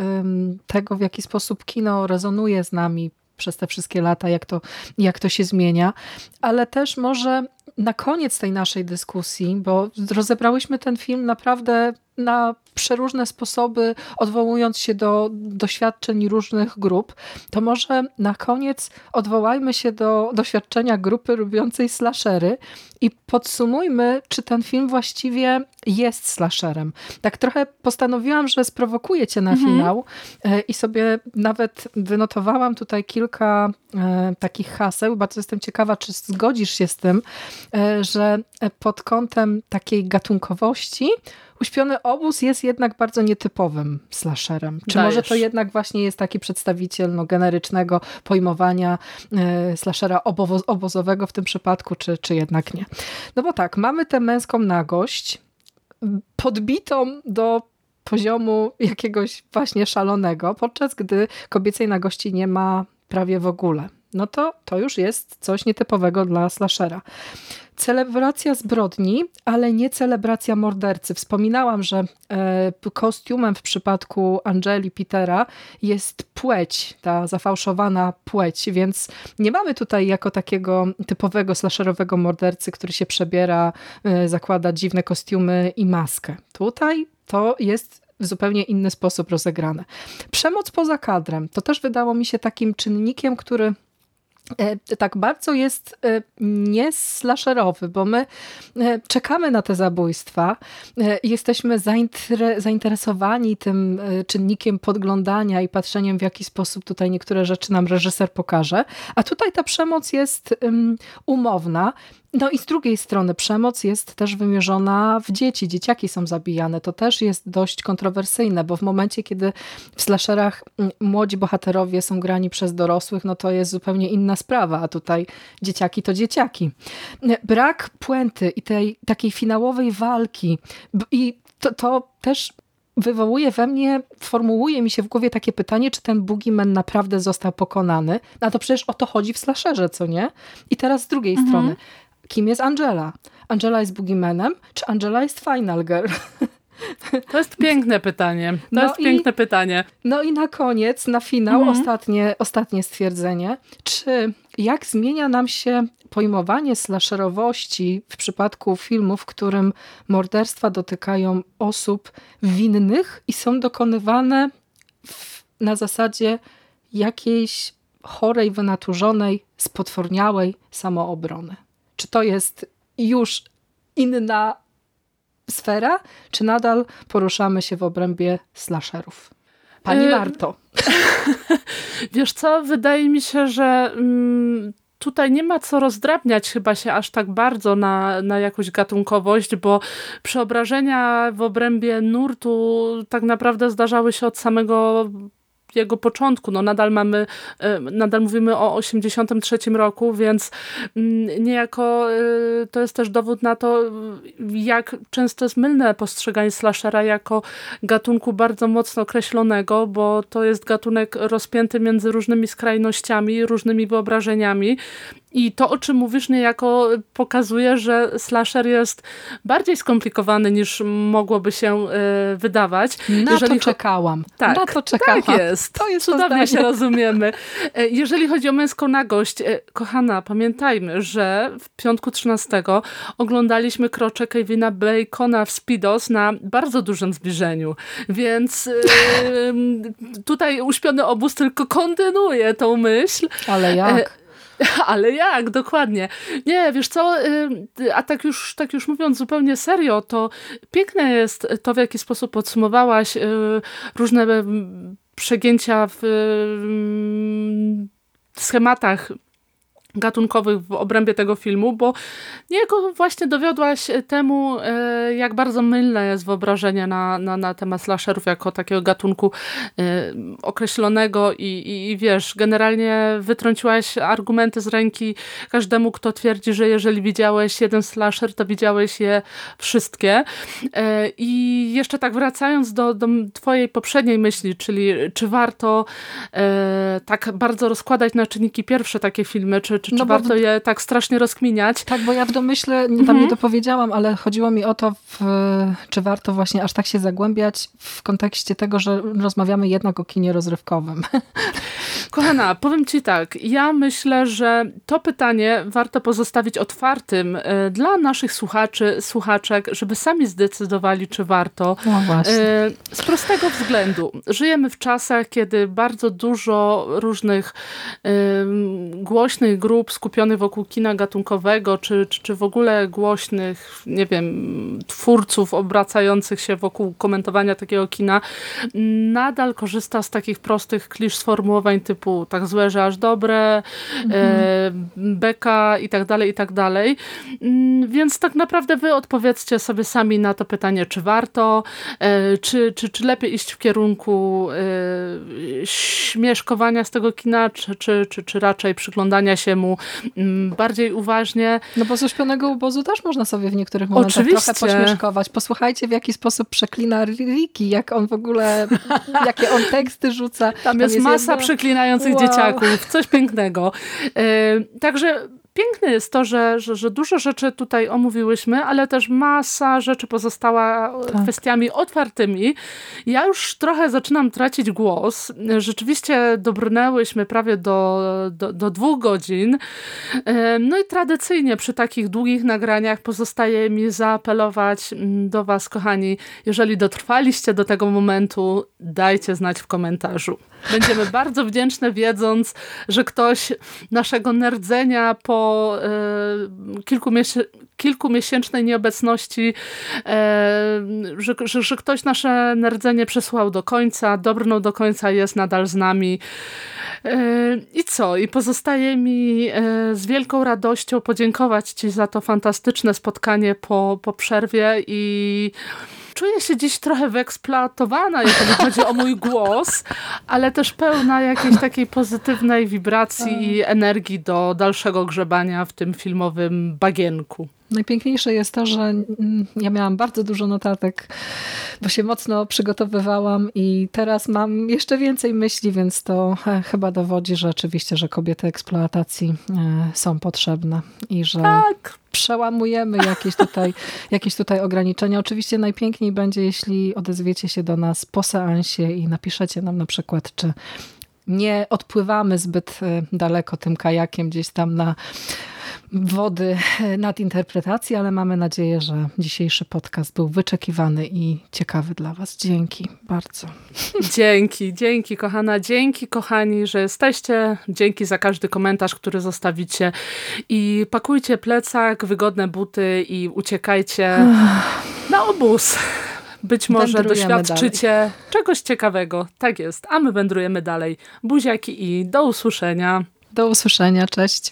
tego, w jaki sposób kino rezonuje z nami przez te wszystkie lata, jak to, jak to się zmienia, ale też może na koniec tej naszej dyskusji, bo rozebrałyśmy ten film naprawdę na przeróżne sposoby, odwołując się do doświadczeń różnych grup, to może na koniec odwołajmy się do doświadczenia grupy lubiącej slashery i podsumujmy, czy ten film właściwie jest slasherem. Tak trochę postanowiłam, że sprowokuję cię na mhm. finał e, i sobie nawet wynotowałam tutaj kilka e, takich haseł. Bardzo jestem ciekawa, czy zgodzisz się z tym, e, że pod kątem takiej gatunkowości Uśpiony obóz jest jednak bardzo nietypowym slasherem. Czy Dajesz. może to jednak właśnie jest taki przedstawiciel no, generycznego pojmowania e, slashera obozowego w tym przypadku, czy, czy jednak nie? No bo tak, mamy tę męską nagość podbitą do poziomu jakiegoś właśnie szalonego, podczas gdy kobiecej nagości nie ma prawie w ogóle. No to to już jest coś nietypowego dla slashera celebracja zbrodni, ale nie celebracja mordercy. Wspominałam, że e, kostiumem w przypadku Angeli Petera jest płeć, ta zafałszowana płeć, więc nie mamy tutaj jako takiego typowego slasherowego mordercy, który się przebiera, e, zakłada dziwne kostiumy i maskę. Tutaj to jest w zupełnie inny sposób rozegrane. Przemoc poza kadrem to też wydało mi się takim czynnikiem, który tak bardzo jest e, nieslasherowy, bo my e, czekamy na te zabójstwa, jesteśmy zainteresowani tym czynnikiem podglądania i patrzeniem w jaki sposób tutaj niektóre rzeczy nam reżyser pokaże, a tutaj ta przemoc jest umowna, no i z drugiej strony przemoc jest też wymierzona w dzieci. Dzieciaki są zabijane. To też jest dość kontrowersyjne, bo w momencie, kiedy w slasherach mm, młodzi bohaterowie są grani przez dorosłych, no to jest zupełnie inna sprawa, a tutaj dzieciaki to dzieciaki. Brak puenty i tej takiej finałowej walki i to, to też wywołuje we mnie, formułuje mi się w głowie takie pytanie, czy ten Boogeyman naprawdę został pokonany. No to przecież o to chodzi w slasherze, co nie? I teraz z drugiej mhm. strony, kim jest Angela? Angela jest Boogiemanem, czy Angela jest Final Girl? <laughs> To jest piękne pytanie. To no jest i, piękne pytanie. No i na koniec, na finał, mhm. ostatnie, ostatnie stwierdzenie. Czy jak zmienia nam się pojmowanie slasherowości w przypadku filmu, w którym morderstwa dotykają osób winnych i są dokonywane w, na zasadzie jakiejś chorej, wynaturzonej, spotworniałej samoobrony? Czy to jest już inna sfera, czy nadal poruszamy się w obrębie slasherów? Pani y Marto. <laughs> Wiesz co, wydaje mi się, że mm, tutaj nie ma co rozdrabniać chyba się aż tak bardzo na, na jakąś gatunkowość, bo przeobrażenia w obrębie nurtu tak naprawdę zdarzały się od samego jego początku. No nadal mamy, e, nadal mówimy o 83 roku, więc mm, niejako e, to jest też dowód na to, jak często jest mylne postrzeganie slashera jako gatunku bardzo mocno określonego, bo to jest gatunek rozpięty między różnymi skrajnościami, różnymi wyobrażeniami i to, o czym mówisz, niejako pokazuje, że slasher jest bardziej skomplikowany niż mogłoby się y, wydawać. Na Jeżeli to czekałam. Tak, Na to czekałam. Tak jest. To jest Cudownie się rozumiemy. E, jeżeli chodzi o męską nagość, e, kochana, pamiętajmy, że w piątku 13 oglądaliśmy krocze Kevina Bacona w Speedos na bardzo dużym zbliżeniu, więc y, tutaj uśpiony obóz tylko kontynuuje tą myśl. Ale jak? <laughs> Ale jak? Dokładnie. Nie, wiesz co, y, a tak już, tak już mówiąc zupełnie serio, to piękne jest to, w jaki sposób podsumowałaś y, różne przegięcia w schematach gatunkowych w obrębie tego filmu, bo niejako właśnie dowiodłaś temu, e, jak bardzo mylne jest wyobrażenie na, na, na temat slasherów jako takiego gatunku e, określonego i, i, i wiesz, generalnie wytrąciłaś argumenty z ręki każdemu, kto twierdzi, że jeżeli widziałeś jeden slasher, to widziałeś je wszystkie. E, I jeszcze tak wracając do, do twojej poprzedniej myśli, czyli czy warto tak bardzo rozkładać na czynniki pierwsze takie filmy, czy, czy, no warto je tak strasznie rozkminiać. Tak, bo ja w domyśle tam mhm. nie dopowiedziałam, ale chodziło mi o to, w, czy warto właśnie aż tak się zagłębiać w kontekście tego, że rozmawiamy jednak o kinie rozrywkowym. <laughs> Kochana, powiem ci tak, ja myślę, że to pytanie warto pozostawić otwartym e, dla naszych słuchaczy, słuchaczek, żeby sami zdecydowali, czy warto. No właśnie. E, z prostego względu. Żyjemy w czasach, kiedy bardzo dużo różnych głośnych grup skupionych wokół kina gatunkowego, czy, czy, czy w ogóle głośnych, nie wiem, twórców obracających się wokół komentowania takiego kina, nadal korzysta z takich prostych klisz sformułowań typu tak złe, że aż dobre, mhm. e, beka i tak dalej, i tak dalej. Mm, więc tak naprawdę wy odpowiedzcie sobie sami na to pytanie, czy warto, e, czy, czy, czy lepiej iść w kierunku e, śmieszkowania z tego kina, czy, czy, czy, czy raczej przyglądania się mu mm, bardziej uważnie. No bo z uśpionego obozu też można sobie w niektórych momentach Oczywiście. trochę pośmieszkować. Posłuchajcie w jaki sposób przeklina Ricky, jak on w ogóle, <laughs> jakie on teksty rzuca. Tam, Tam jest, jest, masa jedno... przeklinających wow. dzieciaków. Coś pięknego. Yy, także piękne jest to, że, że, że, dużo rzeczy tutaj omówiłyśmy, ale też masa rzeczy pozostała tak. kwestiami otwartymi. Ja już trochę zaczynam tracić głos. Rzeczywiście dobrnęłyśmy prawie do, do, do dwóch godzin. No i tradycyjnie przy takich długich nagraniach pozostaje mi zaapelować mm, do Was, kochani, jeżeli dotrwaliście do tego momentu, dajcie znać w komentarzu. Będziemy bardzo wdzięczne, wiedząc, że ktoś naszego nerdzenia po e, kilkumiesięcznej kilkumiesięcznej nieobecności, e, że, że, że, ktoś nasze nerdzenie przesłał do końca, dobrnął do końca, jest nadal z nami. E, I co? I pozostaje mi z wielką radością podziękować Ci za to fantastyczne spotkanie po, po przerwie i czuję się dziś trochę wyeksploatowana, jeżeli chodzi o mój głos, ale też pełna jakiejś takiej pozytywnej wibracji i energii do dalszego grzebania w tym filmowym bagienku. Najpiękniejsze jest to, że ja miałam bardzo dużo notatek, bo się mocno przygotowywałam i teraz mam jeszcze więcej myśli, więc to e, chyba dowodzi, że oczywiście, że kobiety eksploatacji e, są potrzebne i że tak. przełamujemy jakieś tutaj, <laughs> jakieś tutaj ograniczenia. Oczywiście najpiękniej będzie, jeśli odezwiecie się do nas po seansie i napiszecie nam na przykład, czy nie odpływamy zbyt e, daleko tym kajakiem gdzieś tam na wody <laughs> nad interpretację, ale mamy nadzieję, że dzisiejszy podcast był wyczekiwany i ciekawy dla Was. Dzięki bardzo. <laughs> Dzięki, dzięki kochana, dzięki kochani, że jesteście. Dzięki za każdy komentarz, który zostawicie i pakujcie plecak, wygodne buty i uciekajcie na obóz. Być może doświadczycie dalej. czegoś ciekawego. Tak jest, a my wędrujemy dalej. Buziaki i do usłyszenia. Do usłyszenia, cześć.